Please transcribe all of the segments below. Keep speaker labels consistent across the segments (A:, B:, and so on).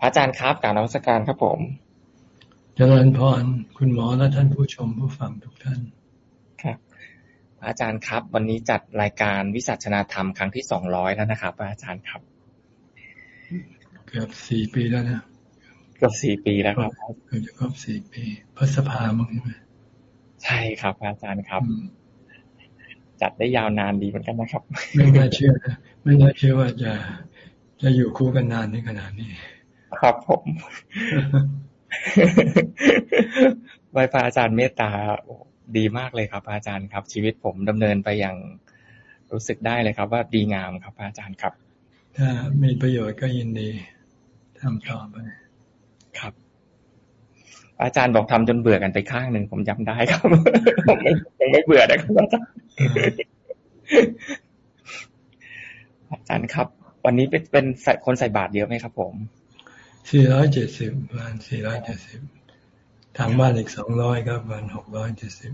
A: พระอาจารย์ครับกล่าวนวัตการครับผม
B: เจริญพรคุณหมอและท่านผู้ชมผู้ฟังทุกท่าน
A: ครับพระอาจารย์ครับ วันนี้จัดรายการวิสัชนาธรรมครั้งที่สองร้อยแล้วนะครับพระอาจารย์ครับ
B: เกือบสี่ปีแล้วนะ
A: เกือบสี่ปีแล้วครับ
B: เกือบจะครบสี่ปีพฤษภามั้งใช่ไหม
A: ใช่ครับ อาจารย์ครับ จัดได้ยาวนานดีเหมือนกันนะครับ
B: ไม่น่าเชื่อนะไม่น่าเชื่อว่าจะจะอยู่คู่กันนานในขนาดนี้
A: ครับผมไหว้พระอาจารย์เมตตาดีมากเลยครับ อาจารย์ครับ ชีวิตผมดำเนินไปอย่างรู้สึกได้เลยครับ ว่าดีงามครับ อาจารย์ครับ
B: ถ้ามีประโยชน์ก็ยินดีทำต่อไป
A: ครับ อาจารย์บอกทำจนเบื่อกันไปข้างหนึ่งผมจำได้ครับผมไม่ยังไม่เบื่อนะครับอาจารย์อาจารย์ครับ วันนี้เป็นเป็นคนใส่บาตรเยอะไหมครับ ผม
B: สี่ร้อยเจ็ดสิบวันสี่ร้อยเจ็ดสิบทางบ้านอีกสองร้อยครับวันหกร้อยเจ็ดสิบ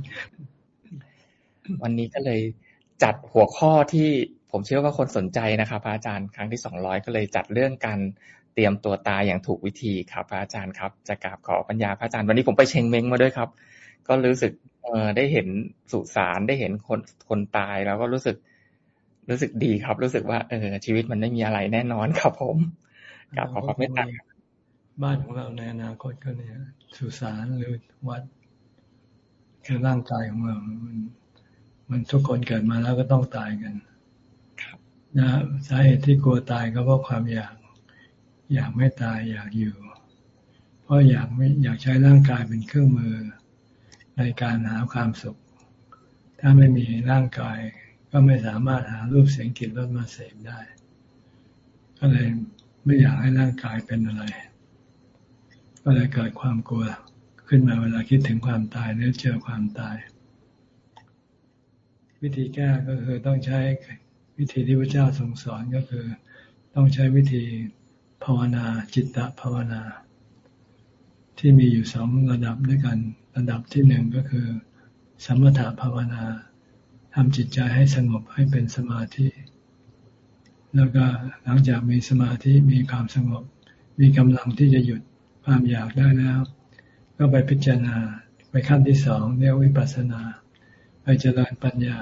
A: วันนี้ก็เลยจัดหัวข้อที่ผมเชื่อว่าคนสนใจนะครับอาจารย์ครั้งที่สองร้อยก็เลยจัดเรื่องการเตรียมตัวตายอย่างถูกวิธีครับพระอาจารย์ครับ จะกราบขอปัญญาพระอาจารย์วันนี้ผมไปเชงเม้งมาด้วยครับ ก็รู้สึกเออได้เห็นสุสานได้เห็นคนคนตายแล้วก็รู้สึกรู้สึกดีครับ รู้สึกว่าเออชีวิตมันไม่มีอะไรแน่นอนครับผมกราบขอความเมตตา
B: บ้านของเราในอนาคตก็เนี่ยสุสานหรือวัด คือร่างกายของเรา มันมันทุกคนเกิดมาแล้วก็ต้องตายกันนะสาเหตุที่กลัวตายก็เพราะความอยาก อยากไม่ตายอยากอยู่ เพราะอยากไม่อยากใช้ร่างกายเป็นเครื่องมือ ในการหาความสุข ถ้าไม่มีร่างกาย ก็ไม่สามารถหารูปเสียงกลิ่นรสมาเสพได้ ก็เลยไม่อยากให้ร่างกายเป็นอะไร ก็เลยเกิดความกลัวขึ้นมาเวลาคิดถึงความตายหรือเจอความตาย วิธีแก้ก็คือต้องใช้วิธีที่พระเจ้าทรงสอนก็คือ ต้องใช้วิธีภาวนาจิตตภาวนา ที่มีอยู่สองระดับด้วยกัน ระดับที่หนึ่งก็คือ สมถภาวนาทำจิตใจให้สงบให้เป็นสมาธิ แล้วก็หลังจากมีสมาธิมีความสงบ มีกำลังที่จะหยุด ความอยากได้แล้ว ก็ไปพิจารณาไปขั้นที่สองเรียกวิปัสสนา ไปเจริญปัญญา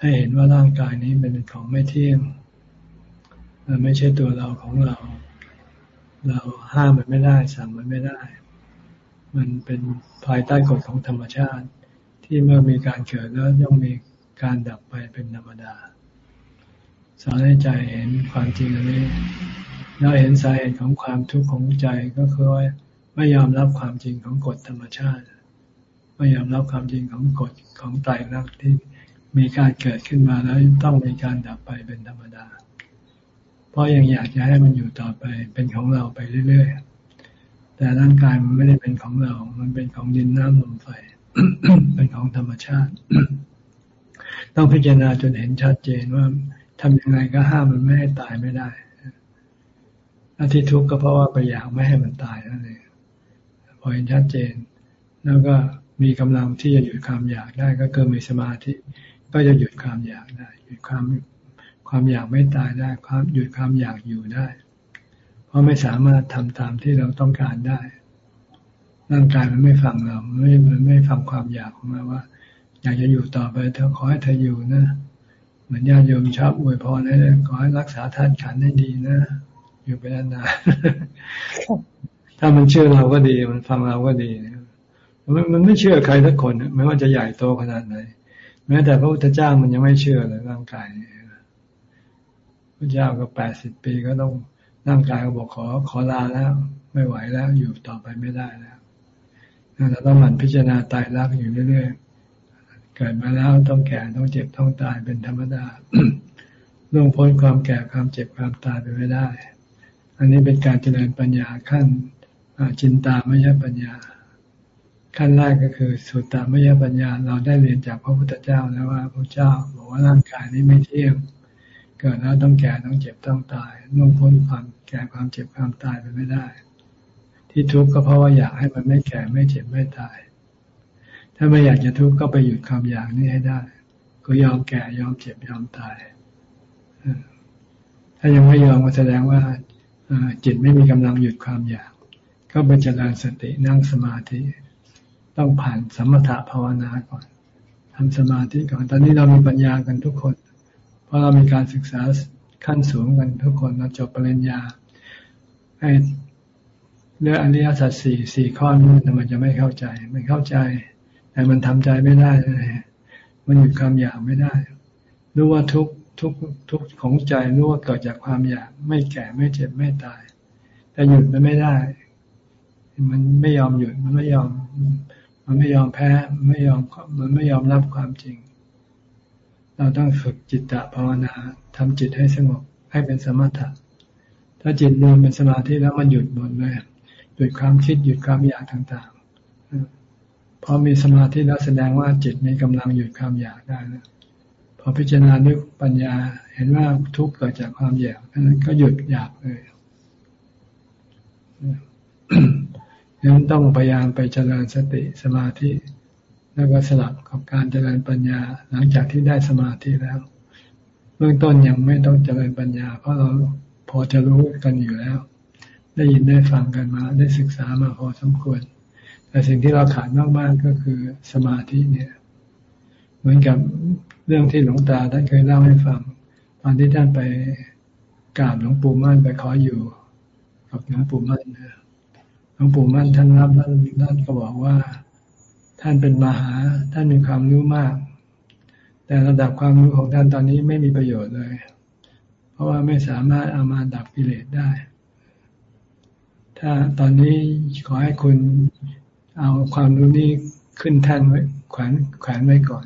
B: ให้เห็นว่าร่างกายนี้เป็นของไม่เที่ยงมันไม่ใช่ตัวเราของเรา เราห้ามมันไม่ได้สั่งมันไม่ได้ มันเป็นภายใต้กฎของธรรมชาติ ที่เมื่อมีการเกิดแล้วย่อมมีการดับไปเป็นธรรมดา สอนให้ใจเห็นความจริงอันนี้เราเห็นสาเหตุของความทุกข์ของใจก็คือว่าไม่ยอมรับความจริงของกฎธรรมชาติ ไม่ยอมรับความจริงของกฎของไตรลักษณ์ที่มีการเกิดขึ้นมาแล้วต้องมีการดับไปเป็นธรรมดา เพราะยังอยากจะให้มันอยู่ต่อไปเป็นของเราไปเรื่อยๆ แต่ร่างกายมันไม่ได้เป็นของเรา มันเป็นของดินน้ำลมไฟ เป็นของธรรมชาติ ต้องพิจารณาจนเห็นชัดเจนว่า ทำยังไงก็ห้ามมันไม่ให้ตายไม่ได้ที่ทุกข์ก็เพราะว่าไปอยากไม่ให้มันตายนั่นเองพอเห็นชัดเจน แล้วก็มีกำลังที่จะหยุดความอยากได้ ก็คือมีสมาธิ ก็จะหยุดความอยากได้ หยุดความความอยากไม่ตายได้ความหยุดความอยากอยู่ได้ เพราะไม่สามารถทำตามที่เราต้องการได้ ร่างกายมันไม่ฟังเราไม่มันไม่ฟังความอยากของเราว่า อยากจะอยู่ต่อไปเธอขอให้เธออยู่นะ เหมือนญาติโยมชอบอวยพรให้ขอให้รักษาท่านขันให้ดีนะอยู่ไปนานๆถ้ามันเชื่อเราก็ดี มันฟังเราก็ดีมันมันไม่เชื่อใครสักคนไม่ว่าจะใหญ่โตขนาดไหนแม้แต่พระพุทธเจ้ามันยังไม่เชื่อเลยร่างกายพระเจ้าก็แปดสิบปีก็ต้องร่างกายก็บอกขอขอลาแล้ว ไม่ไหวแล้วอยู่ต่อไปไม่ได้แล้วเราต้องหมั่นพิจารณาตายรักอยู่เรื่อยๆเกิดมาแล้วต้องแก่ต้องเจ็บต้องตายเป็นธรรมดาล่วงพ้นความแก่ความเจ็บความตายไปไม่ได้ อันนี้เป็นการเจริญปัญญาขั้นจินตามยปัญญา ขั้นแรกก็คือสุตตามยปัญญา เราได้เรียนจากพระพุทธเจ้าแล้วว่าพระเจ้าบอกว่าร่างกายนี้ไม่เที่ยง เกิดแล้วต้องแก่ต้องเจ็บต้องตายล่วงพ้นความแก่ความเจ็บความตายไปไม่ได้ ที่ทุกข์ก็เพราะว่าอยากให้มันไม่แก่ไม่เจ็บไม่ตาย ถ้าไม่อยากจะทุกข์ก็ไปหยุดความอยากนี้ให้ได้ ก็ยอมแก่ยอมเจ็บยอมตาย ถ้ายังไม่ยอมก็แสดงว่าจิตไม่มีกำลังหยุดความอยาก ก็ไปเจริญสตินั่งสมาธิ ต้องผ่านสมถะภาวนาก่อนทำสมาธิก่อน ตอนนี้เรามีปัญญากันทุกคน เพราะเรามีการศึกษาขั้นสูงกันทุกคนเราจบปริญญาให้เรื่องอริยสัจสี่สี่ข้อนี้มันจะไม่เข้าใจ ไม่เข้าใจ แต่มันทำใจไม่ได้เลยมันหยุดความอยากไม่ได้ รู้ว่าทุกทุกทุกของใจรู้ว่าเกิดจากความอยาก ไม่แก่ไม่เจ็บไม่ตาย แต่หยุดมันไม่ได้ มันไม่ยอมหยุดมันไม่ยอม มันไม่ยอมแพ้ไม่ยอมมันไม่ยอมรับความจริง เราต้องฝึกจิตตภาวนาทำจิตให้สงบให้เป็นสมถะถ้าจิตรวมเป็นสมาธิแล้วมันหยุดหมดเลยหยุดความคิดหยุดความอยากต่าง ๆ พอมีสมาธิแล้วแสดงว่าจิตมีกำลังหยุดความอยากได้นะพอพิจารณาด้วยปัญญา เห็นว่าทุกข์เกิดจากความอยากนั้นก็หยุดอยากเลยดังนั้นต้องพยายามไปเจริญสติสมาธิแล้วก็สลับกับการเจริญปัญญา หลังจากที่ได้สมาธิแล้ว เบื้องต้นยังไม่ต้องเจริญปัญญา เพราะเราพอจะรู้กันอยู่แล้ว ได้ยินได้ฟังกันมา ได้ศึกษามาพอสมควร แต่สิ่งที่เราขาดมากๆก็คือสมาธิเนี่ย เหมือนกับเรื่องที่หลวงตาท่านเคยเล่าให้ฟัง ตอนที่ท่านไปกราบหลวงปู่มั่นไปขออยู่ กับหลวงปู่มั่นหลวงปู่มั่นท่านรับท่านท่านก็บอกว่า ท่านเป็นมหา ท่านมีความรู้มาก แต่ระดับความรู้ของท่านตอนนี้ไม่มีประโยชน์เลย เพราะว่าไม่สามารถเอามาดับกิเลสได้ ถ้าตอนนี้ขอให้คุณ เอาความรู้นี้ขึ้นแท่นไว้แขวนแขวนไว้ก่อน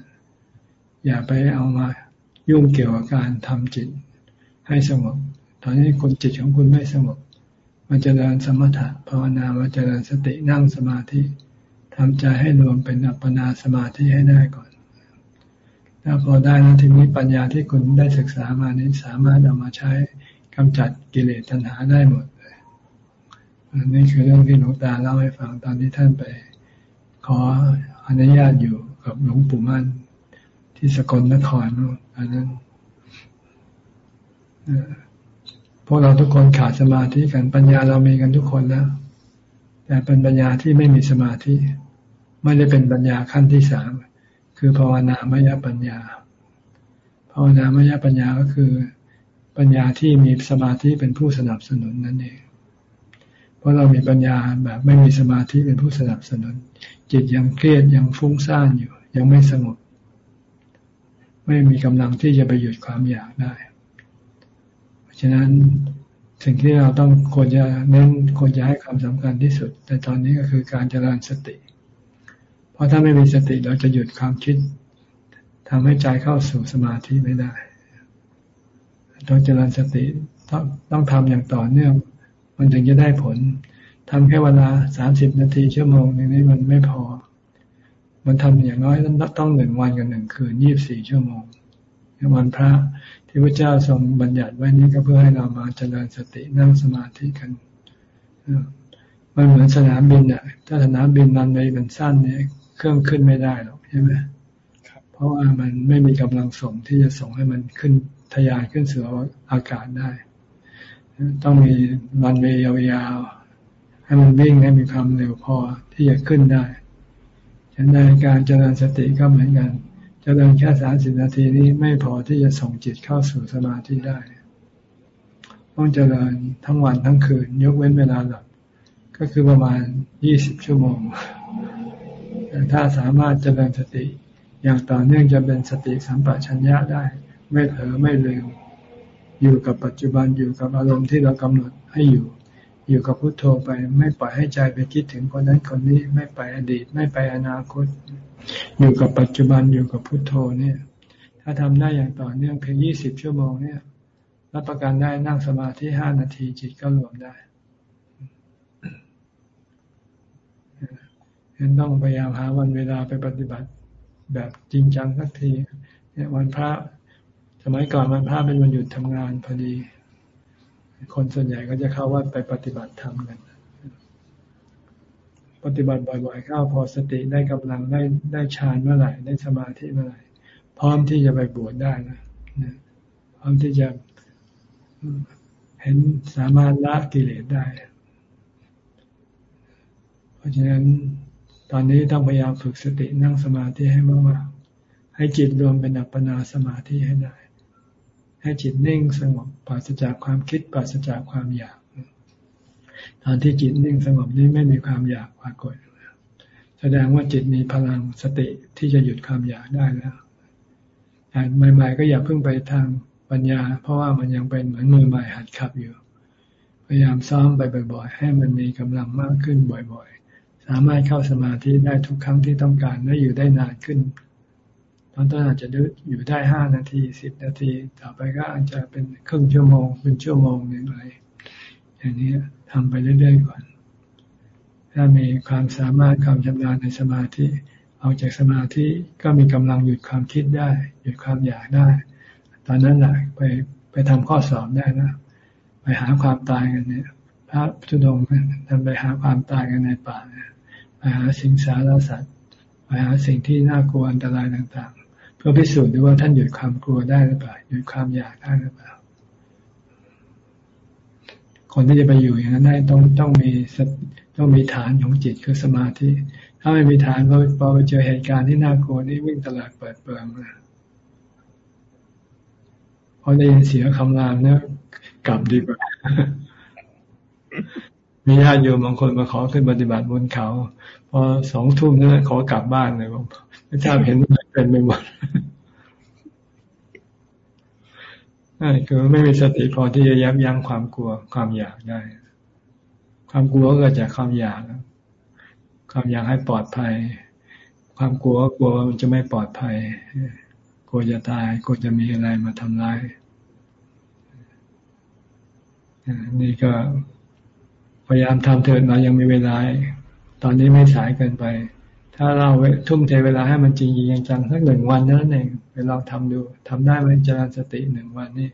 B: อย่าไปเอามายุ่งเกี่ยวกับการทำจิตให้สงบตอนนี้คนจิตของคุณไม่สงบมันจะเดินสมถะภาวนามันจะเดินสตินั่งสมาธิทำใจให้รวมเป็นอัปปนาสมาธิให้ได้ก่อนถ้าพอได้แล้วทีนี้ปัญญาที่คุณได้ศึกษามานี้สามารถเอามาใช้กำจัดกิเลสตัณหาได้หมดอันนี้คือเรื่องที่หลวงตาเล่าให้ฟังตอนที่ท่านไป ขออนุญาตอยู่กับหลวงปู่มั่น ที่สกลนครอันนั้นพวกเราทุกคนขาดสมาธิกันปัญญาเรามีกันทุกคนแล้ว แต่เป็นปัญญาที่ไม่มีสมาธิ ไม่ได้เป็นปัญญาขั้นที่สามคือภาวนามยปัญญาภาวนามยปัญญาก็คือปัญญาที่มีสมาธิเป็นผู้สนับสนุนนั่นเอง เพราะเรามีปัญญาแบบไม่มีสมาธิเป็นผู้สนับสนุน จิตยังเครียดยังฟุ้งซ่านอยู่ ยังไม่สงบ ไม่มีกำลังที่จะไปหยุดความอยากได้ เพราะฉะนั้นสิ่งที่เราต้องควรจะเน้นควรจะให้ความสำคัญที่สุด แต่ตอนนี้ก็คือการเจริญสติ เพราะถ้าไม่มีสติเราจะหยุดความคิดทำให้ใจเข้าสู่สมาธิไม่ได้ต้องเจริญสติต้องต้องทำอย่างต่อเนื่อง มันถึงจะได้ผล ทำแค่เวลาสามสิบนาทีชั่วโมงนี้มันไม่พอ มันทำอย่างน้อยต้องหนึ่งวันกับหนึ่งคืนยี่บสี่ชั่วโมงวันพระที่พระเจ้าทรงบัญญัติไว้นี้ก็เพื่อให้เรามาเจริญสตินั่งสมาธิกันมันเหมือนสนามบินอะถ้าสนามบินนันไปมันสั้นเนี่ยเครื่องขึ้นไม่ได้หรอกใช่ไหมเพราะว่ามันไม่มีกำลังส่งที่จะส่งให้มันขึ้นทะยานขึ้นสู่อากาศได้ ต้องมีวันเวย์ยาวๆ ให้มันวิ่งให้มีความเร็วพอที่จะขึ้นได้ฉันในการเจริญสติก็เหมือนกัน เจริญแค่สามสิบนาทีนี้ไม่พอที่จะส่งจิตเข้าสู่สมาธิได้ ต้องเจริญทั้งวันทั้งคืน ยกเว้นเวลาหลับ ก็คือประมาณยี่สิบชั่วโมง ถ้าสามารถเจริญสติ อย่างต่อเนื่องจะเป็นสติสัมปชัญญะได้ ไม่เผลอไม่ลืมอยู่กับปัจจุบันอยู่กับอารมณ์ที่เรากำหนดให้อยู่ อยู่กับพุโทโธไป ไม่ปล่อยให้ใจไปคิดถึงคนนั้นคนนี้ ไม่ไปอดีต ไม่ไปอนาคต อยู่กับปัจจุบันอยู่กับพุโทโธเนี่ย ถ้าทำได้อย่างต่อเนื่องเพียงยี่สิบชั่วโมงเนี่ยรับประกันได้นั่งสมาธิห้านาทีจิตก็รวมได้ฉะนั้นต้องพยายามหาวันเวลาไปปฏิบัติแบบจริงจังสักที เนี่ยวันพระ สมัยก่อนวันพระเป็นวันหยุดทำงานพอดี คนส่วนใหญ่ก็จะเข้าวัดไปปฏิบัติธรรมกันปฏิบัติบ่อยๆเข้าพอสติได้กำลังได้ได้ฌานเมื่อไหร่ได้สมาธิเมื่อไหร่ พร้อมที่จะไปบวชได้นะพร้อมที่จะเห็นสามารถละกิเลสได้ เพราะฉะนั้นตอนนี้ต้องพยายามฝึกสตินั่งสมาธิให้มากๆให้จิตรวมเป็นอัปปนาสมาธิให้ได้ ให้จิตนิ่งสงบปราศจากความคิดปราศจากความอยากตอนที่จิตนิ่งสงบนี้ไม่มีความอยากปรากฏแสดงว่าจิตมีพลังสติที่จะหยุดความอยากได้แล้วแต่ใหม่ๆ ก็อย่าเพิ่งไปทางปัญญา เพราะว่ามันยังเป็นเหมือนมือใหม่หัดขับอยู่ พยายามซ้อมไปบ่อย ๆ ให้มันมีกำลังมากขึ้นบ่อยๆ สามารถเข้าสมาธิได้ทุกครั้งที่ต้องการและอยู่ได้นานขึ้น ตอนต้นอาจจะอยู่ได้ห้านาทีสิบนาที ต่อไปก็อาจจะเป็นครึ่งชั่วโมง เป็นชั่วโมงหนึ่งอะไร อย่างนี้ทำไปเรื่อยๆก่อน ถ้ามีความสามารถความชำนาญในสมาธิออกจากสมาธิก็มีกำลังหยุดความคิดได้ หยุดความอยากได้ ตอนนั้นแหละไปไปทำข้อสอบได้นะไปหาความตายกันเนี่ยพระพุทธองค์ท่านไปหาความตายกันในป่าไปหาสิงสารสัตว์ไปหาสิ่งที่น่ากลัวอันตรายต่างๆ พื่อพิสูจน์ดูว่าท่านหยุดความกลัวได้หรือเปล่าหยุดความอยากได้หรือเปล่าคนที่จะไปอยู่อย่างนั้นได้ต้องต้องมีต้องมีฐานของจิตคือสมาธิ ถ้าไม่มีฐานพอไปเจอเหตุการณ์ที่น่ากลัวนี่วิ่งตลาดเปิดเปิงนะพอได้ยินเสียงคำรามเนี่ยกลับดีกว่ามีญาติโยมบางคนมาขอขึ้นปฏิบัติบนเขา พอสองทุ่มนั้นขอกลับบ้านเลยบอกไม่ทราบเห็น เป็นไปหมดคือไม่มีสติพอที่จะยับยั้งความกลัว ความอยากได้ ความกลัวก็จากความอยาก ความอยากให้ปลอดภัย ความกลัวกลัวมันจะไม่ปลอดภัย กลัวจะตาย กลัวจะมีอะไรมาทำร้ายนี่ก็พยายามทำเถิดเรายังมีเวลา ตอนนี้ไม่สายเกินไป ถ้าเราทุ่มเทเวลาให้มันจริงจริงจังสักหนึ่งวันนั่นเองไปลองทำดูทำได้ไหมเจริญสติหนึ่งวันนี่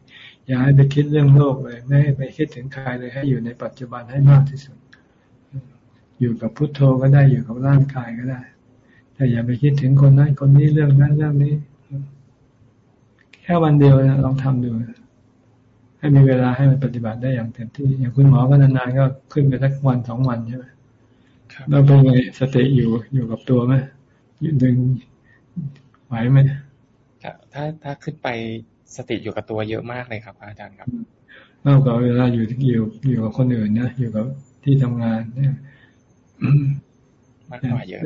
B: อย่าให้ไปคิดเรื่องโลกเลย ไม่ให้ไปคิดถึงใครเลยให้อยู่ในปัจจุบันให้มากที่สุด อยู่กับพุทโธก็ได้อยู่กับร่างกายก็ได้ แต่อย่าไปคิดถึงคนนั้นคนนี้เรื่องนั้นเรื่องนี้ แค่วันเดียวนะลองทำดูให้มีเวลาให้มันปฏิบัติได้อย่างเต็มที่อย่างคุณหมอก็นานๆก็ขึ้นไปสักวันสองวันใช่ไหม แล้วเป็นไงสติอยู่อยู่กับตัวไหมดึงไหวไหม
A: ถ้าถ้าขึ้นไปสติอยู่กับตัวเยอะมากเลยครับ อาจารย์ครับ
B: มากกว่าเวลาอยู่อยู่อยู่กับคนอื่นนะอยู่กับที่ทำงานเนี่ย
A: มากกว่าเยอะ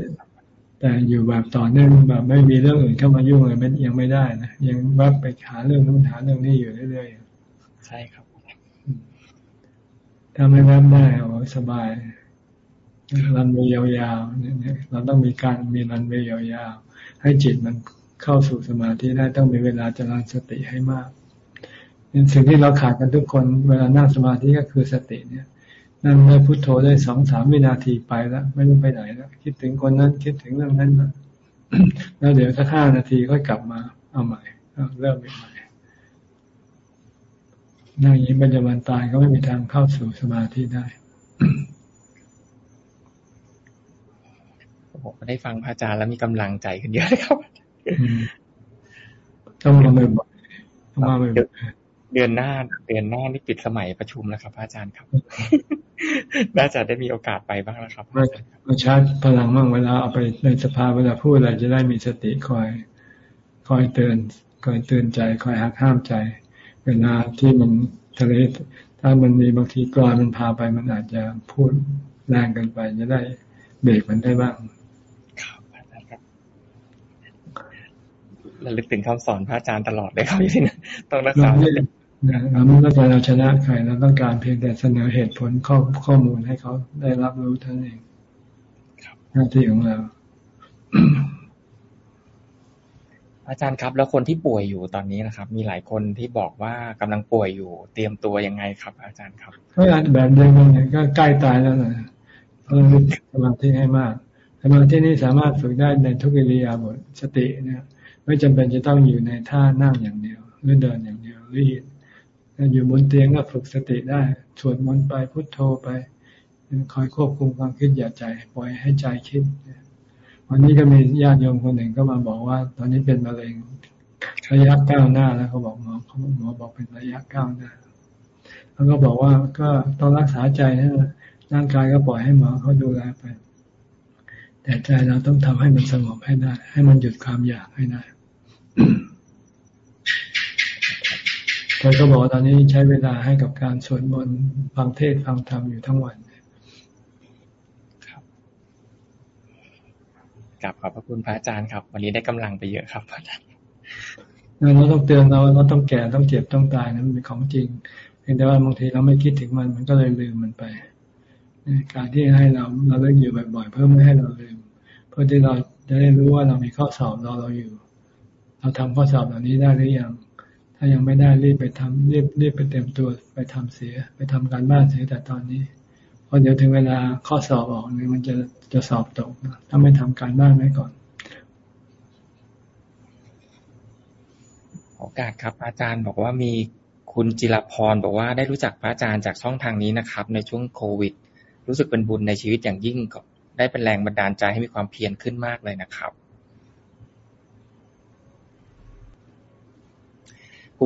B: แต่อยู่แบบต่อเนื่องแบบไม่มีเรื่องอื่นเข้ามายุ่งเลยยังไม่ได้นะยังวับไปหาเรื่องนู้นหาเรื่องนี้อยู่เรื่อย
A: ๆใช่ครับ
B: ถ้าไม่วับได้เอาสบาย รันเวย์ยาวๆเนี่ยเราต้องมีการมีรันเวย์ยาวๆให้จิตมันเข้าสู่สมาธิได้ต้องมีเวลาเจริญสติให้มากเป็นสิ่งที่เราขาดกันทุกคนเวลานั่งสมาธิก็คือสติเนี่ยนั่งได้พุโทโธได้สองสามวินาทีไปแล้วไม่ต้ไปไหนแล้วคิดถึงคนนั้นคิดถึงเรื่องนั้นแล้วเดี๋ยวสักห้านาทีค่อยกลับมาเอาใหม่เริ่มใหม่นั่งอย่างนี้ปัจจุบันตายก็ไม่มีทางเข้าสู่สมาธิได้
A: ผมได้ฟังพระอาจารย์แล้วมีกำลังใจขึ้นเยอะเลยครับ
B: ต้องมาบ่อยต้องมาบ่อย
A: เดือนหน้า เดือนหน้านี่ปิดสมัยประชุมแล้วครับอาจารย์ครับน่าจะได้มีโอกาสไปบ้างแล้วครับ
B: มาชาร์จพลังบ้างเวลาเอาไปในสภาเวลาพูดอะไรจะได้มีสติคอย คอยเตือนคอยเตือนใจ คอยหักห้ามใจ เวลาที่มันทะเลถ้ามันมีบางทีกรอนมันพาไปมันอาจจะพูดแรงเกินไปจะได้เบรกมันได้บ้าง
A: ระลึกถึงคำสอนพระอาจารย์ตลอดเลยครับพี่นะต้องรักษา
B: เราไม่ต้องการเราชนะใครเราต้องการเพียงแต่เสนอเหตุผลข้อข้อมูลให้เขาได้รับรู้ท่านเองหน้าที่ของเรา
A: อาจารย์ครับ แล้วคนที่ป่วยอยู่ตอนนี้นะครับ มีหลายคนที่บอกว่ากำลังป่วยอยู่ เตรียมตัวยังไงครับ อาจารย์ครับ
B: ก็แบบเดียวกันก็ใกล้ตายแล้วนะเพิ่มสมาธิให้มากสมาธินี้สามารถฝึกได้ในทุกอิริยาบถสติเนี่ย ไม่จำเป็นจะต้องอยู่ในท่านั่งอย่างเดียว หรือเดินอย่างเดียวหรือยืนอยู่บนเตียงก็ฝึกสติได้สวดมนต์ไปพุทโธไปคอยควบคุมความคิดอย่าใจปล่อยให้ใจคิด วันนี้ก็มีญาติโยมคนหนึ่งก็มาบอกว่า ตอนนี้เป็นมะเร็งระยะก้าวหน้าแล้วเขาบอกหมอเขาหมอบอกเป็นระยะก้าวหน้าเขาก็บอกว่าก็ต้องรักษาใจนะร่างกายก็ปล่อยให้หมอเขาดูแลไป แต่ใจเราต้องทำให้มันสงบให้ได้ ให้มันหยุดความอยากให้ได้ เธอก็บอกตอนนี้ใช้เวลาให้กับการสวดมนต์ฟังเทศฟังธรรมอยู่ทั้งวัน
A: กลับขอบพระคุณพระอาจารย์ครับ วันนี้ได้กำลังไปเยอะครับอาจารย์
B: เราต้องเตือนเราเราต้องแก่ต้องเจ็บต้องตายนะมันเป็นของจริงเพียงแต่ว่าบางทีเราไม่คิดถึงมันมันก็เลยลืมมันไป การที่ให้เราเราเล่นอยู่บ่อยๆ เพื่อไม่ให้เราลืม เพื่อที่เราจะได้รู้ว่าเรามีข้อสอบเราเราอยู่ เราทำข้อสอบเหล่านี้ได้หรือยัง ถ้ายังไม่ได้รีบไปทำรีบรีบไปเต็มตัวไปทำเสีย ไปทำการบ้านเสียแต่ตอนนี้เพราะเดี๋ยวถึงเวลาข้อสอบออกเนี่ยมันจะจะสอบตกถ้าไม่ทำการบ้านไว้ก่อน
A: โอกาสครับ อาจารย์บอกว่ามีคุณจิรพรบอกว่าได้รู้จักพระอาจารย์จากช่องทางนี้นะครับ ในช่วงโควิด รู้สึกเป็นบุญในชีวิตอย่างยิ่งก็ได้เป็นแรงบันดาลใจให้มีความเพียรขึ้นมากเลยนะครับ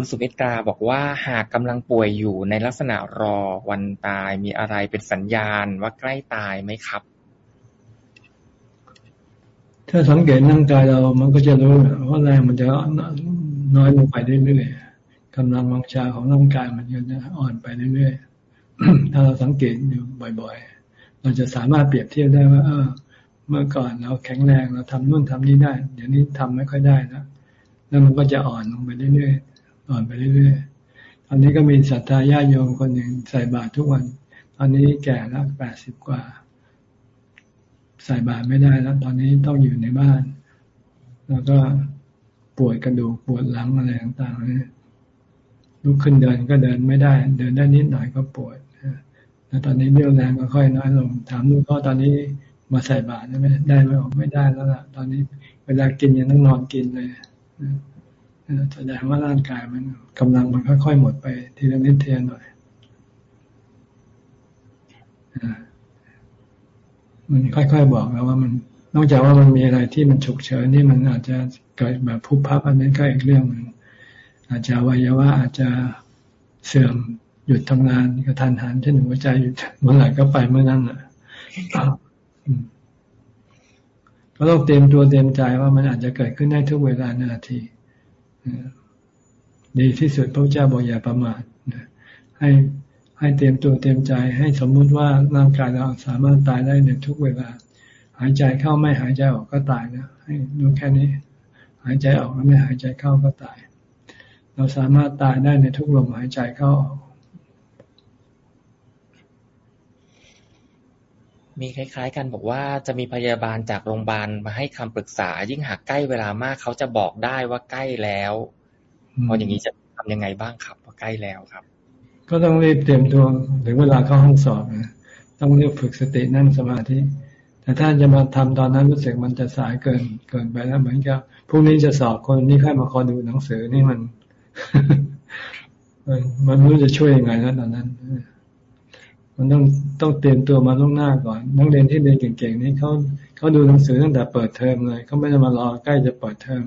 A: คุณสุมิตราบอกว่าหากกำลังป่วยอยู่ในลักษณะรอวันตายมีอะไรเป็นสัญญาณว่าใกล้ตายไหมครับ
B: ถ้าสังเกตร่างกายเรามันก็จะรู้ว่าแรงมันจะน้อยลงไปเรื่อยๆกำลังวังชาของร่างกายมันจะอ่อนไปเรื่อยๆถ้าเราสังเกตอยู่บ่อย ๆ เราจะสามารถเปรียบเทียบได้ว่า เออ เมื่อก่อนเราแข็งแรงเราทำนู่นทำนี่ได้ เดี๋ยวนี้ทำไม่ค่อยได้นะแล้วมันก็จะอ่อนลงไปเรื่อยๆ อ่อนไปเรื่อยๆ ตอนนี้ก็มีศรัทธาญาโยมคนหนึ่งใส่บาตรทุกวัน ตอนนี้แก่แล้วแปดสิบกว่า ใส่บาตรไม่ได้แล้ว ตอนนี้ต้องอยู่ในบ้าน แล้วก็ปวดกระดูกปวดหลังอะไรต่างๆเนี่ยลุกขึ้นเดินก็เดินไม่ได้ เดินได้นิดหน่อยก็ปวดแล้วตอนนี้เรี่ยวแรงก็ค่อยน้อยลง ถามลูกก็ตอนนี้มาใส่บาตรได้ไหมได้ไหมไม่ได้แล้วล่ะ ตอนนี้เวลากินยังต้องนอนกินเลย แสดงว่าร่างกายมันกำลังมันค่อยๆหมดไปทีละนิดเทียนหน่อยมันค่อยๆบอกแล้วว่ามันนอกจากว่ามันมีอะไรที่มันฉุกเฉินที่มันอาจจะเกิดแบบพุบพับอันนั้นก็อีกเรื่องหนึ่งอาจจะวัยวะอาจจะเสื่อมหยุดทำงานกระทันหันเช่นหัวใจหยุดเมื่อไหร่ก็ไปเมื่อนั้นอะก็ต้องเตรียมตัวเตรียมใจว่ามันอาจจะเกิดขึ้นได้ทุกเวลานาที ดีที่สุดพระเจ้าบอกอย่าประมาทให้ให้เตรียมตัวเตรียมใจ ให้สมมุติว่าร่างกายเราสามารถตายได้ในทุกเวลา หายใจเข้าไม่หายใจออกก็ตายนะให้รู้แค่นี้ หายใจออกแล้วไม่หายใจเข้าก็ตาย เราสามารถตายได้ในทุกลมหายใจเข้าออก
A: มีคล้าย ๆ กันบอกว่าจะมีพยาบาลจากโรงพยาบาลมาให้คำปรึกษา ยิ่งหากใกล้เวลามากเขาจะบอกได้ว่าใกล้แล้วพออย่างนี้จะทำยังไงบ้างครับว่าใกล้แล้วครับ
B: ก็ต้องรีบเตรียมตัวถึงเวลาเข้าห้องสอบนะต้องรีบฝึกสตินั่งสมาธิ แต่ถ้าจะมาทำตอนนั้นรู้สึกมันจะสายเกินเกินไปแล้วเหมือนกับพรุ่งนี้จะสอบคนนี้ค่อยมาคอยดูหนังสือนี่มัน มันไม่รู้จะช่วยยังไงแล้วตอนนั้น มันต้องต้องเตรียมตัวมาล่วงหน้าก่อน นักเรียนที่เรียนเก่งๆนี่เขาเขาดูหนังสือตั้งแต่เปิดเทอมเลยเขาไม่ได้มารอใกล้จะเปิดเทอม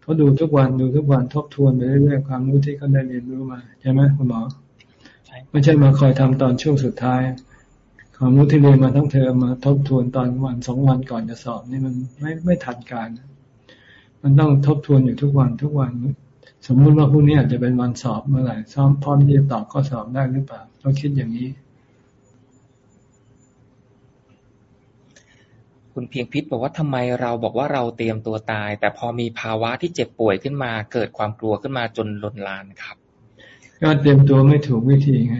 B: เขาดูทุกวันดูทุกวันทบทวนไปเรื่อยๆความรู้ที่เขาได้เรียนรู้มาใช่ไหมคุณหมอไม่ใช่มาคอยทำตอนช่วงสุดท้าย ความรู้ที่เรียนมาทั้งเทอมมาทบทวนตอนวันสองวันก่อนจะสอบนี่มันไม่ไม่ทันการ มันต้องทบทวนอยู่ทุกวันทุกวัน สมมุติว่าพรุ่งนี้อาจจะเป็นวันสอบเมื่อไหร่ซ้อมพร้อมที่จะตอบข้อสอบได้หรือเปล่าต้องคิดอย่างนี้
A: คุณเพียงพิษบอกว่าทำไมเราบอกว่าเราเตรียมตัวตาย แต่พอมีภาวะที่เจ็บป่วยขึ้นมา เกิดความกลัวขึ้นมาจนลนลานครับ
B: ก็เตรียมตัวไม่ถูกวิธีไง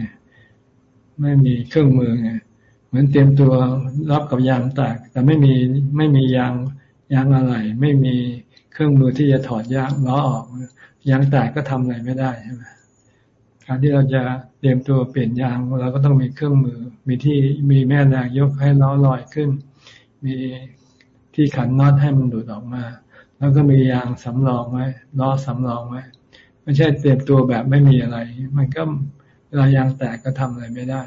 B: ไม่มีเครื่องมือไงเหมือนเตรียมตัวรับกับยางแตกแต่ไม่มีไม่มียางยางอะไร ไม่มีเครื่องมือที่จะถอดยางล้อออกยางแตกก็ทำอะไรไม่ได้ใช่ไหมการที่เราจะเตรียมตัวเปลี่ยนยางเราก็ต้องมีเครื่องมือ มีที่มีแม่แรงยกให้ล้อลอยขึ้น มีที่ขันน็อตให้มันดูดออกมา แล้วก็มียางสำรองไว้ล้อสำรองไว้ ไม่ใช่เตรียมตัวแบบไม่มีอะไร มันก็เวลายางแตกก็ทำอะไรไม่ได้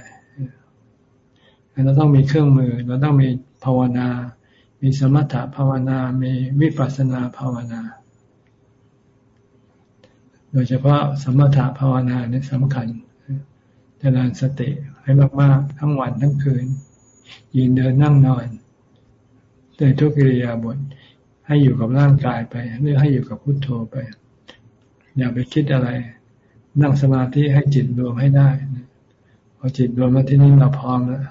B: เราต้องมีเครื่องมือเราต้องมีภาวนา มีสมถะภาวนา มีวิปัสสนาภาวนา โดยเฉพาะสมถะภาวนาเนี่ยสำคัญเจริญสติให้มากๆ ทั้งวันทั้งคืน ยืนเดินนั่งนอน ในทุกกิริยาบทให้อยู่กับร่างกายไป หรือให้อยู่กับพุทโธไป อย่าไปคิดอะไร นั่งสมาธิให้จิตรวมให้ได้พอจิตรวมแล้วที่นี้เราพร้อมแล้ว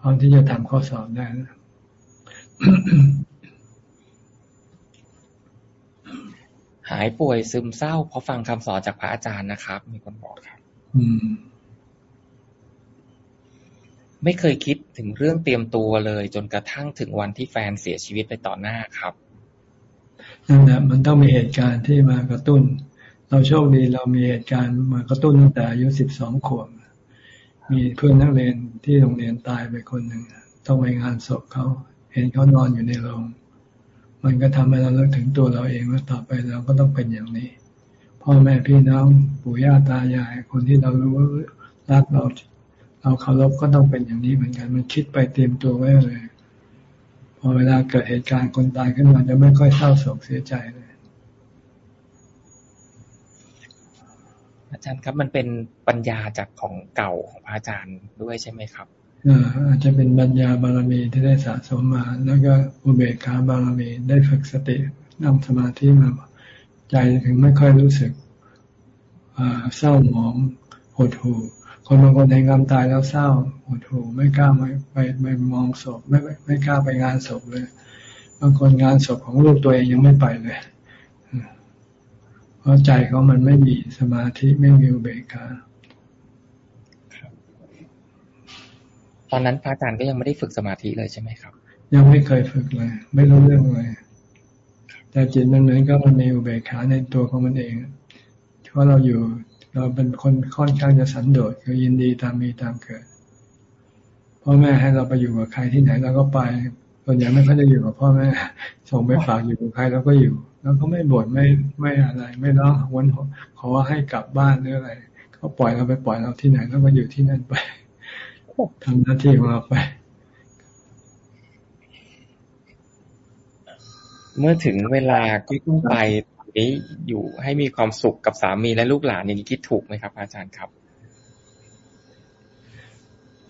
B: พร้อมที่จะทำข้อสอบได้นะ
A: หายป่วยซึมเศร้าเพราะฟังคำสอนจากพระอาจารย์นะครับ มีคนบอกครับ
B: อืม
A: ไม่เคยคิดถึงเรื่องเตรียมตัวเลยจนกระทั่งถึงวันที่แฟนเสียชีวิตไปต่อหน้าครับ
B: นั่นแหละมันต้องมีเหตุการณ์ที่มากระตุ้น เราโชคดีเรามีเหตุการณ์มากระตุ้นตั้งแต่อายุสิบสองขวบมีเพื่อนนักเรียนที่โรงเรียนตายไปคนหนึ่งต้องไปงานศพเขาเห็นเขานอนอยู่ในโรงมันก็ทำให้เราเลิกถึงตัวเราเองว่าต่อไปเราก็ต้องเป็นอย่างนี้พ่อแม่พี่น้องปู่ย่าตายายคนที่เรารู้รักเรา เราเคารพก็ต้องเป็นอย่างนี้เหมือนกัน มันคิดไปเตรียมตัวไว้เลย พอเวลาเกิดเหตุการณ์คนตายขึ้นมาจะไม่ค่อยเศร้าโศกเสียใจเลย
A: อาจารย์ครับมันเป็นปัญญาจากของเก่าของพระอาจารย์ด้วยใช่ไหมครับ
B: อาจจะเป็นปัญญาบารมีที่ได้สะสมมา แล้วก็อุเบกขาบารมีได้ฝึกสตินั่งสมาธิมาใจถึงไม่ค่อยรู้สึกเศร้าหมองหดหู่ คนบางคนเห็นความตายแล้วเศร้าหดหู่ไม่กล้าไปไปไปมองศพไม่ไม่กล้าไปงานศพเลย บางคนงานศพของลูกตัวเองยังไม่ไปเลย เพราะใจเขามันไม่มีสมาธิไม่มีอุเบกขา
A: ตอนนั้นพระอาจารย์ก็ยังไม่ได้ฝึกสมาธิเลยใช่ไหมครับ
B: ยังไม่เคยฝึกเลย ไม่รู้เรื่องเลยแต่จิตมันเหมือนก็มันมีอุเบกขาในตัวของมันเองเพราะเราอยู่ เราเป็นคนค่อนข้างจะสันโดษคือยินดีตามมีตามเกิดพ่อแม่ให้เราไปอยู่กับใครที่ไหนเราก็ไปส่วนใหญ่ไม่ค่อยจะอยู่กับพ่อแม่ส่งไปฝากอยู่กับใครเราก็อยู่ แล้วก็ไม่บ่นไม่ไม่อะไร ไม่ร้องวนขอว่าให้กลับบ้านหรืออะไรเขาปล่อยเราไปปล่อยเราที่ไหนเราก็อยู่ที่นั่นไปทำหน้าที่ของเราไป
A: เมื่อถึงเวลาที่ต้องไป นี้อยู่ให้มีความสุขกับสามีและลูกหลานอย่างนี้คิดถูกไหมครับ อาจารย์ครับ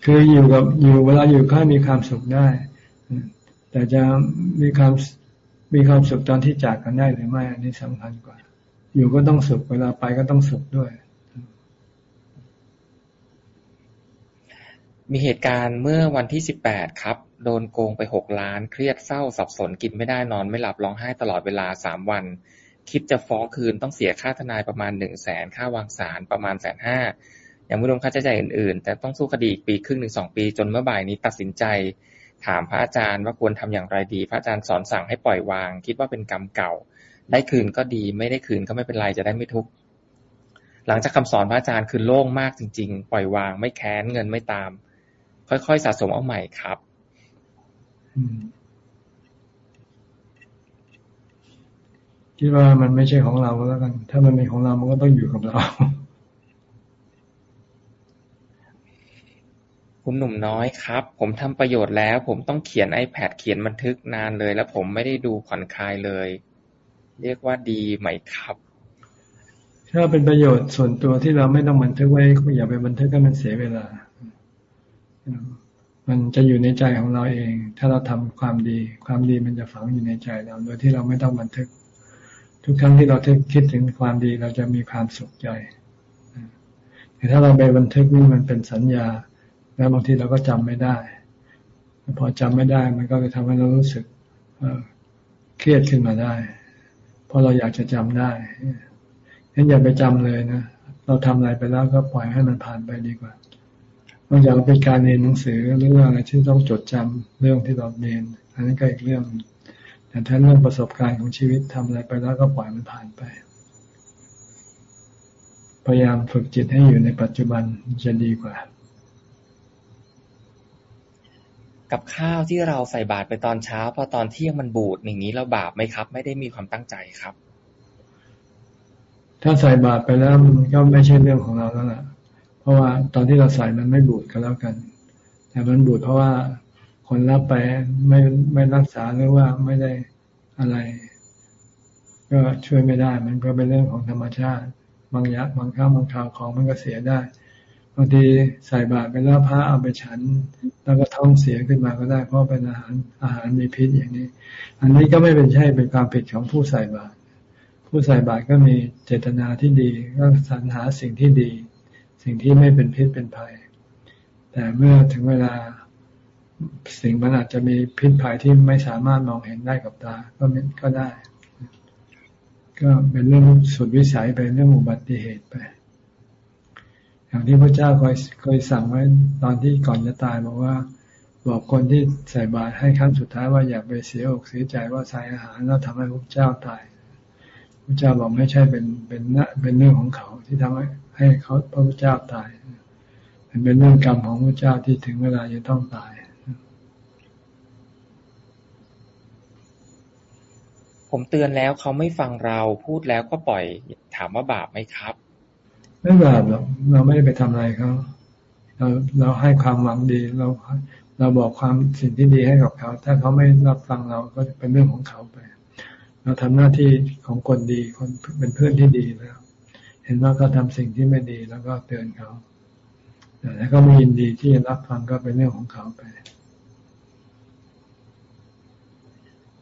B: คืออยู่กับอยู่เวลาอยู่ก็มีความสุขได้ แต่จะมีความมีความสุขตอนที่จากกันได้หรือไม่อันนี้สำคัญกว่า อยู่ก็ต้องสุขเวลาไปก็ต้องสุขด้วย
A: มีเหตุการณ์เมื่อวันที่สิบแปดครับ โดนโกงไปหกล้าน เครียดเศร้าสับสนกินไม่ได้นอน ไม่หลับร้องไห้ตลอดเวลาสามวัน คิดจะฟ้องคืนต้องเสียค่าทนายประมาณหนึ่งแสนค่าวางสารประมาณแสนห้ายังไม่รวมค่าใช้จ่ายอื่นๆ แต่ต้องสู้คดีปีครึ่งหนึ่งสองปีจนเมื่อบ่ายนี้ตัดสินใจ ถามพระอาจารย์ว่าควรทำอย่างไรดี พระอาจารย์สอนสั่งให้ปล่อยวาง คิดว่าเป็นกรรมเก่า ได้คืนก็ดี ไม่ได้คืนก็ไม่เป็นไรจะได้ไม่ทุกข์หลังจากคำสอนพระอาจารย์คือโล่งมากจริง ๆ ปล่อยวางไม่แค้นเงินไม่ตาม ค่อยๆสะสมเอาใหม่ครับ
B: คิดว่ามันไม่ใช่ของเราแล้วกัน ถ้ามันเป็นของเรา มันก็ต้องอยู่กับเรา
A: คุณหนุ่มน้อยครับ ผมทำประโยชน์แล้ว ผมต้องเขียน iPad เขียนบันทึกนานเลย แล้วผมไม่ได้ดูผ่อนคลายเลย เรียกว่าดีไหมครับ
B: ถ้าเป็นประโยชน์ส่วนตัวที่เราไม่ต้องบันทึกไว้อย่าไปบันทึกให้มันเสียเวลา มันจะอยู่ในใจของเราเอง ถ้าเราทำความดี ความดีมันจะฝังอยู่ในใจเรา โดยที่เราไม่ต้องบันทึก ทุกครั้งที่เราคิดถึงความดีเราจะมีความสุขใจแต่ถ้าเราไปบันทึกนี่มันเป็นสัญญา แล้วบางทีเราก็จำไม่ได้ พอจำไม่ได้มันก็จะทำให้เรารู้สึกเครียดขึ้นมาได้ เพราะเราอยากจะจำได้งั้นอย่าไปจำเลยนะ เราทำอะไรไปแล้วก็ปล่อยให้มันผ่านไปดีกว่านอกจากเป็นการเรียนหนังสือหรือว่าอะไรที่ต้องจดจำเรื่องที่เราเรียน อันนั้นก็อีกเรื่อง แต่ถ้าเรื่องประสบการณ์ของชีวิตทำอะไรไปแล้วก็ปล่อยมันผ่านไป พยายามฝึกจิตให้อยู่ในปัจจุบันจะดีกว่า
A: กับข้าวที่เราใส่บาตรไปตอนเช้า พอตอนเที่ยงมันบูดอย่างนี้เราบาปไหมครับ ไม่ได้มีความตั้งใจครับ
B: ถ้าใส่บาตรไปแล้วมันก็ไม่ใช่เรื่องของเราแล้วล่ะ เพราะว่าตอนที่เราใส่มันไม่บูดก็แล้วกัน แต่มันบูดเพราะว่า คนรับไปไม่ไม่รักษาหรือว่าไม่ได้อะไร ก็ช่วยไม่ได้ มันก็เป็นเรื่องของธรรมชาติ บางอย่างบางครั้งบางคราวของมันก็เสียได้บางทีใส่บาตรไปแล้วพระเอาไปฉัน แล้วก็ท้องเสียขึ้นมาก็ได้เพราะเป็นอาหารอาหารมีพิษอย่างนี้ อันนี้ก็ไม่เป็นใช่เป็นความผิดของผู้ใส่บาตรผู้ใส่บาตรก็มีเจตนาที่ดีก็สรรหาสิ่งที่ดี สิ่งที่ไม่เป็นพิษเป็นภัย แต่เมื่อถึงเวลา สิ่งมันอาจจะมีพิษภัยที่ไม่สามารถมองเห็นได้กับตา ก็ก็ได้ ก็เป็นเรื่องสุดวิสัยไปเรื่องอุบัติเหตุไป อย่างที่พระเจ้าเคยเคยสั่งไว้ตอนที่ก่อนจะตายบอกว่า บอกคนที่ใส่บาตรให้ครั้งสุดท้ายว่าอย่าไปเสียอกเสียใจว่าใส่อาหารแล้วทำให้พระเจ้าตายพระเจ้าบอกไม่ใช่เป็นเป็นเป็นเรื่องของเขาที่ทำให้ให้เขาพระพุทธเจ้าตายเป็นเรื่องกรรมของพระเจ้าที่ถึงเวลาจะต้องตาย
A: ผมเตือนแล้วเขาไม่ฟังเรา พูดแล้วก็ปล่อย ถามว่าบาปไหมครับ
B: ไม่บาปหรอกเราไม่ได้ไปทำอะไรเขาเราเราให้ความหวังดีเราเราบอกความสิ่งที่ดีให้กับเขา ถ้าเขาไม่รับฟังเราก็เป็นเรื่องของเขาไป เราทำหน้าที่ของคนดีคนเป็นเพื่อนที่ดีแล้ว เห็นว่าเขาทาสิ่งที่ไม่ดีแล้วก็เตือนเขาแต่เขาไม่ยินดีที่จะรับฟังก็เป็นเรื่องของเขาไป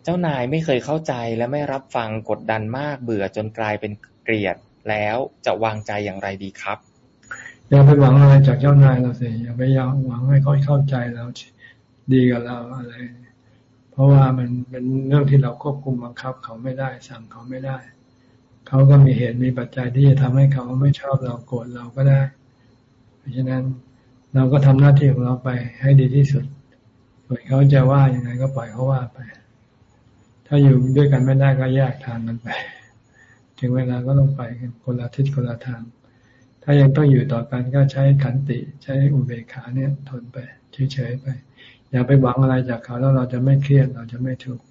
A: เจ้านายไม่เคยเข้าใจและไม่รับฟัง กดดันมาก เบื่อจนกลายเป็นเกลียด แล้วจะวางใจอย่างไรดีครับ
B: อย่าไปหวังอะไรจากเจ้านายเราสิอย่าไปยงหวังให้เขาเข้าใจเราดีกับเราอะไร เพราะว่ามันเป็นเรื่องที่เราควบคุมบังคับ เขาไม่ได้ สั่งเขาไม่ได้ เขาก็มีเหตุมีปัจจัยที่จะทำให้เขาไม่ชอบเราโกรธเราก็ได้ เพราะฉะนั้นเราก็ทำหน้าที่ของเราไปให้ดีที่สุดส่วนเขาจะว่ายังไงก็ปล่อยเขาว่าไป ถ้าอยู่ด้วยกันไม่ได้ก็แยกทางกันไป ถึงเวลาก็ต้องไปกันคนละทิศคนละทาง ถ้ายังต้องอยู่ต่อกันก็ใช้ขันติใช้อุเบกขาเนี่ยทนไปเฉยๆไป อย่าไปหวังอะไรจากเขาแล้วเราจะไม่เครียดเราจะไม่ทุกข์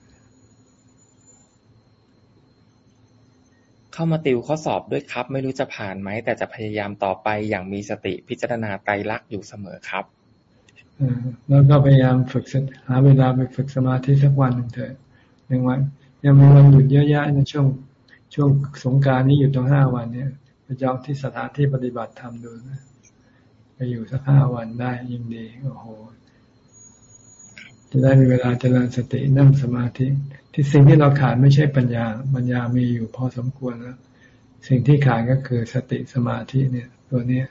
A: เข้ามาติวข้อสอบด้วยครับ ไม่รู้จะผ่านไหม แต่จะพยายามต่อไปอย่างมีสติพิจารณาไตรลักษณ์อยู่เสมอครับ
B: แล้วก็พยายามฝึกหาเวลาไปฝึกสมาธิสักวันหนึ่งเถอะ หนึ่งวันยังมีวันหยุดเยอะแยะในช่วงช่วงสงการนี้อยู่ตรงห้าวันเนี่ยไปจองที่สถานที่ปฏิบัติธรรมดูนะไปอยู่สักห้าวันได้ยิ่งดีโอ้โห จะได้มีเวลาเจริญสตินั่งสมาธิ ที่สิ่งที่เราขาดไม่ใช่ปัญญา ปัญญามีอยู่พอสมควรแล้ว สิ่งที่ขาดก็คือสติสมาธิเนี่ย ตัวเนี้ย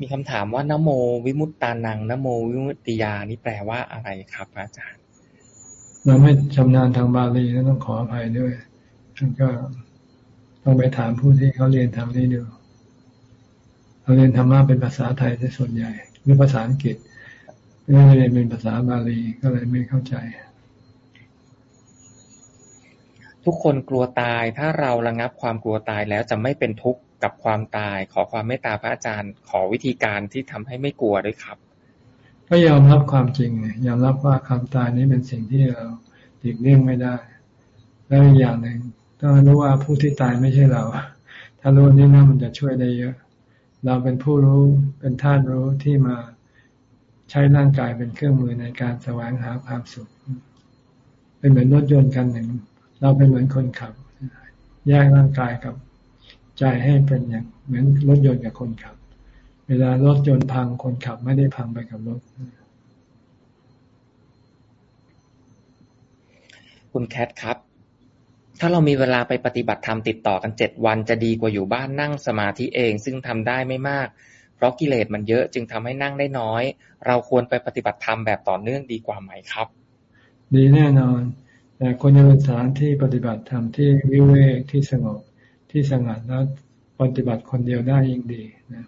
A: มีคำถามว่านโมวิมุตตานังนโมวิมุตติยานี่แปลว่าอะไรครับอาจารย์
B: เราไม่ชำนาญทางบาลีต้องขออภัยด้วยท่านก็ต้องไปถามผู้ที่เขาเรียนทางนี้ดูเราเรียนธรรมะเป็นภาษาไทยที่ส่วนใหญ่ หรือภาษาอังกฤษไม่ได้เรียนเป็นภาษาบาลีก็เลยไม่เข้าใจ
A: ทุกคนกลัวตายถ้าเราระงับความกลัวตายแล้วจะไม่เป็นทุกข์ กับความตาย ขอความเมตตาพระอาจารย์ ขอวิธีการที่ทำให้ไม่กลัวด้วยครับ
B: ก็ยอมรับความจริงยอมรับว่าความตายนี้เป็นสิ่งที่เราหลีกเลี่ยงไม่ได้ แล้วอีกอย่างหนึ่งต้องรู้ว่าผู้ที่ตายไม่ใช่เรา ถ้ารู้นี้นะมันจะช่วยได้เยอะ เราเป็นผู้รู้เป็นท่านรู้ที่มาใช้ร่างกายเป็นเครื่องมือในการแสวงหาความสุข เป็นเหมือนรถยนต์คันหนึ่ง เราเป็นเหมือนคนขับ แยกร่างกายกับ ใจให้เป็นอย่างเหมือนรถยนต์กับคนขับ เวลารถยนต์พังคนขับไม่ได้พังไปกับรถ
A: คุณแคทครับ ถ้าเรามีเวลาไปปฏิบัติธรรมติดต่อกันเจ็ดวันจะดีกว่าอยู่บ้านนั่งสมาธิเอง ซึ่งทำได้ไม่มาก เพราะกิเลสมันเยอะจึงทำให้นั่งได้น้อย เราควรไปปฏิบัติธรรมแบบต่อเนื่องดีกว่าไหมครับ
B: ดีแน่นอนแต่ควรจะเป็นสถานที่ปฏิบัติธรรมที่วิเวกที่สงบ ที่สงัดแล้วปฏิบัติคนเดียวได้ยิ่งดีนะ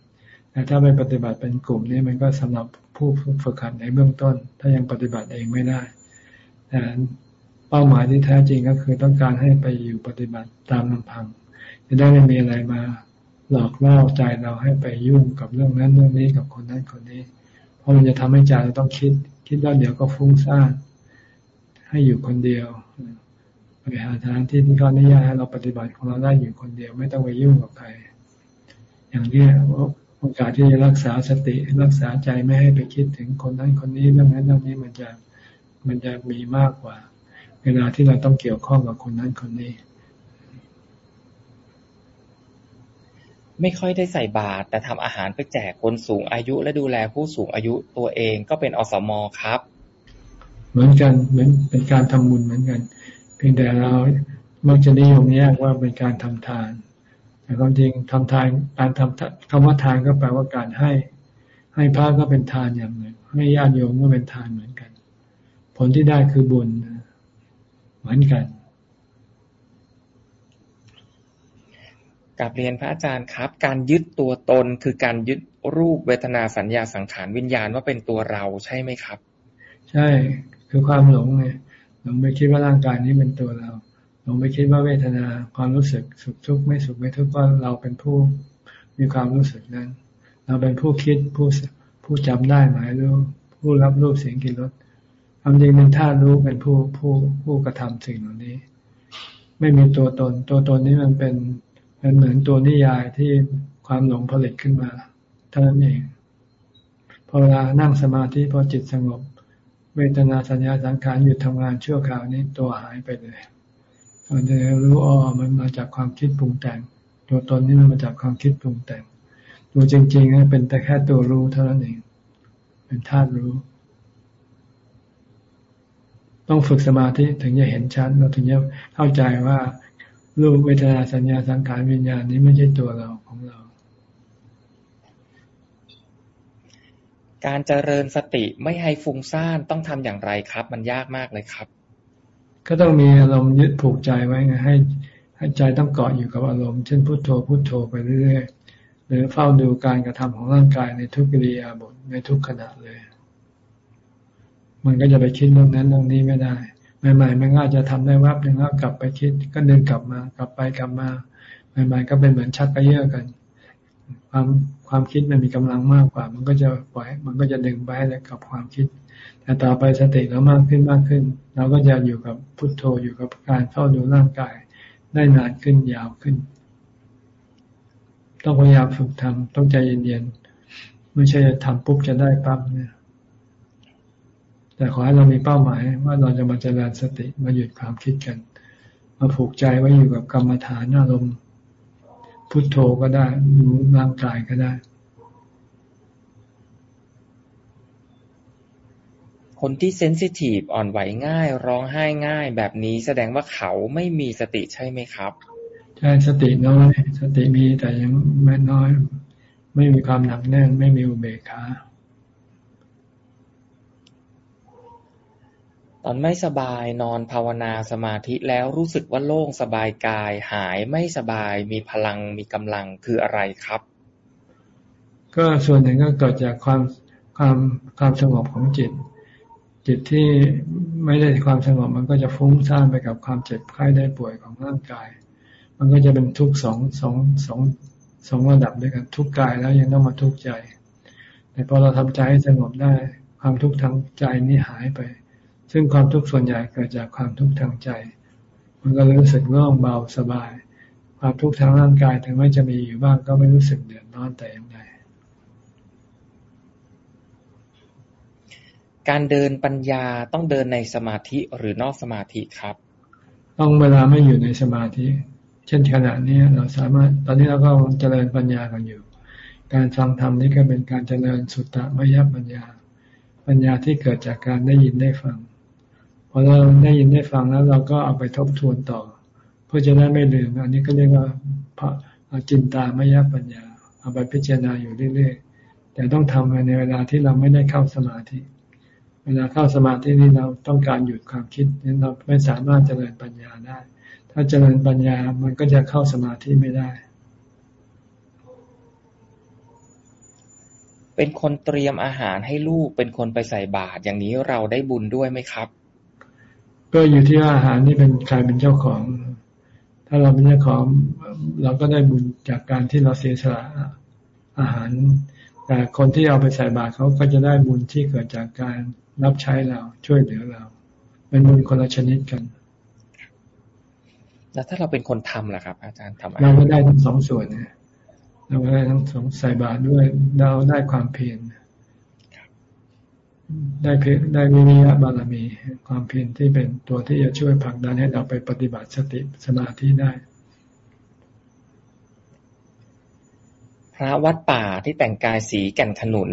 B: แต่ถ้าไปปฏิบัติเป็นกลุ่มนี่มันก็สำหรับผู้ฝึกหัดในเบื้องต้น ถ้ายังปฏิบัติเองไม่ได้แต่เป้าหมายที่แท้จริงก็คือต้องการให้ไปอยู่ปฏิบัติตามลำพัง จะได้ไม่มีอะไรมาหลอกล่อใจเราให้ไปยุ่งกับเรื่องนั้นเรื่องนี้กับคนนั้นคนนี้ เพราะมันจะทำให้ใจเราต้องคิด คิดแล้วเดี๋ยวก็ฟุ้งซ่านให้อยู่คนเดียว ไปหาทางที่ที่เขาอนุญาตให้เราปฏิบัติของเราได้อยู่คนเดียว ไม่ต้องไปยุ่งกับใคร อย่างนี้โอกาสที่จะรักษาสติรักษาใจไม่ให้ไปคิดถึงคนนั้นคนนี้เรื่องนั้นเรื่องนี้มันจะมันจะมีมากกว่า เวลาที่เราต้องเกี่ยวข้องกับคนนั้นคนนี้
A: ไม่ค่อยได้ใส่บาตรแต่ทำอาหารไปแจกคนสูงอายุและดูแลผู้สูงอายุตัวเองก็เป็นอสมครับ
B: เหมือนกันเหมือนเป็นการทำบุญเหมือนกัน เพียงแต่เรามักจะนิยมแยกว่าเป็นการทำทาน แต่ความจริงทำทานการทำคำว่าทานก็แปลว่าการให้ ให้พระก็เป็นทานอย่างหนึ่งให้ญาติโยมก็เป็นทานเหมือนกัน ผลที่ได้คือบุญเหมือนกัน
A: กับเรียนพระอาจารย์ครับ การยึดตัวตนคือการยึดรูปเวทนาสัญญาสังขารวิญญาณว่าเป็นตัวเราใช่ไหมครับ
B: ใช่คือความหลงไง หลงไปคิดว่าร่างกายนี้เป็นตัวเราหลงไปคิดว่าเวทนาความรู้สึกสุขทุกข์ไม่สุขไม่ทุกข์ว่าเราเป็นผู้มีความรู้สึกนั้น เราเป็นผู้คิดผู้ผู้จำได้หมายรู้ผู้รับรูปเสียงกลิ่นรสความจริงเป็นธาตุรู้เป็นผู้ผู้ผู้กระทำสิ่งเหล่านี้ ไม่มีตัวตน ตัวตนนี้มันเป็นเป็นเหมือนตัวนิยายที่ความหลงผลิตขึ้นมาเท่านั้นเองพอเวลานั่งสมาธิพอจิตสงบ เวทนาสัญญาสังขารหยุดทำงานชั่วคราวนี้ตัวหายไปเลยตอนนี้รู้อ๋อมันมาจากความคิดปรุงแต่ง ตัวตนนี้มันมาจากความคิดปรุงแต่ง ตัวจริงๆนะเป็นแต่แค่ตัวรู้เท่านั้นเอง เป็นธาตุรู้ ต้องฝึกสมาธิถึงจะเห็นชัดเราถึงจะเข้าใจว่ารูปเวทนาสัญญาสังขารวิญญาณนี้ไม่ใช่ตัวเราของเรา
A: การเจริญสติไม่ให้ฟุ้งซ่านต้องทำอย่างไรครับ มันยากมากเลยครับ
B: ก็ต้องมีอารมณ์ยึดผูกใจไว้ไงให้ให้ใจต้องเกาะอยู่กับอารมณ์เช่นพุโทโธพุโทโธไปเรื่อยๆหรือเฝ้าดูการกระทำของร่างกายในทุกกิริยาบทในทุกขณะเลย มันก็จะไปคิดเรื่องนั้นเรื่องนี้ไม่ได้ใหม่ๆมันก็อาจจะทำได้วับหนึ่งแล้วกลับไปคิดก็เดินกลับมากลับไปกลับมาใหม่ๆก็เป็นเหมือนชักกระเยาะกัน ความ ความคิดมันมีกำลังมากกว่า มันก็จะปล่อย มันก็จะดึงไปแล้วกับความคิด แต่ต่อไปสติเรามากขึ้นมากขึ้น เราก็จะอยู่กับพุทโธอยู่กับการเข้าดูร่างกายได้นานขึ้นยาวขึ้น ต้องพยายามฝึกทำต้องใจเย็นๆไม่ใช่จะทำปุ๊บจะได้ปั๊บเนี่ยแต่ขอให้เรามีเป้าหมายว่าเราจะมาเจริญสติมาหยุดความคิดกัน มาผูกใจไว้อยู่กับกรรมฐานอารมณ์ พุทโธก็ได้ดูร่างกายก็ได้
A: คนที่เซนซิทีฟอ่อนไหวง่าย ร้องไห้ง่าย แบบนี้แสดงว่าเขาไม่มีสติใช่ไหมครับ
B: ใช่สติน้อย สติมีแต่ยังไม่น้อย ไม่มีความหนักแน่น ไม่มีอุเบกขา
A: อนไม่สบายนอนภาวนาสมาธิแล้วรู้สึกว่าโล่งสบายกาย หายไม่สบายมีพลังมีกำลังคืออะไรครับ
B: ก็ส่วนหนึ่งก็เกิดจากความความความสงบของจิต จิตที่ไม่ได้ความสงบมันก็จะฟุ้งซ่านไปกับความเจ็บไข้ได้ป่วยของร่างกาย มันก็จะเป็นทุกข์สองสองสองสองระดับด้วยกันทุกข์กายแล้วยังต้องมาทุกข์ใจ แต่พอเราทำใจให้สงบได้ ความทุกข์ทางใจนี่หายไป ซึ่งความทุกข์ส่วนใหญ่เกิดจากความทุกข์ทางใจ มันก็รู้สึกโล่งเบาสบาย ความทุกข์ทางร่างกายถึงแม้จะมีอยู่บ้างก็ไม่รู้สึกเดือดร้อนแต่อย่างใด
A: การเดินปัญญาต้องเดินในสมาธิหรือนอกสมาธิครับ
B: ต้องเวลาไม่อยู่ในสมาธิ เช่นขณะนี้เราสามารถตอนนี้เราก็เจริญปัญญากันอยู่ การฟังธรรมนี่ก็เป็นการเจริญสุตตะมยปัญญา ปัญญาที่เกิดจากการได้ยินได้ฟัง พอเราได้ยินได้ฟังแล้วเราก็เอาไปทบทวนต่อ เพื่อจะได้ไม่ลืมอันนี้ก็เรียกว่าพระจินตามยปัญญา เอาไปพิจารณาอยู่เรื่อยๆ แต่ต้องทำในเวลาที่เราไม่ได้เข้าสมาธิ เวลาเข้าสมาธินี่เราต้องการหยุดความคิดนั้นเราไม่สามารถเจริญปัญญาได้ ถ้าเจริญปัญญามันก็จะเข้าสมาธิไม่ได้
A: เป็นคนเตรียมอาหารให้ลูกเป็นคนไปใส่บาตรอย่างนี้เราได้บุญด้วยไหมครับ
B: ก็อยู่ที่อาหารนี่เป็นใครเป็นเจ้าของ ถ้าเราเป็นเจ้าของ เราก็ได้บุญจากการที่เราเสียสละอาหาร แต่คนที่เอาไปใส่บาตรเขาก็จะได้บุญที่เกิดจากการรับใช้เราช่วยเหลือเราเป็นบุญคนละชนิดกัน
A: แล้วถ้าเราเป็นคนทำล่ะครับ อาจารย์ทำ
B: เราก็ได้ทั้งสองส่วนเนี่ยเราก็ได้ทั้งสองใส่บาตรด้วย เราได้ความเพียร ได้เพียงได้วิริยะบารมี ความเพียรที่เป็นตัวที่จะช่วยผลักดันให้เราไปปฏิบัติสติสมาธิได้
A: พระวัดป่าที่แต่งกายสีแก่นขนุน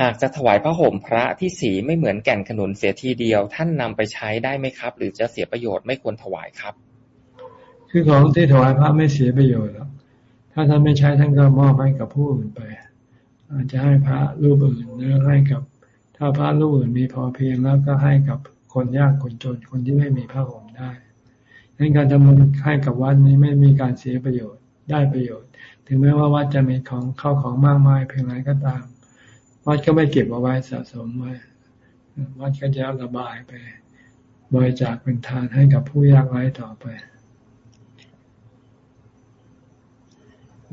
A: หากจะถวายพระห่มพระที่สีไม่เหมือนแก่นขนุนเสียทีเดียว ท่านนำไปใช้ได้ไหมครับ หรือจะเสียประโยชน์ไม่ควรถวายครับ
B: คือของที่ถวายพระไม่เสียประโยชน์หรอกถ้าท่านไม่ใช้ท่านก็มอบให้กับผู้อื่นไปอาจจะให้พระรูปอื่นหรือให้กับ ถ้าพระรูปอื่นมีพอเพียงแล้วก็ให้กับคนยากคนจนคนที่ไม่มีพระห่มได้ดังนั้นการทำบุญให้กับวัดนี้ไม่มีการเสียประโยชน์ได้ประโยชน์ ถึงแม้ว่าวัดจะมีของเข้าของมากมายเพียงไรก็ตาม วัดก็ไม่เก็บเอาไว้สะสมไว้วัดก็จะระบายไปบริจาคเป็นทานให้กับผู้ยากไร้ต่อไป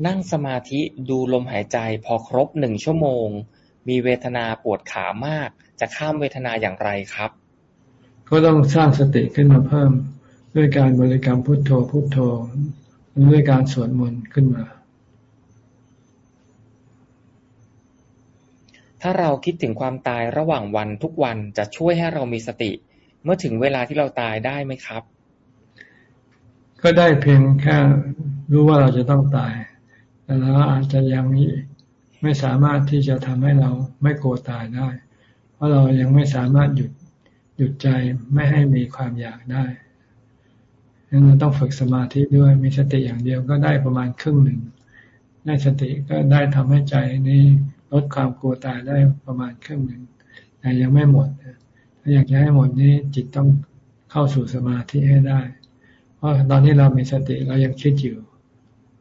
A: นั่งสมาธิดูลมหายใจพอครบหนึ่งชั่วโมง มีเวทนาปวดขามาก จะข้ามเวทนาอย่างไรครับ
B: ก็ต้องสร้างสติขึ้นมาเพิ่ม ด้วยการบริกรรมพุทโธพุทโธด้วยการสวดมนต์ขึ้นมา
A: ถ้าเราคิดถึงความตายระหว่างวันทุกวันจะช่วยให้เรามีสติ เมื่อถึงเวลาที่เราตายได้ไหมครับ
B: ก็ได้เพียงแค่รู้ว่าเราจะต้องตาย แต่เราอาจจะยัง ไม่สามารถที่จะทำให้เราไม่กลัวตายได้ เพราะเรายังไม่สามารถหยุดหยุดใจไม่ให้มีความอยากได้ดังนั้นต้องฝึกสมาธิด้วยมีสติอย่างเดียวก็ได้ประมาณครึ่งหนึ่งได้สติก็ได้ทำให้ใจนี้ลดความกลัวตายได้ประมาณครึ่งหนึ่งแต่ยังไม่หมดถ้าอยากจะให้หมดนี้จิตต้องเข้าสู่สมาธิให้ได้ เพราะตอนที่เรามีสติเรายังคิดอยู่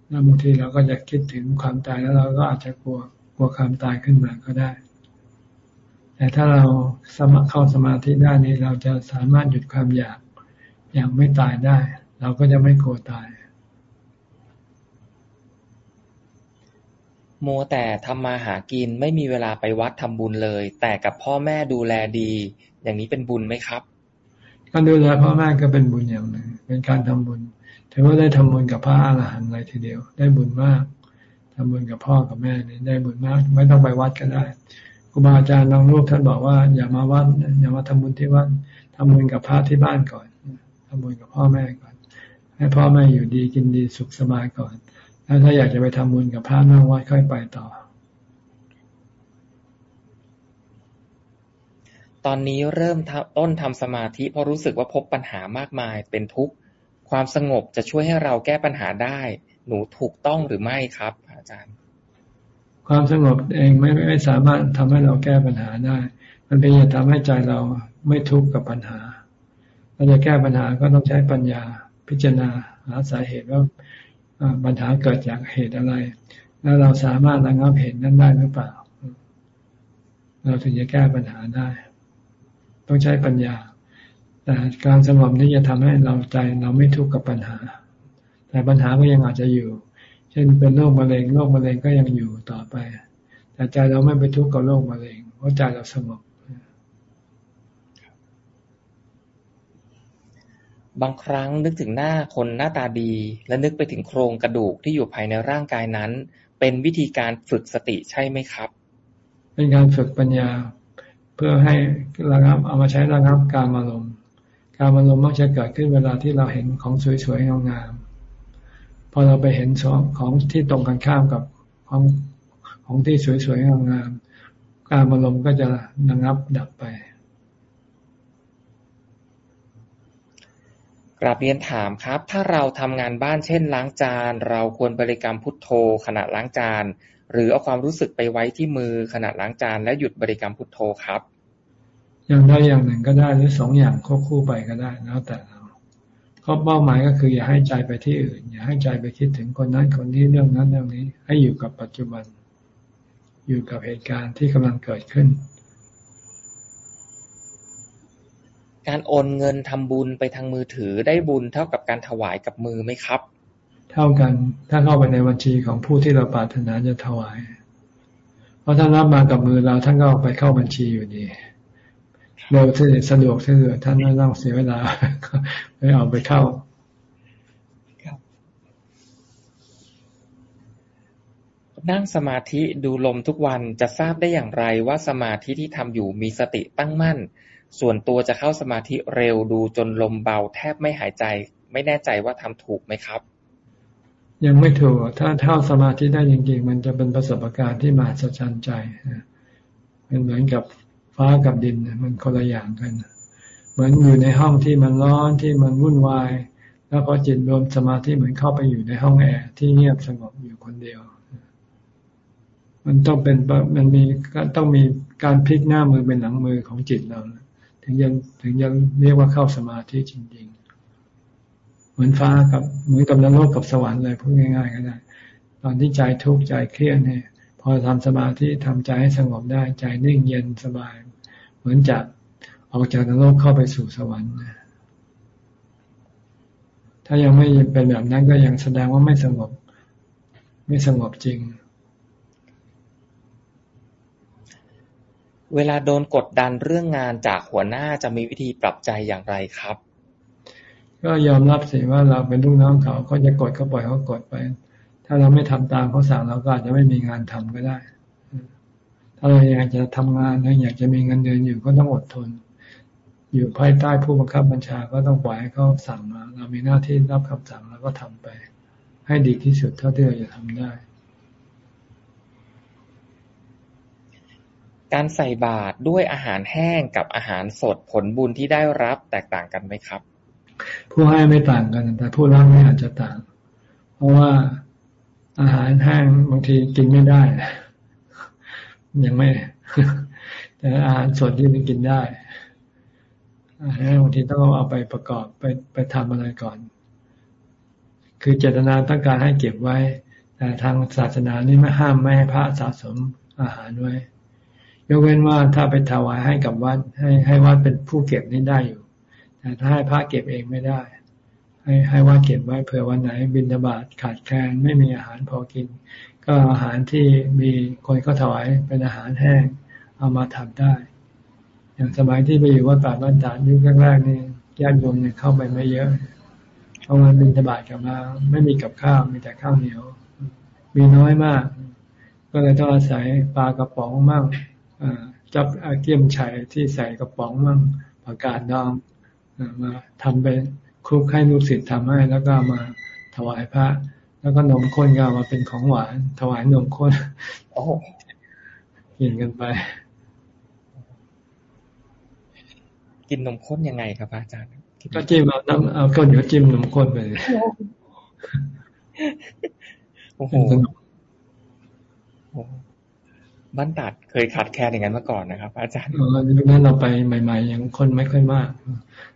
B: แล้วบางทีเราก็จะคิดถึงความตายแล้วเราก็อาจจะกลัวกลัวความตายขึ้นมาก็ได้ แต่ถ้าเราสมัครเข้าสมาธิได้นี้เราจะสามารถหยุดความอยากอย่างไม่ตายได้ เราก็จะไม่กลัวตาย
A: โมแต่ทำมาหากินไม่มีเวลาไปวัดทำบุญเลย แต่กับพ่อแม่ดูแลดี อย่างนี้เป็นบุญไหมครับ
B: การดูแลพ่อแม่ก็เป็นบุญอย่างหนึ่งเป็นการทำบุญ ถือว่าได้ทำบุญกับพระอาหารหันต์เลยทีเดียว ได้บุญมากทำบุญกับพ่อกับแม่นี่ได้บุญมาก ไม่ต้องไปวัดก็ได้ครูบาอาจารย์บางรูปท่านบอกว่าอย่ามาวัดอย่ามาทำบุญที่วัดทำบุญกับพระที่บ้านก่อนทำบุญกับพ่อแม่ก่อน ให้พ่อแม่อยู่ดีกินดีสุขสบายก่อน แล้วถ้าอยากจะไปทำบุญกับพระนอกวัดค่อยไปต่อ
A: ตอนนี้เริ่มต้นทำสมาธิเพราะรู้สึกว่าพบปัญหามากมายเป็นทุกข์ ความสงบจะช่วยให้เราแก้ปัญหาได้ หนูถูกต้องหรือไม่ครับ อาจารย์
B: ความสงบเองไม่ไม่สามารถทำให้เราแก้ปัญหาได้ มันเป็นอย่างทำให้ใจเราไม่ทุกข์กับปัญหา เราจะแก้ปัญหาก็ต้องใช้ปัญญาพิจารณาหาสาเหตุว่าปัญหาเกิดจากเหตุอะไร แล้วเราสามารถระงับเหตุนั้นได้หรือเปล่า เราถึงจะแก้ปัญหาได้ ต้องใช้ปัญญา แต่การสงบนี้จะทำให้เราใจเราไม่ทุกข์กับปัญหา แต่ปัญหาก็ยังอาจจะอยู่ เช่นเป็นโรคมะเร็งโรคมะเร็งก็ยังอยู่ต่อไป แต่ใจเราไม่ไปทุกข์กับโรคมะเร็งเพราะใจเราสงบ
A: บางครั้งนึกถึงหน้าคนหน้าตาดี และนึกไปถึงโครงกระดูกที่อยู่ภายในร่างกายนั้น เป็นวิธีการฝึกสติใช่ไหมครับ
B: เป็นการฝึกปัญญา เพื่อให้ระงับเอามาใช้ระงับการอารมณ์ การอารมณ์มักจะเกิดขึ้นเวลาที่เราเห็นของสวยๆงามๆพอเราไปเห็นของที่ตรงกันข้ามกับของของที่สวยๆงามๆการอารมณ์ก็จะระงับดับไป
A: กราบเรียนถามครับ ถ้าเราทำงานบ้านเช่น ล้างจาน เราควรบริกรรมพุทโธ ขณะล้างจาน หรือเอาความรู้สึกไปไว้ที่มือขณะล้างจาน และหยุดบริกรรมพุทโธครับ
B: ย่างใดอย่างหนึ่งก็ได้หรือสองอย่างควบคู่ไปก็ได้แล้วแต่เราข้อเป้าหมายก็คือ อย่าให้ใจไปที่อื่น อย่าให้ใจไปคิดถึงคนนั้นคนนี้เรื่องนั้นเรื่องนี้ ให้อยู่กับปัจจุบัน อยู่กับเหตุการณ์ที่กำลังเกิดขึ้น
A: การโอนเงินทำบุญไปทางมือถือได้บุญเท่ากับการถวายกับมือไหมครับ
B: เท่ากันถ้าเข้าไปในบัญชีของผู้ที่เราปรารถนาจะถวาย เพราะถ้ารับมากับมือเราท่านก็เอาไปเข้าบัญชีอยู่ดี เร็วที่สะดวกที่สุดท่านไม่ต้องเสียเวลาไปเอาไปเข้า
A: นั่งสมาธิดูลมทุกวันจะทราบได้อย่างไรว่าสมาธิที่ทำอยู่มีสติตั้งมั่น ส่วนตัวจะเข้าสมาธิเร็วดูจนลมเบาแทบไม่หายใจ ไม่แน่ใจว่าทำถูกไหมครับ
B: ยังไม่ถูก ถ้าเท่าสมาธิได้จริงๆ มันจะเป็นประสบการณ์ที่มหัศจรรย์ใจมันเหมือนกับ ฟ้ากับดินมันคนละอย่างกัน เหมือนอยู่ในห้องที่มันร้อนที่มันวุ่นวาย แล้วพอจิตรวมสมาธิเหมือนเข้าไปอยู่ในห้องแอร์ที่เงียบสงบอยู่คนเดียว มันต้องเป็นมันมีต้องมีการพลิกหน้ามือเป็นหลังมือของจิตเราถึงยังถึงยังเรียกว่าเข้าสมาธิจริงๆ เหมือนฟ้ากับเหมือนกับนรกกับสวรรค์เลยพูดง่าย ๆ ก็ได้ ตอนที่ใจทุกข์ใจเครียดเนี่ยพอทำสมาธิทำใจให้สงบได้ใจนิ่งเย็นสบาย เหมือนจากออกจากนรกเข้าไปสู่สวรรค์ถ้ายังไม่เป็นแบบนั้นก็ยังแสดงว่าไม่สงบ ไม่สงบจริง
A: เวลาโดนกดดันเรื่องงานจากหัวหน้าจะมีวิธีปรับใจอย่างไรครับ
B: ก็ยอมรับสิว่าเราเป็นลูกน้องเขาเขาจะกดก็ปล่อยเขากดไป ถ้าเราไม่ทำตามเขาสั่งเราก็อาจจะไม่มีงานทำก็ได้ ถ้าเราอยากจะทำงานอยากจะมีเงินเดือนอยู่ก็ต้องอดทน อยู่ภายใต้ผู้บังคับบัญชาก็ต้องปล่อยให้เขาสั่งมา เรามีหน้าที่รับคำสั่งแล้วก็ทำไป ให้ดีที่สุดเท่าที่เราจะทำได้
A: การใส่บาตรด้วยอาหารแห้งกับอาหารสดผลบุญที่ได้รับแตกต่างกันไหมครับ
B: ผู้ให้ไม่ต่างกัน แต่ผู้รับไม่อาจจะต่าง เพราะว่าอาหารแห้งบางทีกินไม่ได้ ยังไม่ แต่อาหารสดที่มันกินได้อาหารบางทีต้องเอาไปประกอบไปไปทำอะไรก่อน คือเจตนาต้องการให้เก็บไว้ แต่ทางศาสนานี่ไม่ห้ามไม่ให้พระสะสมอาหารไว้ ยกเว้นว่าถ้าไปถวายให้กับวัด ให้ให้วัดเป็นผู้เก็บนี่ได้อยู่ แต่ถ้าให้พระเก็บเองไม่ได้ ให้ให้ว่าเก็บไว้เผื่อวันไหนบินทบาทขาดแคลนไม่มีอาหารพอกิน ก็อาหารที่มีคนก็ถวายเป็นอาหารแห้ง เอามาทำได้ อย่างสมัยที่ไปอยู่วัดป่าบ้านตาดยุคแรกๆนี่ญาติโยมเนี่ยเข้าไปไม่เยอะเพราะมันบินทบาทกลับมา ไม่มีกับข้าวมีแต่ข้าวเหนียว มีน้อยมาก ก็เลยต้องอาศัยปลากระป๋องมั่งจับเกี๊ยมไฉที่ใส่กระป๋องมั่งประกาศดองมาทำไปคลุกให้ลูกศิษย์ทำให้ แล้วก็มาถวายพระ แล้วก็นมข้นก็มาเป็นของหวาน ถวายนมข้นโอ้กินกันไป
A: กินนมข้นยังไงครับอาจารย์
B: ก็จิ้มเอาน้ำเอาก้นเดี๋ยวจิ้มนมข้นไป
A: โอ้โหบ้านตัดเคยขาดแคลนอย่างนั้นมาก่อนนะครับ อาจารย์
B: ยุคนั้นเราไปใหม่ ๆ ยังคนไม่ค่อยมาก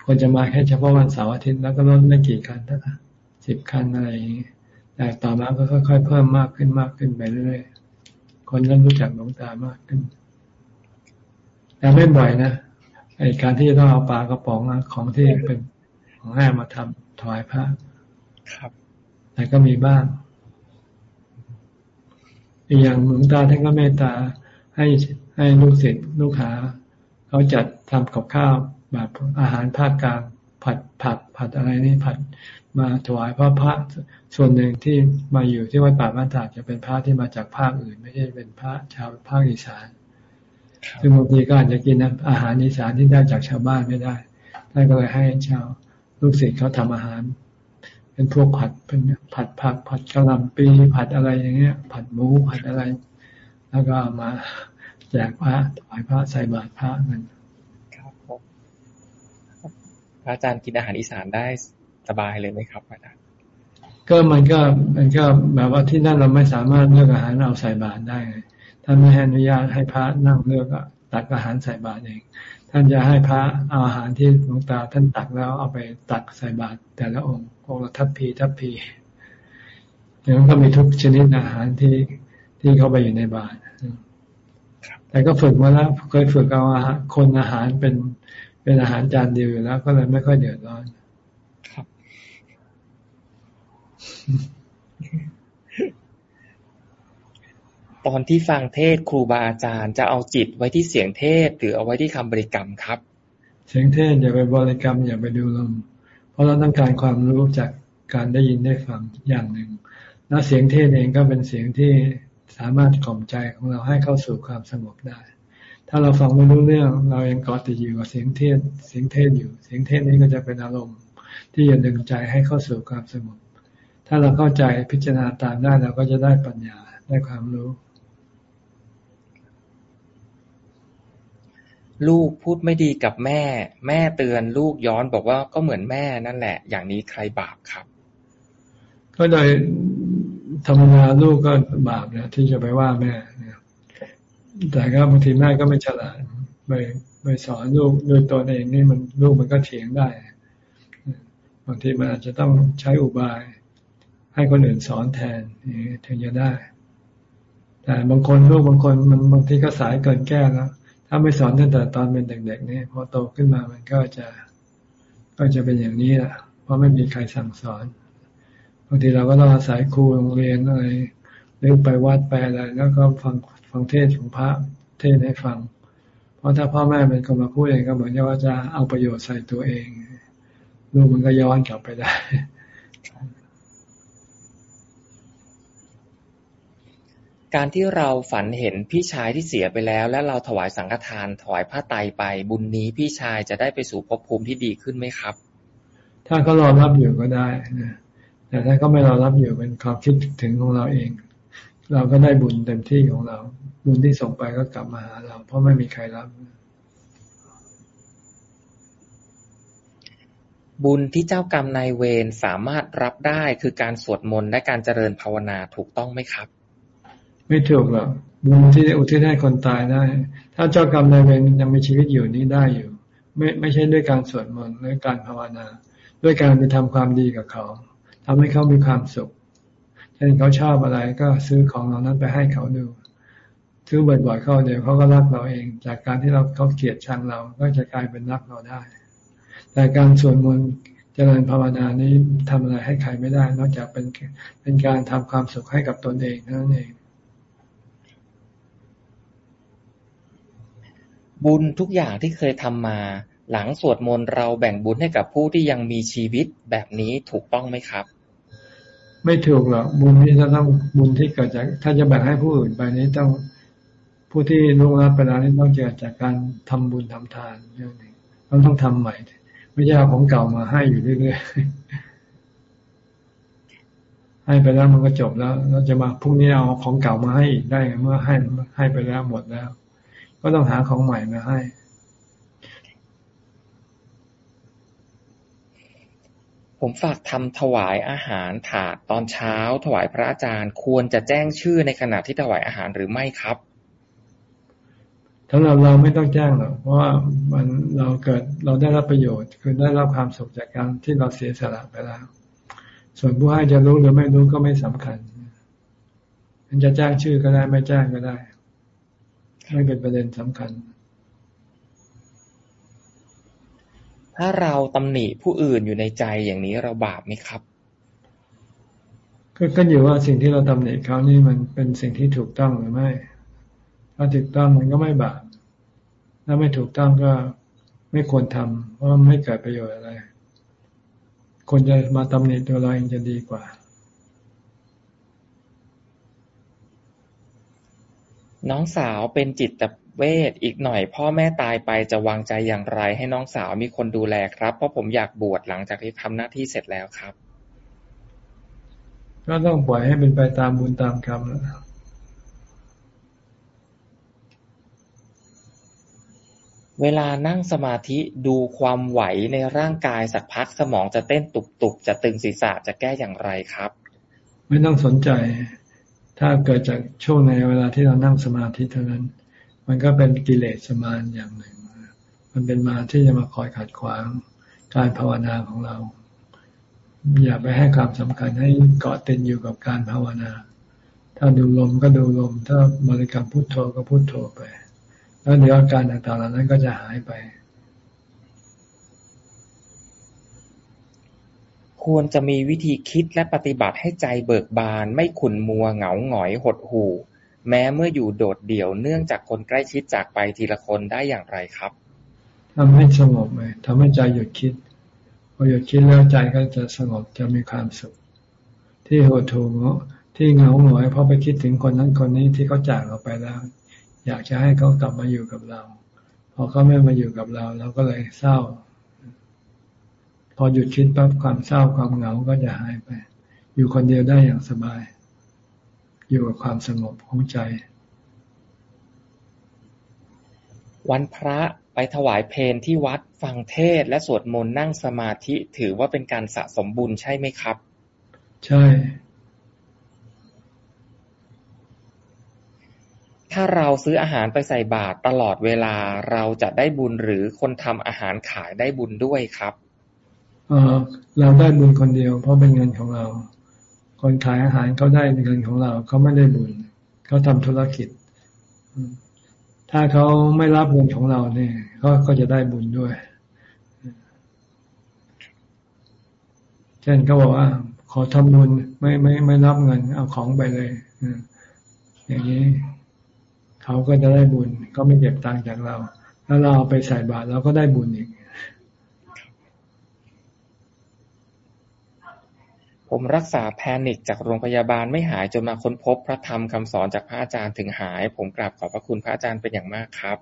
B: คนจะมาแค่เฉพาะวันเสาร์อาทิตย์แล้วก็รถไม่กี่คันเท่านั้นสิบคันอะไรอย่างนี้ แต่ต่อมาก็ค่อยๆเพิ่มมากขึ้นมากขึ้นไปเรื่อยๆคนเริ่มรู้จักหลวงตามากขึ้น แต่ไม่บ่อยนะไอการที่จะต้องเอาปลากระป๋องของที่เป็นของแห้มาทำถวายพระ
A: ครับ
B: แต่ก็มีบ้างอีกอย่างหลวงตาท่านก็เมตตาให้ให้ลูกศิษย์ลูกหาเขาจัดทำกับข้าวแบบอาหารภาคกลางผัดผักผัดอะไรนี่ผัด มาถวายพระพระส่วนหนึ่งที่มาอยู่ที่วัดป่าบ้านตาดจะเป็นพระที่มาจากภาคอื่น ไม่ใช่เป็นพระชาวภาคอีสานซึ่งบางทีก็อาจจะกินอาหารอีสานที่ได้จากชาวบ้านไม่ได้ท่านก็เลยให้ชาวลูกศิษย์เขาทำอาหาร เป็นพวกผัดเป็นผัดผักผัดกะหล่ำปีผัดอะไรอย่างเงี้ย ผัดหมูผัดอะไร แล้วก็มาแจกพระถวายพระใส่บาตรพระเงิน
A: ครับผมพระอาจารย์กินอาหารอีสานได้ สบายเลยไหมครับอาจารย์
B: ก็มันก็มันก็แบบว่าที่นั่นเราไม่สามารถเลือกอาหารเอาใส่บาตรได้ท่านไม่ให้อนุญาตให้พระนั่งเลือกตักอาหารใส่บาตรเอง ท่านจะให้พระเอาอาหารที่หลวงตา ท่านตักแล้วเอาไปตักใส่บาตรแต่ละองค์องค์ละทัพพีทัพพีอย่างนั้นก็มีทุกชนิดอาหารที่ที่เข้าไปอยู่ในบาตรแต่ก็ฝึกมาแล้วเคยฝึกเอาอาหารคนอาหารเป็นเป็นอาหารจานเดียวอยู่แล้ว ก็เลยไม่ค่อยเดือดร้อน ครับ
A: ตอนที่ฟังเทศครูบาอาจารย์จะเอาจิตไว้ที่เสียงเทศหรือเอาไว้ที่คำบริกรรมครับ
B: เสียงเทศอย่าไปบริกรรม อย่าไปดูลม เพราะเราต้องการความรู้จากการได้ยินได้ฟังอย่างหนึ่ง แล้วเสียงเทศเองก็เป็นเสียงที่สามารถกล่อมใจของเราให้เข้าสู่ความสงบได้ ถ้าเราฟังไม่รู้เรื่อง เรายังเกาะติดอยู่กับเสียงเทศ เสียงเทศอยู่ เสียงเทศนี้ก็จะเป็นอารมณ์ ที่จะดึงใจให้เข้าสู่ความสงบ ถ้าถ้าเราเข้าใจพิจารณาตามได้เราก็จะได้ปัญญาได้ความรู้
A: ลูกพูดไม่ดีกับแม่ แม่เตือนลูกย้อนบอกว่าก็เหมือนแม่นั่นแหละ อย่างนี้ใครบาปครับ
B: ก็โดยธรรมดาลูกก็บาปนะที่จะไปว่าแม่เนี่ยแต่ก็บางทีแม่ก็ไม่ฉลาดไปไปสอนลูกโดยตัวเองนี่มันลูกมันก็เถียงได้ บางทีมันอาจจะต้องใช้อุบาย ให้คนอื่นสอนแทนถึงจะได้ แต่บางคนลูกบางคนมันบางทีก็สายเกินแก้แล้ว ถ้าไม่สอนตั้งแต่ตอนเป็นเด็กๆนี่พอโตขึ้นมามันก็จะ ก็จะเป็นอย่างนี้แหละเพราะไม่มีใครสั่งสอนบางทีเราก็ต้องอาศัยครูโรงเรียนอะไรหรือไปวัดไปอะไร แล้วก็ฟังฟังเทศของพระเทศให้ฟัง เพราะถ้าพ่อแม่เป็นคนมาพูดเองก็เหมือนว่าจะเอาประโยชน์ใส่ตัวเองลูกมันก็ย้อนกลับไปได้
A: การที่เราฝันเห็นพี่ชายที่เสียไปแล้ว และเราถวายสังฆทานถวายผ้าไตไป บุญนี้พี่ชายจะได้ไปสู่ภพภูมิที่ดีขึ้นไหมครับ
B: ถ้าเขารอรับอยู่ก็ได้นะแต่ถ้าเขาไม่รอรับอยู่เป็นความคิดถึงของเราเอง เราก็ได้บุญเต็มที่ของเรา บุญที่ส่งไปก็กลับมาหาเรา เพราะไม่มีใครรับ
A: บุญที่เจ้ากรรมนายเวรสามารถรับได้คือการสวดมนต์และการเจริญภาวนาถูกต้องไหมครับ
B: ไม่ถูกหรอกบุญที่อุทิศให้คนตายได้ ถ้าเจ้ากรรมนายเวรยังมีชีวิตอยู่นี้ได้อยู่ ไม่ไม่ใช่ด้วยการสวดมนต์หรือการภาวนา ด้วยการไปทำความดีกับเขาทำให้เขามีความสุขเช่นเขาชอบอะไรก็ซื้อของเหล่านั้นไปให้เขาดูซื้อบ่อยๆเขาเดี๋ยวเขาก็รักเราเอง จากการที่เราเขาเกลียดชังเราก็จะกลายเป็นรักเราได้ แต่การสวดมนต์เจริญภาวนานี้ทำอะไรให้ใครไม่ได้ นอกจากเป็นเป็นการทำความสุขให้กับตนเองนั่นเอง
A: บุญทุกอย่างที่เคยทำมา หลังสวดมนต์เราแบ่งบุญให้กับผู้ที่ยังมีชีวิตแบบนี้ถูกต้องไหมครับ
B: ไม่ถูกหรอกบุญที่จะต้องบุญที่เกิดจาก ถ้าจะแบ่งให้ผู้อื่นไปนี้ต้องผู้ที่ล่วงลับไปแล้วนี่ต้องเกิดจากการทำบุญทำทานนั่องนเองต้องต้องทำใหม่ ไม่ใช่เอาของเก่ามาให้อยู่เรื่อยๆให้ไปแล้วมันก็จบแล้วเราจะมาพรุ่งนี้เอาของเก่ามาให้อีกได้เมื่อให้ให้ไปแล้วหมดแล้ว ก็ต้องหาของใหม่มาให้
A: ผมฝากทำถวายอาหารถาดตอนเช้า ถวายพระอาจารย์ควรจะแจ้งชื่อในขณะที่ถวายอาหารหรือไม่ครับ
B: สำหรับเราไม่ต้องแจ้งหรอกเพราะว่ามันเราเกิดเราได้รับประโยชน์ คือได้รับความสุขจากการที่เราเสียสละไปแล้ว ส่วนผู้ให้จะรู้หรือไม่รู้ก็ไม่สำคัญมันจะแจ้งชื่อก็ได้ไม่แจ้งก็ได้ ไม่เป็นประเด็นสำคัญ
A: ถ้าเราตำหนิผู้อื่นอยู่ในใจอย่างนี้เราบาปไหมครับ
B: ก็ขึ้นอยู่ว่าสิ่งที่เราตำหนิเขานี่มันเป็นสิ่งที่ถูกต้องหรือไม่ ถ้าถูกต้องมันก็ไม่บาป ถ้าไม่ถูกต้องก็ไม่ควรทำเพราะไม่เกิดประโยชน์อะไรคนจะมาตำหนิตัวเราเองจะดีกว่า
A: น้องสาวเป็นจิตเวทอีกหน่อยพ่อแม่ตายไปจะวางใจอย่างไรให้น้องสาวมีคนดูแลครับ เพราะผมอยากบวชหลังจากที่ทำหน้าที่เสร็จแล้วครับ
B: ก็ต้องปล่อยให้เป็นไปตามบุญตามกรรมแล้ว
A: เวลานั่งสมาธิดูความไหวในร่างกายสักพักสมองจะเต้นตุบๆ จะตึงศีรษะจะแก้อย่างไรครับ
B: ไม่ต้องสนใจ ถ้าเกิดจากช่วงในเวลาที่เรานั่งสมาธิเท่านั้น มันก็เป็นกิเลสสมานอย่างหนึ่ง มันเป็นมาที่จะมาคอยขัดขวางการภาวนาของเรา อย่าไปให้ความสำคัญให้เกาะติดอยู่กับการภาวนา ถ้าดูลมก็ดูลม ถ้าบริกรรมพุทโธก็พุทโธไป แล้วเดี๋ยวอาการต่างๆเหล่านั้นก็จะหายไป
A: ควรจะมีวิธีคิดและปฏิบัติให้ใจเบิกบาน ไม่ขุนมัว เหงาหงอย หดหู่ แม้เมื่ออยู่โดดเดี่ยวเนื่องจากคนใกล้ชิดจากไปทีละคนได้อย่างไรครับ
B: ทำให้สงบไหมทำให้ใจหยุดคิด พอหยุดคิดแล้วใจก็จะสงบ จะมีความสุข ที่หดหู่ที่เหงาหงอยเพราะไปคิดถึงคนนั้นคนนี้ที่เขาจากเราไปแล้ว อยากจะให้เขากลับมาอยู่กับเรา พอเขาไม่มาอยู่กับเรา เราก็เลยเศร้า พอหยุดคิดปั๊บความเศร้าความเหงาก็จะหายไป อยู่คนเดียวได้อย่างสบาย อยู่กับความสงบของใจ
A: วันพระไปถวายเพลที่วัดฟังเทศและสวดมนต์นั่งสมาธิถือว่าเป็นการสะสมบุญใช่ไหมครับ
B: ใช่
A: ถ้าเราซื้ออาหารไปใส่บาตรตลอดเวลาเราจะได้บุญหรือคนทำอาหารขายได้บุญด้วยครับ
B: เราได้บุญคนเดียว เพราะเป็นเงินของเรา คนขายอาหารเขาได้เงินของเราเขาไม่ได้บุญเขาทำธุรกิจ ถ้าเขาไม่รับบุญของเราเนี่ยเขาก็จะได้บุญด้วยเช่นเขาบอกว่า ขอทำบุญไม่ไม่ไม่รับเงิน เอาของไปเลยอย่างนี้เขาก็จะได้บุญ ก็ไม่เก็บตังค์จากเรา แล้วเราเอาไปใส่บาตรเราก็ได้บุญอีก
A: ผมรักษาแพนิคจากโรงพยาบาลไม่หายจนมาค้นพบพระธรรมคำสอนจากพระอาจารย์ถึงหาย ผมกราบขอบพระคุณพระอาจารย์เป็นอย่างมากครับ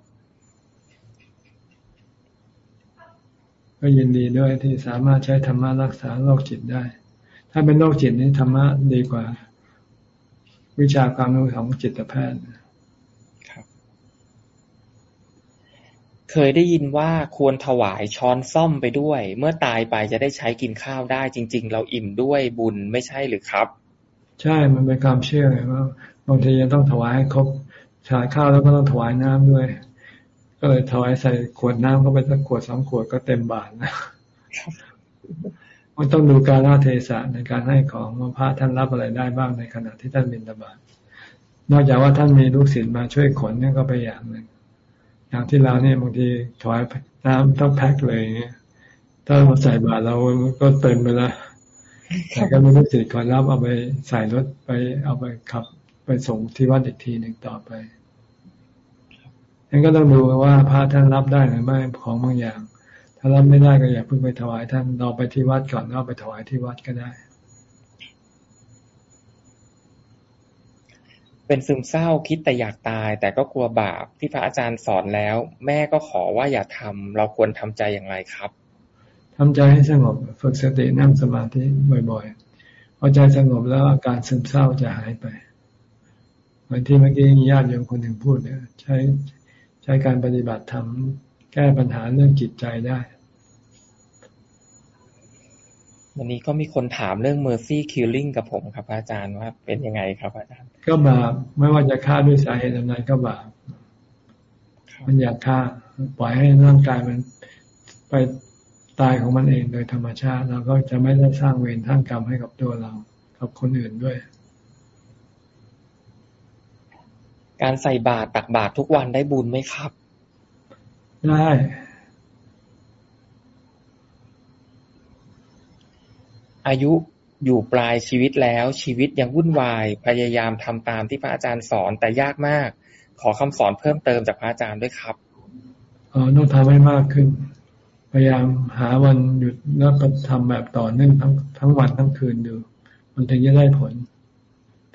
B: ก็ยินดีด้วยที่สามารถใช้ธรรมะรักษาโรคจิตได้ ถ้าเป็นโรคจิตนี้ธรรมะดีกว่า วิชาความรู้ของจิตแพทย์
A: เคยได้ยินว่าควรถวายช้อนซ่อมไปด้วย เมื่อตายไปจะได้ใช้กินข้าวได้ จริง ๆ เราอิ่มด้วยบุญไม่ใช่หรือครับ
B: ใช่ มันเป็นความเชื่อไงว่าบางทีจะต้องถวายให้ครบถวายข้าวแล้วก็ต้องถวายน้ำด้วย ก็เลยถวายใส่ขวดน้ำเข้าไปสักขวดสองขวดก็เต็มบาทนะมันต้องดูการละเทศะในการให้ของว่าพระท่านรับอะไรได้บ้างในขณะที่ท่านบิณฑบาตนอกจากว่าท่านมีลูกศิษย์มาช่วยขนนี่ก็ไปอย่างหนึ่ง อย่างที่เราเนี่ยบางทีถวายน้ำต้องแพ็คเลยเนี่ยถ้าเราใส่บาตรเราก็เต็มไปล้วแต่ก็ไม่รู้สิก่อนรับเอาไปใส่รถไปเอาไปขับ ไปส่งที่วัดอีกทีหนึ่งต่อไปงั้นก็ต้องดูว่าพระท่านรับได้หรือไม่ของบางอย่าง ถ้ารับไม่ได้ก็อย่าเพิ่งไปถวายท่านเราไปที่วัดก่อนแล้วไปถวายที่วัดก็ได้
A: เป็นซึมเศร้าคิดแต่อยากตาย แต่ก็กลัวบาปที่พระอาจารย์สอนแล้ว แม่ก็ขอว่าอย่าทำเราควรทำใจอย่างไรครับ
B: ทำใจให้สงบฝึกสตินั่งสมาธิบ่อยๆพอใจสงบแล้วอาการซึมเศร้าจะหายไปเหมือนที่เมื่อกี้ญาติโยมคนหนึ่งพูดเนี่ยใช้ใช้การปฏิบัติธรรมแก้ปัญหาเรื่องจิตใจได้
A: วันนี้ก็มีคนถามเรื่อง mercy killing กับผมครับ อาจารย์ว่าเป็นยังไงครับ อาจารย์
B: ก็บาปไม่ว่าจะฆ่าด้วยสาเหตุอะไรก็บาปมันอยากฆ่าปล่อยให้ร่างกายมันไปตายของมันเองโดยธรรมชาติเราก็จะไม่ได้สร้างเวรทั้งกรรมให้กับตัวเรา กับคนอื่นด้วย
A: การใส่บาตรตักบาตรทุกวันได้บุญไหมครับ
B: ได้
A: อายุอยู่ปลายชีวิตแล้ว ชีวิตยังวุ่นวาย พยายามทำตามที่พระอาจารย์สอน แต่ยากมาก ขอคำสอนเพิ่มเติมจากพระอาจารย์ด้วยครับ
B: อ๋อต้องทำให้มากขึ้น พยายามหาวันหยุดแล้วก็ทำแบบต่อเนื่องทั้งทั้งวันทั้งคืนดู มันถึงจะได้ผล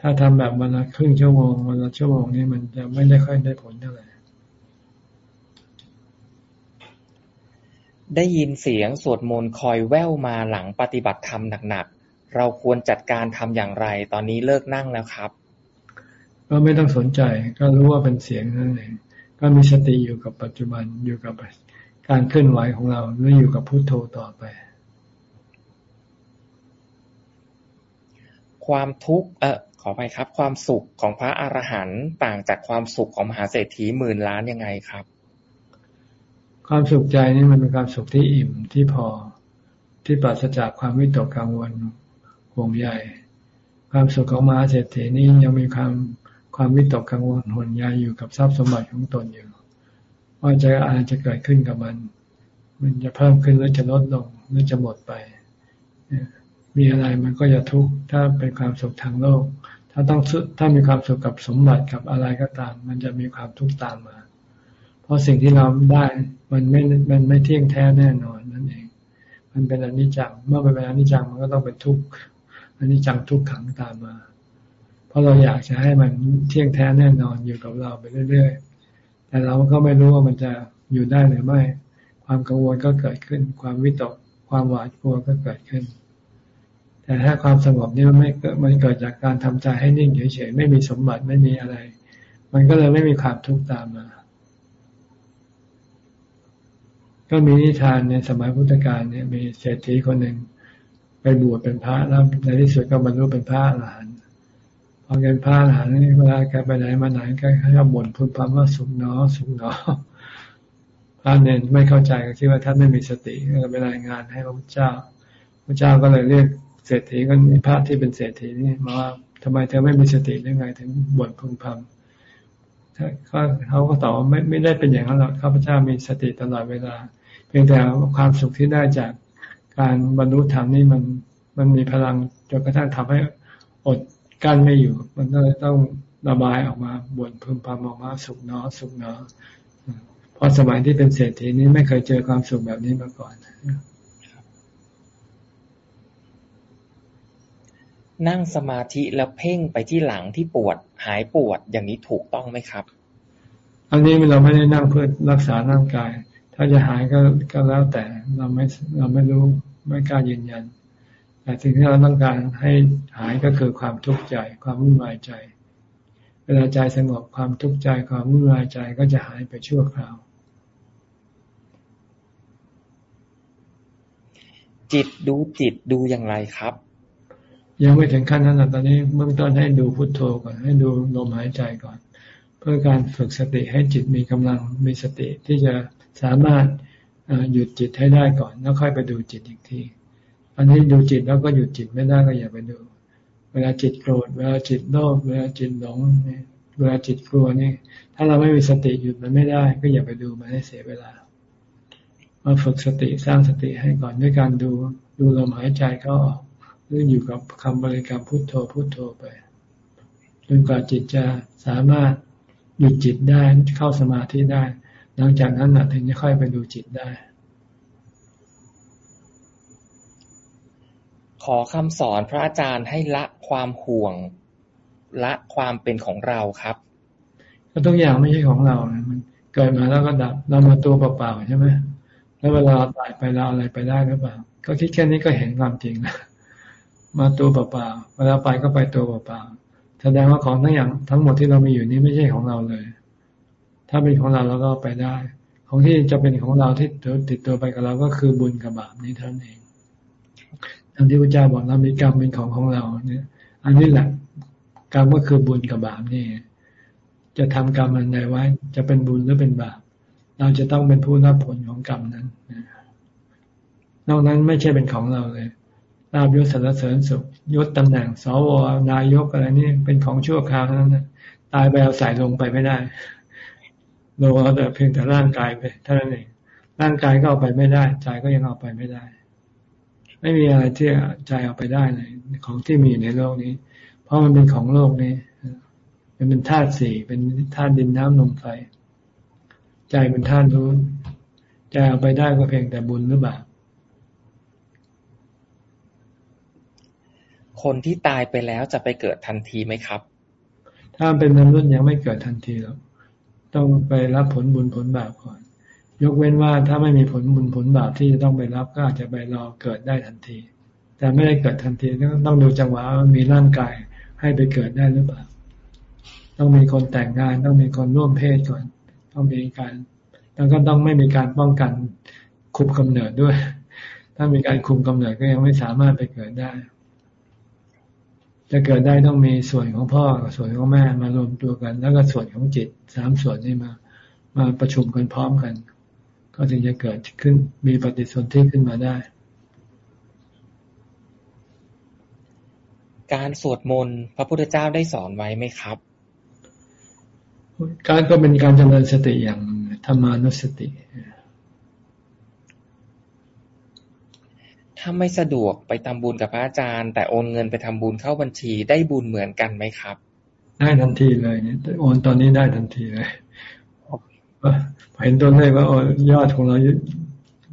B: ถ้าทำแบบวันละครึ่งชั่วโมงวันละชั่วโมงนี้มันจะไม่ได้ค่อยได้ผลเท่าไหร่
A: ได้ยินเสียงสวดมนต์คอยแว่วมาหลังปฏิบัติธรรมหนัก ๆ เราควรจัดการทำอย่างไร ตอนนี้เลิกนั่งแล้วครับ
B: ก็ไม่ต้องสนใจ ก็รู้ว่าเป็นเสียงนั่นเอง ก็มีสติอยู่กับปัจจุบัน อยู่กับการเคลื่อนไหวของเรา หรืออยู่กับพุโทโธต่อไป
A: ความทุกข์ เออขอไปครับ ความสุขของพระอรหันต์ต่างจากความสุขของมหาเศรษฐีหมื่นล้านยังไงครับ
B: ความสุขใจนี่มันเป็นความสุขที่อิ่มที่พอที่ปราศจากความวิตกกังวลห่วงใยความสุขของมหาเศรษฐีนี่ยังมีความความวิตกกังวลห่วงใยอยู่กับทรัพย์สมบัติของตนอยู่ว่าจะอะไรจะเกิดขึ้นกับมัน มันจะเพิ่มขึ้นหรือจะลดลงหรือจะหมดไป มีอะไรมันก็จะทุกข์ถ้าเป็นความสุขทางโลก ถ้าต้องถ้ามีความสุขกับสมบัติกับอะไรก็ตาม มันจะมีความทุกข์ตามมา เพราะสิ่งที่เราได้มันไม่มันไม่เที่ยงแท้แน่นอนนั่นเอง มันเป็นอนิจจัง เมื่อเป็นอนิจจังมันก็ต้องเป็นทุกข์อนิจจังทุกขังตามมา เพราะเราอยากจะให้มันเที่ยงแท้แน่นอนอยู่กับเราไปเรื่อยๆ แต่เราก็ไม่รู้ว่ามันจะอยู่ได้หรือไม่ ความกังวลก็เกิดขึ้น ความวิตก ความหวาดกลัวก็เกิดขึ้น แต่ถ้าความสงบนี่มันไม่มันเกิดจากการทำใจให้นิ่งเฉยๆ ไม่มีสมบัติไม่มีอะไร มันก็เลยไม่มีความทุกข์ตามมา ก็มีนิทานในสมัยพุทธกาลเนี่ยมีเศรษฐีคนหนึ่งไปบวชเป็นพระแล้วในที่สุดก็บรรลุเป็นพระอรหันต์พอเป็นพระอรหันต์นี่เวลาแกไปไหนมาไหนก็ชอบบ่นพูดพำว่าสุขเนาะสุขเนาะพระเนนไม่เข้าใจก็คิดว่าท่านไม่มีสติก็เลยไปรายงานให้พระพุทธเจ้าพระเจ้าก็เลยเรียกเศรษฐีก็มีพระที่เป็นเศรษฐีนี่มาว่าทำไมเธอไม่มีสติได้ไงถึงบ่นพึมพำเขาเขาก็ตอบว่าไม่ไม่ได้เป็นอย่างนั้นหรอกข้าพเจ้ามีสติตลอดเวลา เพียงแต่ความสุขที่ได้จากการบรรลุธรรมนี่มันมันมีพลังจนกระทั่งทำให้อดกั้นไม่อยู่ มันก็เลยต้องระบายออกมาบ่นพึมพำออกมาสุขเนาะสุขเนาะเพราะสมัยที่เป็นเศรษฐีนี้ไม่เคยเจอความสุขแบบนี้มาก่อน
A: นั่งสมาธิแล้วเพ่งไปที่หลังที่ปวดหายปวดอย่างนี้ถูกต้องไหมครับ
B: อันนี้เราไม่ได้นั่งเพื่อรักษาร่างกาย ถ้าจะหายก็ก็แล้วแต่เราไม่เราไม่รู้ไม่กล้ายืนยัน แต่สิ่งที่เราต้องการให้หายก็คือความทุกข์ใจ ความวุ่นวายใจ เวลาใจสงบความทุกข์ใจความวุ่นวายใจก็จะหายไปชั่วคราว
A: จิตดูจิตดูอย่างไรครับ
B: ยังไม่ถึงขั้นนั้นตอนนี้เบื้องต้นให้ดูพุทโธก่อนให้ดูลมหายใจก่อน เพื่อการฝึกสติให้จิตมีกำลังมีสติที่จะ สามารถหยุดจิตให้ได้ก่อน แล้วค่อยไปดูจิตอีกทีอันนี้ดูจิตแล้วก็หยุดจิตไม่ได้ก็อย่าไปดู เวลาจิตโกรธเวลาจิตโลภเวลาจิตหลงเวลาจิตกลัวนี่ถ้าเราไม่มีสติหยุดมันไม่ได้ ก็อย่าไปดูมันให้เสียเวลามาฝึกสติสร้างสติให้ก่อนด้วยการดูดูลมหายใจเข้าออกหรืออยู่กับคำบริกรรมพุทโธพุทโธไปจนกว่าจิตจะสามารถหยุดจิตได้เข้าสมาธิได้ หลังจากนั้นถึงจะค่อยไปดูจิตได้
A: ขอคำสอนพระอาจารย์ให้ละความห่วง ละความเป็นของเราครับ
B: ก็ทุกอย่างไม่ใช่ของเรานะมันเกิดมาแล้วก็ดับ เรามาตัวเปล่าๆใช่ไหมแล้วเวลาตายไปเราอะไรไปได้หรือเปล่า ก็คิดแค่นี้ก็เห็นความจริงนะมาตัวเปล่าๆเวลาไปก็ไปตัวเปล่าๆแสดงว่าของทั้งอย่างทั้งหมดที่เรามีอยู่นี้ไม่ใช่ของเราเลย ถ้าเป็นของเราเราก็ไปได้ ของที่จะเป็นของเราที่ติดตัวไปกับเราก็คือบุญกับบาปนี้เท่านั้นเองทังที่พระเจ้าบอกเรามีกรรมเป็นของของเราเนี่ย อันนี้แหละกรรมก็คือบุญกับบาปนี่ จะทำกรรมอะไรไว้ จะเป็นบุญหรือเป็นบาป เราจะต้องเป็นผู้รับผลของกรรมนั้นนอกนั้นไม่ใช่เป็นของเราเลยลาบยศสรรเสริญสุขยศตำแหน่งสวนายกอะไรนี่เป็นของชั่วคราวเท่านั้นตายไปเอาใส่ลงไปไม่ได้ ลงเอาแต่เพียงแต่ร่างกายไปเท่านั้นเอง ร่างกายก็เอาไปไม่ได้ ใจก็ยังเอาไปไม่ได้ ไม่มีอะไรที่ใจเอาไปได้เลยของที่มีในโลกนี้ เพราะมันเป็นของโลกนี้ มันเป็นธาตุสี่เป็นธาตุดินน้ำลมไฟ ใจเป็นธาตุรู้ใจเอาไปได้ก็เพียงแต่บุญหรือเปล่า
A: คนที่ตายไปแล้วจะไปเกิดทันทีไหมครับ
B: ถ้าเป็นมนุษย์ยังไม่เกิดทันทีหรอก ต้องไปรับผลบุญผลบาปก่อน ยกเว้นว่าถ้าไม่มีผลบุญผลบาปที่จะต้องไปรับก็อาจจะไปรอเกิดได้ทันที แต่ไม่ได้เกิดทันทีต้องดูจังหวะมีร่างกายให้ไปเกิดได้หรือเปล่า ต้องมีคนแต่งงาน ต้องมีคนร่วมเพศก่อน ต้องมีการแล้วก็ต้องไม่มีการป้องกันคุมกำเนิดด้วย ถ้ามีการคุมกำเนิดก็ยังไม่สามารถไปเกิดได้ จะเกิดได้ต้องมีส่วนของพ่อกับส่วนของแม่มารวมตัวกัน แล้วก็ส่วนของจิตสามส่วนนี้มา มาประชุมกันพร้อมกัน ก็ถึงจะเกิดขึ้นมีปฏิสนธิขึ้นมาได้
A: การสวดมนต์พระพุทธเจ้าได้สอนไว้ไหมครับ
B: การก็เป็นการเจริญสติอย่างธรรมานุสติ
A: ถ้าไม่สะดวกไปทำบุญกับพระอาจารย์ แต่โอนเงินไปทำบุญเข้าบัญชีได้บุญเหมือนกันไหมครับ
B: ได้ทันทีเลยเนี่ยโอนตอนนี้ได้ทันทีเลยเห็นตัวเลขว่าโอยอดของเรา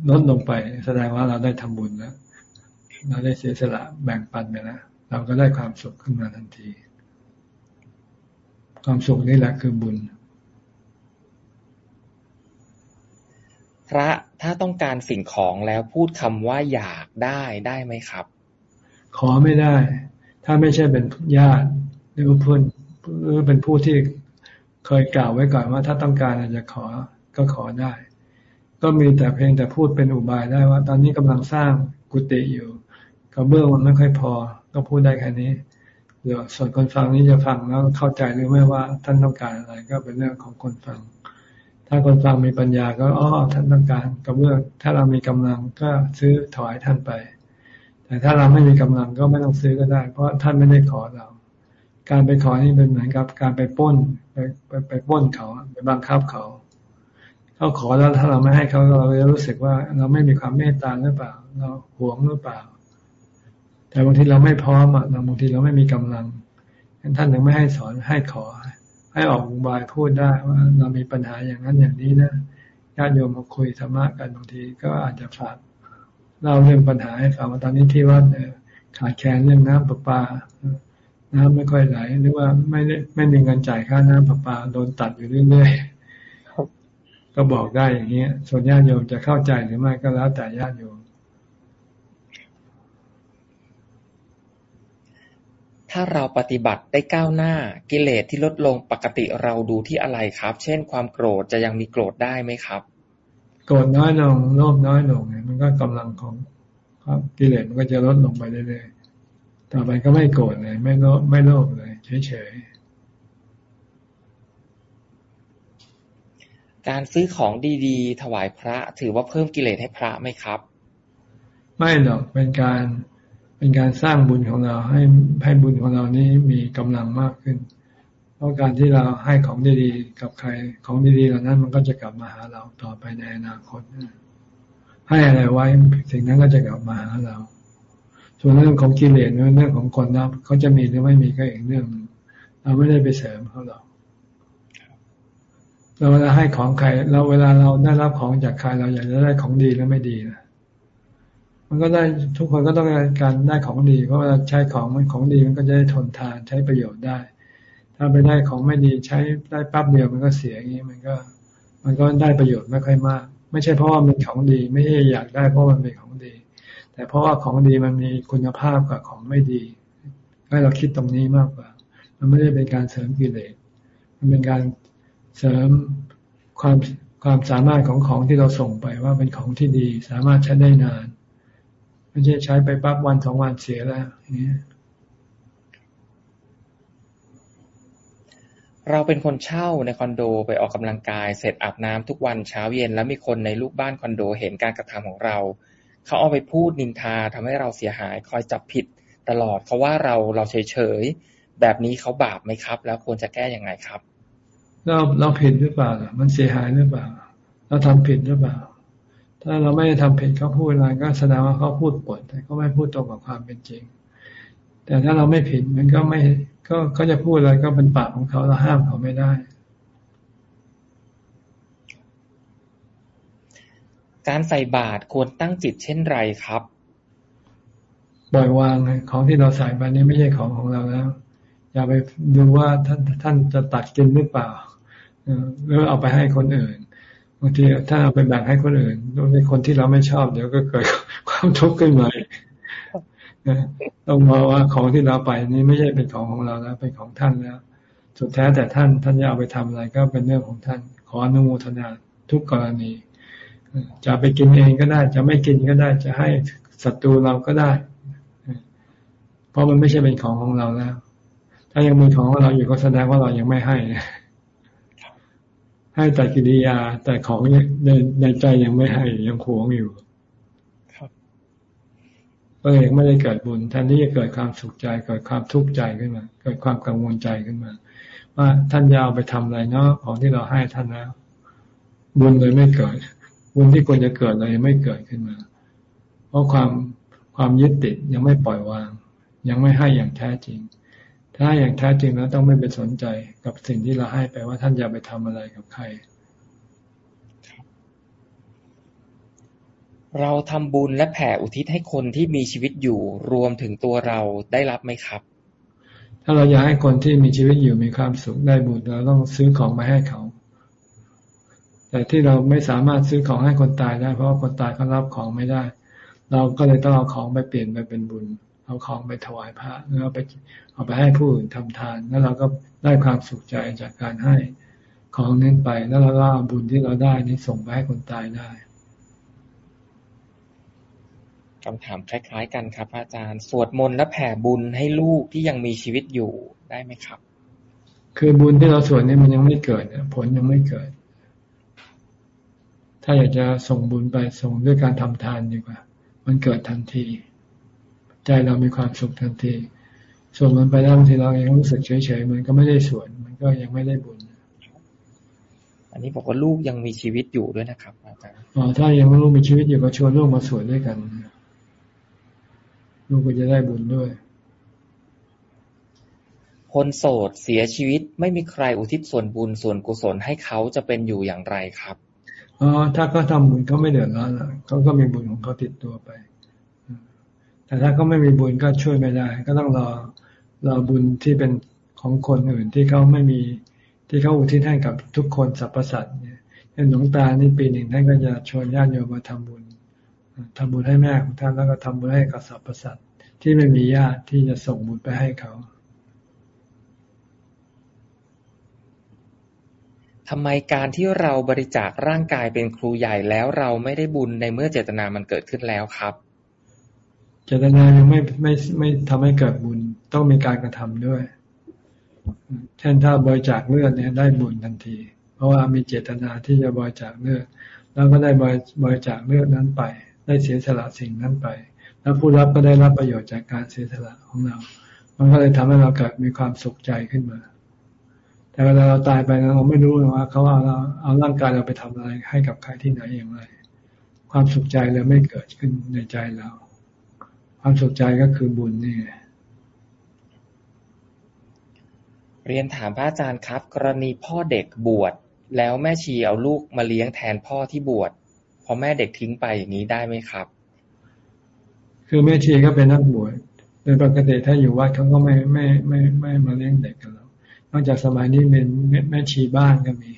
B: ลดลงไป แสดงว่าเราได้ทำบุญแล้วเราได้เสียสละแบ่งปันไปแล้วเราก็ได้ความสุขขึ้นมาทันที ความสุขนี่แหละคือบุญ
A: พระ ถ้าต้องการสิ่งของแล้วพูดคำว่าอยากได้ได้ไหมครับ
B: ขอไม่ได้ ถ้าไม่ใช่เป็นญาติหรือเพื่อนหรือเป็นผู้ที่เคยกล่าวไว้ก่อนว่าถ้าต้องการจจะขอก็ขอได้ ก็มีแต่เพียงแต่พูดเป็นอุบายได้ว่า ตอนนี้กำลังสร้างกุฏิอยู่กระเบื้องมันไม่ค่อยพอ ก็พูดได้แค่นี้เดี๋ยวส่วนคนฟังนี้จะฟังแล้วเข้าใจหรือไม่ว่าท่านต้องการอะไรก็เป็นเรื่องของคนฟัง ถ้าคนฟังมีปัญญาก็อ๋อท่านต้องการกระเบื้องถ้าเรามีกำลังก็ซื้อถวายท่านไป แต่ถ้าเราไม่มีกำลังก็ไม่ต้องซื้อก็ได้ เพราะท่านไม่ได้ขอเรา การไปขอนี่เป็นเหมือนกับการไปป้นไปไปไปป้นเขาไปบังคับเขาเขาขอแล้วถ้าเราไม่ให้เขาเราจะรู้สึกว่าเราไม่มีความเมตตาหรือเปล่า เราหวงหรือเปล่า แต่บางทีเราไม่พร้อมอะบางทีเราไม่มีกำลังท่านถึงไม่ให้สอนให้ขอ ให้ออกอุบายพูดได้ว่าเรามีปัญหาอย่างนั้นอย่างนี้นะญาติโยมมาคุยธรรมะกันบางทีก็อาจจะฝากเล่าเรื่องปัญหาให้ฟังว่าตอนนี้ที่ว่าขาดแคลนเรื่องน้ำประปา น้ำไม่ค่อยไหล หรือว่าไม่ได้ไม่มีเงินจ่ายค่าน้ำประปาโดนตัดอยู่เรื่อยๆก็บอกได้อย่างเงี้ยส่วนญาติโยมจะเข้าใจหรือไม่ก็แล้วแต่ญาติโยม
A: ถ้าเราปฏิบัติได้ก้าวหน้า กิเลสที่ลดลงปกติเราดูที่อะไรครับ เช่น ความโกรธจะยังมีโกรธได้ไหมครับ
B: โกรธน้อยลงโลภน้อยลงเนี่ยมันก็กำลังของครับกิเลสมันก็จะลดลงไปเรื่อยๆต่อไปก็ไม่โกรธเลย ไม่โลภไม่โลภเลยเฉย
A: ๆการซื้อของดีๆ ถวายพระถือว่าเพิ่มกิเลสให้พระไหมครับ
B: ไม่หรอกเป็นการ เป็นการสร้างบุญของเราให้ให้บุญของเรานี้มีกำลังมากขึ้น เพราะการที่เราให้ของดีๆกับใครของดีๆเหล่านั้นมันก็จะกลับมาหาเราต่อไปในอนาคตให้อะไรไว้สิ่งนั้นก็จะกลับมาหาเรา ส่วนเรื่องของกิเลสเรื่องของคนนับเขาจะมีหรือไม่มีก็อีกเรื่องนึงเราไม่ได้ไปเสริมเขาหรอกเราเวลาให้ของใครเราเวลาเราได้รับของจากใครเราอยากจะได้ของดีแล้วไม่ดีนะ มันก็ได้ทุกคนก็ต้องการได้ของดี เพราะว่าใช้ของมันของดีมันก็จะได้ทนทานใช้ประโยชน์ได้ ถ้าไปได้ของไม่ดีใช้ได้ปั๊บเดียวมันก็เสียอย่างนี้มันก็ มันก็ได้ประโยชน์ไม่ค่อยมาก ไม่ใช่เพราะว่ามันของดี ไม่ใช่อยากได้เพราะมันเป็นของดี แต่เพราะว่าของดีมันมีคุณภาพกับของไม่ดีให้เราคิดตรงนี้มากกว่า มันไม่ได้เป็นการเสริมกิเลสมันเป็นการเสริมความความสามารถของของที่เราส่งไปว่าเป็นของที่ดี สามารถใช้ได้นาน ไม่ใช่ใช้ไปปั๊บวันสองวันเสียแล้วนี่
A: เราเป็นคนเช่าในคอนโดไปออกกำลังกาย เสร็จอาบน้ำทุกวันเช้าเย็น แล้วมีคนในลูกบ้านคอนโดเห็นการกระทำของเรา เขาเอาไปพูดนินทาทำให้เราเสียหาย คอยจับผิดตลอดเขาว่าเราเราเฉยเฉยแบบนี้เขาบาปไหมครับ แล้วควรจะแก้ยังไงครับ
B: เราเราผิดหรือเปล่า มันเสียหายหรือเปล่า เราทำผิดหรือเปล่า ถ้าเราไม่ได้ทำผิดเขาพูดอะไรก็แสดงว่าเขาพูดปด แต่เขาไม่พูดตรงกับความเป็นจริง แต่ถ้าเราไม่ผิดมันก็ไม่ก็เขาจะพูดอะไรก็เป็นปากของเขาเราห้ามเขาไม่ได้
A: การใส่บาตรควรตั้งจิตเช่นไรครับ
B: ปล่อยวางของที่เราใส่ไปนี้ไม่ใช่ของของเราแล้วอย่าไปดูว่าท่านท่านจะตัดกินหรือเปล่าหรือเอาไปให้คนอื่น บางทีถ้าเอาไปแบ่งให้คนอื่นโดยคนที่เราไม่ชอบเดี๋ยวก็เกิดความทุกข์ขึ้นมาต้องมองว่าของที่เราไปนี่ไม่ใช่เป็นของของเราแล้วเป็นของท่านแล้วสุดแท้แต่ท่านท่านจะเอาไปทำอะไรก็เป็นเรื่องของท่าน ขออนุโมทนาทุกกรณี จะไปกินเองก็ได้ จะไม่กินก็ได้ จะให้ศัตรูเราก็ได้ เพราะมันไม่ใช่เป็นของของเราแล้ว ถ้ายังมีของของเราอยู่ก็แสดงว่าเรายังไม่ให้ ให้แต่กิริยาแต่ของในในใจยังไม่ให้ยังหวงอยู่ก็เลยไม่ได้เกิดบุญแทนที่จะเกิดความสุขใจเกิดความทุกข์ใจขึ้นมา เกิดความกังวลใจขึ้นมา ว่าท่านยาวไปทำอะไรเนาะของที่เราให้ท่านแล้ว บุญเลยไม่เกิด บุญที่ควรจะเกิดเลยไม่เกิดขึ้นมา เพราะความความยึดติดยังไม่ปล่อยวาง ยังไม่ให้อย่างแท้จริง ถ้าอย่างแท้จริงแล้วต้องไม่ไปสนใจกับสิ่งที่เราให้ไปว่าท่านจะไปทำอะไรกับใคร
A: เราทำบุญและแผ่อุทิศให้คนที่มีชีวิตอยู่รวมถึงตัวเราได้รับไหมครับ
B: ถ้าเราอยากให้คนที่มีชีวิตอยู่มีความสุขได้บุญเราต้องซื้อของมาให้เขา แต่ที่เราไม่สามารถซื้อของให้คนตายได้ เพราะว่าคนตายเขารับของไม่ได้ เราก็เลยต้องเอาของไปเปลี่ยนไปเป็นบุญเอาของไปถวายพระแล้วเอาไปเอาไปให้ผู้อื่นทำทาน แล้วเราก็ได้ความสุขใจจากการให้ของนั้นไป แล้วเราก็เอาบุญที่เราได้นี้ส่งไปให้คนตายได้
A: คำถามคล้ายๆ กันครับ อาจารย์ สวดมนต์และแผ่บุญให้ลูกที่ยังมีชีวิตอยู่ได้ไหมครับ
B: คือบุญที่เราสวดนี่มันยังไม่เกิดผลยังไม่เกิด ถ้าอยากจะส่งบุญไปส่งด้วยการทำทานดีกว่า มันเกิดทันที ใจเรามีความสุขทันที ส่วนมันไปแล้วบางทีเรายังรู้สึกเฉยๆมันก็ไม่ได้ส่วน มันก็ยังไม่ได้บุญ
A: อันนี้บอกว่าลูกยังมีชีวิตอยู่ด้วยนะครับอาจารย์
B: อ๋อถ้ายังลูกมีชีวิตอยู่ก็ชวนลูกมาสวดด้วยกัน ลูกก็จะได้บุญด้วย
A: คนโสดเสียชีวิตไม่มีใครอุทิศส่วนบุญส่วนกุศลให้เขาจะเป็นอยู่อย่างไรครับ
B: อ๋อถ้าเขาทาบุญเขาไม่เดือดร้อนเขาก็มีบุญของเขาติดตัวไป แต่ถ้าเขาไม่มีบุญก็ช่วยไม่ได้ ก็ต้องรอรอบุญที่เป็นของคนอื่นที่เขาไม่มีที่เขาอุทิศให้กับทุกคนสรรพสัตว์เนี่ยหลวงตานี่ปีหนึ่งท่านก็จะชวนญาติโยมมาทำบุญทำบุญให้แม่ของท่านแล้วก็ทำบุญให้กับสรรพสัตว์ที่ไม่มีญาติที่จะส่งบุญไปให้เขา
A: ทำไมการที่เราบริจาคร่างกายเป็นครูใหญ่แล้วเราไม่ได้บุญในเมื่อเจตนามันเกิดขึ้นแล้วครับ
B: เจตนายังไม่ไม่ไม่ทำให้เกิดบุญ ต้องมีการกระทำด้วย เช่นถ้าบริจาคเลือดเนี่ยได้บุญทันที เพราะว่ามีเจตนาที่จะบริจาคเลือด แล้วก็ได้บริจาคเลือดนั้นไป ได้เสียสละสิ่งนั้นไป แล้วผู้รับก็ได้รับประโยชน์จากการเสียสละของเรา มันก็เลยทำให้เราเกิดมีความสุขใจขึ้นมา แต่เวลาเราตายไปเราไม่รู้ว่าเขาเอาเราเอาร่างกายเราไปทำอะไรให้กับใครที่ไหนอย่างไร ความสุขใจเลยไม่เกิดขึ้นในใจเรา ความสุขใจก็คือบุญนี่
A: เรียนถามพระอาจารย์ครับ กรณีพ่อเด็กบวชแล้วแม่ชีเอาลูกมาเลี้ยงแทนพ่อที่บวชพอแม่เด็กทิ้งไปอย่างนี้ได้ไหมครับ
B: คือแม่ชีก็เป็นนักบวชโดยปกติถ้าอยู่วัดเขาก็ไม่ไม่ไม่ไม่มาเลี้ยงเด็กกันแล้วนอกจากสมัยนี้เป็นแม่ชีบ้านก็มี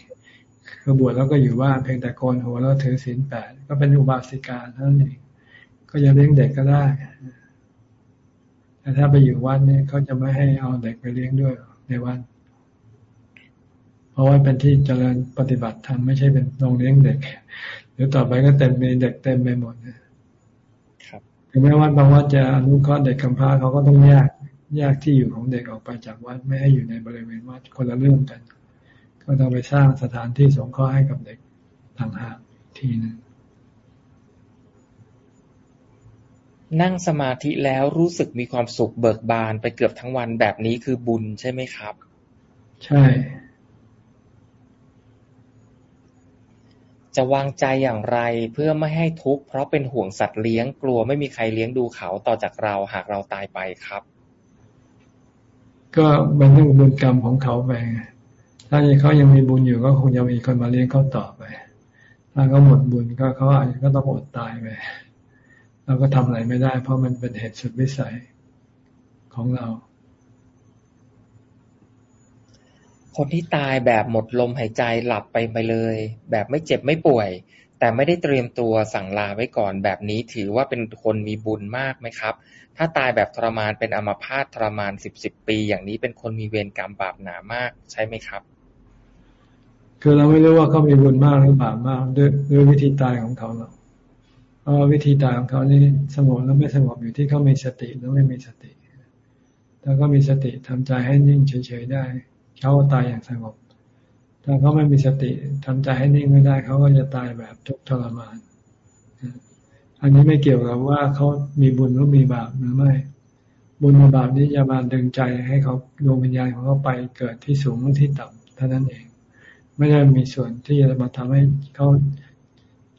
B: คือบวชแล้วก็อยู่บ้านเพียงแต่โกนหัวแล้วถือศีลแปดก็เป็นอุบาสิกาเท่านั้นเอง ก็จะเลี้ยงเด็กก็ได้ แต่ถ้าไปอยู่วัดเนี่ยเขาจะไม่ให้เอาเด็กไปเลี้ยงด้วยในวัด เพราะว่าเป็นที่เจริญปฏิบัติธรรมไม่ใช่เป็นโรงเลี้ยงเด็ก เดี๋ยวต่อไปก็เต็มมีเด็กเต็มไปหมดนะครับถึงแม้ว่าบางวัดจะอนุเคราะห์เด็กกำพร้าเขาก็ต้องแยกแยกที่อยู่ของเด็กออกไปจากวัดไม่ให้อยู่ในบริเวณวัดคนละเรื่องกัน ก็ต้องไปสร้างสถานที่สงเคราะห์ให้กับเด็กต่างหากทีนึง
A: นั่งสมาธิแล้วรู้สึกมีความสุขเบิกบานไปเกือบทั้งวันแบบนี้คือบุญใช่ไหมครับ
B: ใช่
A: จะวางใจอย่างไรเพื่อไม่ให้ทุกข์เพราะเป็นห่วงสัตว์เลี้ยงกลัวไม่มีใครเลี้ยงดูเขาต่อจากเราหากเราตายไปครับ
B: ก็เป็นเรื่องบุญกรรมของเขาไปถ้าเขายังมีบุญอยู่ก็คงจะมีคนมาเลี้ยงเขาต่อไป ถ้าเขาหมดบุญก็เขาอาจจะก็ต้องอดตายไป เราก็ทำอะไรไม่ได้ เพราะมันเป็นเหตุสุดวิสัยของเรา
A: คนที่ตายแบบหมดลมหายใจหลับไปไปเลย แบบไม่เจ็บไม่ป่วย แต่ไม่ได้เตรียมตัวสั่งลาไว้ก่อน แบบนี้ถือว่าเป็นคนมีบุญมากไหมครับ ถ้าตายแบบทรมานเป็นอมาพาตทรมานสิบสิบปี อย่างนี้เป็นคนมีเวรกรรมบาปหนามากใช่ไหมครับ
B: คือเราไม่รู้ว่าเขามีบุญมากหรือบาปมากด้วยด้วยวิธีตายของเขาหรอก เพราะวิธีตายของเขานี่สงบแล้วไม่สงบอยู่ที่เขามีสติหรือไม่มีสติถ้าก็มีสติทำใจให้นิ่งเฉยๆได้ เขาตายอย่างสงบ ถ้าเขาไม่มีสติทำใจให้นิ่งไม่ได้ เขาก็จะตายแบบทุกข์ทรมาน อันนี้ไม่เกี่ยวกับว่าเขามีบุญหรือมีบาปหรือไม่ บุญกับบาปนี้จะมาดึงใจให้เขาดวงวิญญาณของเขาไปเกิดที่สูงหรือที่ต่ำเท่านั้นเอง ไม่ได้มีส่วนที่จะมาทำให้เขา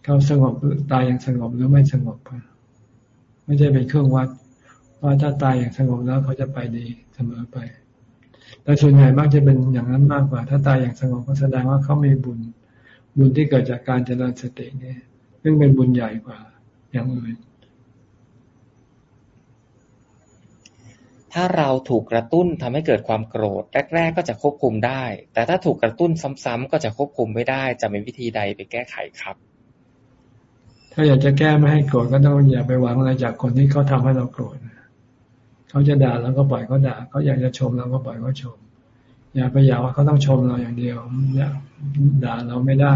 B: เขาสงบตายอย่างสงบหรือไม่สงบไม่ใช่เป็นเครื่องวัดว่าถ้าตายอย่างสงบแล้วเขาจะไปดีเสมอไปแต่ส่วนใหญ่มักจะเป็นอย่างนั้นมากกว่า ถ้าตายอย่างสงบก็แสดงว่าเขามีบุญ บุญที่เกิดจากการเจริญสติเนี่ยซึ่งเป็นบุญใหญ่กว่า อย่างอื่น
A: ถ้าเราถูกกระตุ้นทำให้เกิดความโกรธ แรก ๆ ก็จะควบคุมได้ แต่ถ้าถูกกระตุ้นซ้ำๆก็จะควบคุมไม่ได้ จะมีวิธีใดไปแก้ไขครับ
B: ถ้าอยากจะแก้ไม่ให้โกรธก็ต้องอย่าไปหวังอะไรจากคนที่เขาทาให้เราโกรธเขาจะด่าเราก็ปล่อยเขาด่าเขาอยากจะชมเราก็ปล่อยเขาชม อย่าไปอยากว่าเขาต้องชมเราอย่างเดียวอย่าด่าเราไม่ได้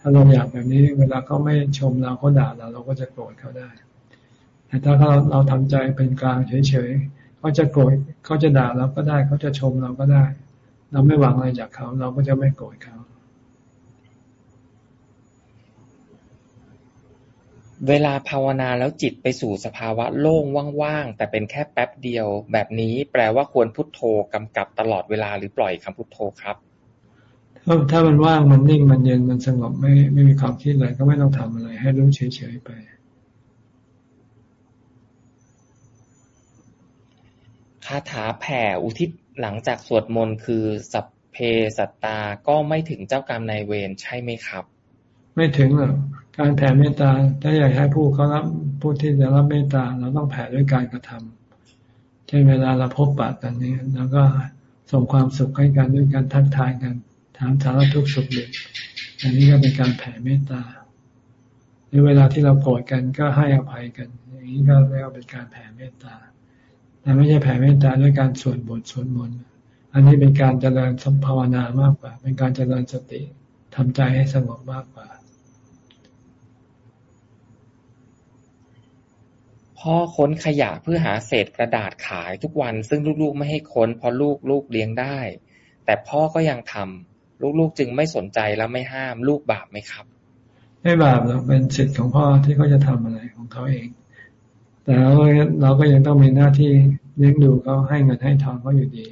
B: ถ้าเราอยากแบบนี้เวลาเขาไม่ชมเราเขาด่าเราเราก็จะโกรธเขาได้ แต่ถ้าเราเราทำใจเป็นกลางเฉยๆเขาจะโกรธเขาจะด่าเราก็ได้เขาจะชมเราก็ได้ เราไม่หวังอะไรจากเขา เราก็จะไม่โกรธเขา
A: เวลาภาวนาแล้วจิตไปสู่สภาวะโล่งว่าง ๆ แต่เป็นแค่แป๊บเดียว แบบนี้แปลว่าควรพุทโธกำกับตลอดเวลาหรือปล่อยคำพุทโธครับ
B: ถ้าถ้ามันว่างมันนิ่งมันเย็นมันสงบไม่ไม่มีความคิดอะไรก็ไม่ต้องทำอะไร ให้รู้เฉยๆไป
A: คาถาแผ่อุทิศหลังจากสวดมนต์คือสัพเพสัตตาก็ไม่ถึงเจ้ากรรมนายเวรใช่ไหมครับ
B: ไม่ถึงหรอก การแผ่เมตตาถ้าอยากให้ผู้เขารับผู้ที่จะรับเมตตาเราต้องแผ่ด้วยการกระทำเช่นเวลาเราพบปะกันนี้แล้วก็ส่งความสุขให้กันด้วยการทักทายกันถามสารทุกข์สุขเด็กอันนี้ก็เป็นการแผ่เมตตาในเวลาที่เราโกรธกันก็ให้อภัยกัน อย่างนี้ก็เรียกว่าเป็นการแผ่เมตตาแต่ไม่ใช่แผ่เมตตาด้วยการสวดบทสวดมนต์อันนี้เป็นการเจริญสมภาวนามากกว่า เป็นการเจริญสติทำใจให้สงบมากกว่า
A: พ่อค้นขยะเพื่อหาเศษกระดาษขายทุกวัน ซึ่งลูก ๆ ไม่ให้ค้น เพราะลูกลูกเลี้ยงได้ แต่พ่อก็ยังทำลูก ๆ จึงไม่สนใจและไม่ห้าม ลูกบาปไหมครับ
B: ไม่บาปหรอกเป็นสิทธิ์ของพ่อที่เขาจะทำอะไรของเขาเอง แต่เราเราก็ยังต้องมีหน้าที่เลี้ยงดูเขาให้เงินให้ทองเขาอยู่ดี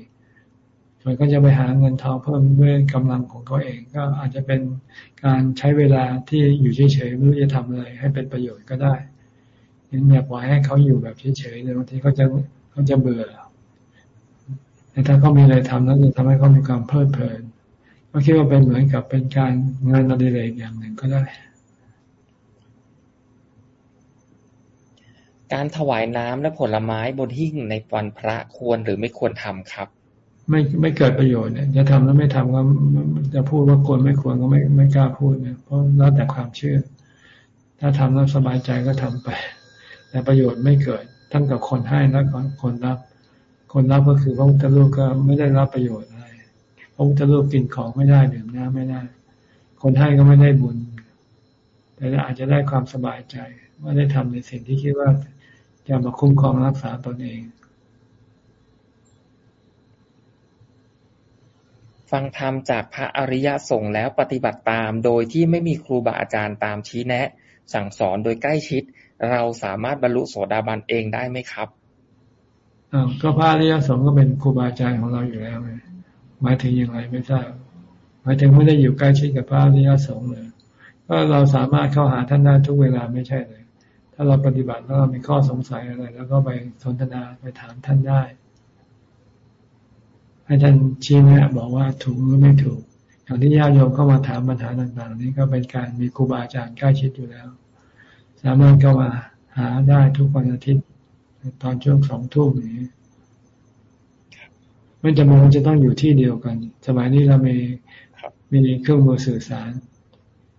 B: ส่วนก็จะไปหาเงินทองเพิ่มด้วยกำลังของเขาเอง ก็อาจจะเป็นการใช้เวลาที่อยู่เฉยๆไม่รู้จะทำอะไรให้เป็นประโยชน์ก็ได้ ยังอย่าปล่อยให้เขาอยู่แบบเฉยๆเลยบางทีเขาจะเขาจะเบื่อแต่ถ้าเขามีอะไรทำแล้วจะทำให้เขามีความเพลิดเพลินก็คิดว่าเป็นเหมือนกับเป็นการงานอดิเรกอย่างหนึ่งก็ได้
A: การถวายน้ำและผลไม้บนหิ้งในวันพระควรหรือไม่ควรทำครับ
B: ไม่ไม่เกิดประโยชน์เนี่ยจะทำแล้วไม่ทำก็จะพูดว่าควรไม่ควรก็ไม่ไม่กล้าพูดเนี่ยเพราะแล้วแต่ความเชื่อ ถ้าทำแล้วสบายใจก็ทำไป แต่ประโยชน์ไม่เกิดทั้งกับคนให้และคนรับ คนรับก็คือพระพุทธรูปก็ไม่ได้รับประโยชน์อะไรพระพุทธรูปกินของไม่ได้ดื่มน้ำไม่ได้ คนให้ก็ไม่ได้บุญ แต่อาจจะได้ความสบายใจว่าได้ทำในสิ่งที่คิดว่าจะมาคุ้มครองรักษาตนเอง
A: ฟังธรรมจากพระอริยสงฆ์แล้วปฏิบัติตาม โดยที่ไม่มีครูบาอาจารย์ตามชี้แนะ สั่งสอนโดยใกล้ชิด เราสามารถบรรลุโสดาบันเองได้ไหมครับ
B: ก็พระอริยสงฆ์ก็เป็นครูบาอาจารย์ของเราอยู่แล้วไงหมายถึงอย่างไรไม่ทราบหมายถึงไม่ได้อยู่ใกล้ชิดกับพระอริยสงฆ์เลยก็เราสามารถเข้าหาท่านได้ทุกเวลาไม่ใช่เลย ถ้าเราปฏิบัติแล้วเรามีข้อสงสัยอะไร แล้วก็ไปสนทนาไปถามท่านได้ ให้ท่านชี้แนะบอกว่าถูกหรือไม่ถูกอย่างที่ญาติโยมเข้ามาถามปัญหาต่าง ๆ นี้ก็เป็นการมีครูบาอาจารย์ใกล้ชิดอยู่แล้ว สามารถเข้ามาหาได้ทุกวันอาทิตย์ ตอนช่วงสองทุ่มนี้ไม่จำเป็นจะต้องอยู่ที่เดียวกัน สมัยนี้เรามีมีเครื่องมือสื่อสาร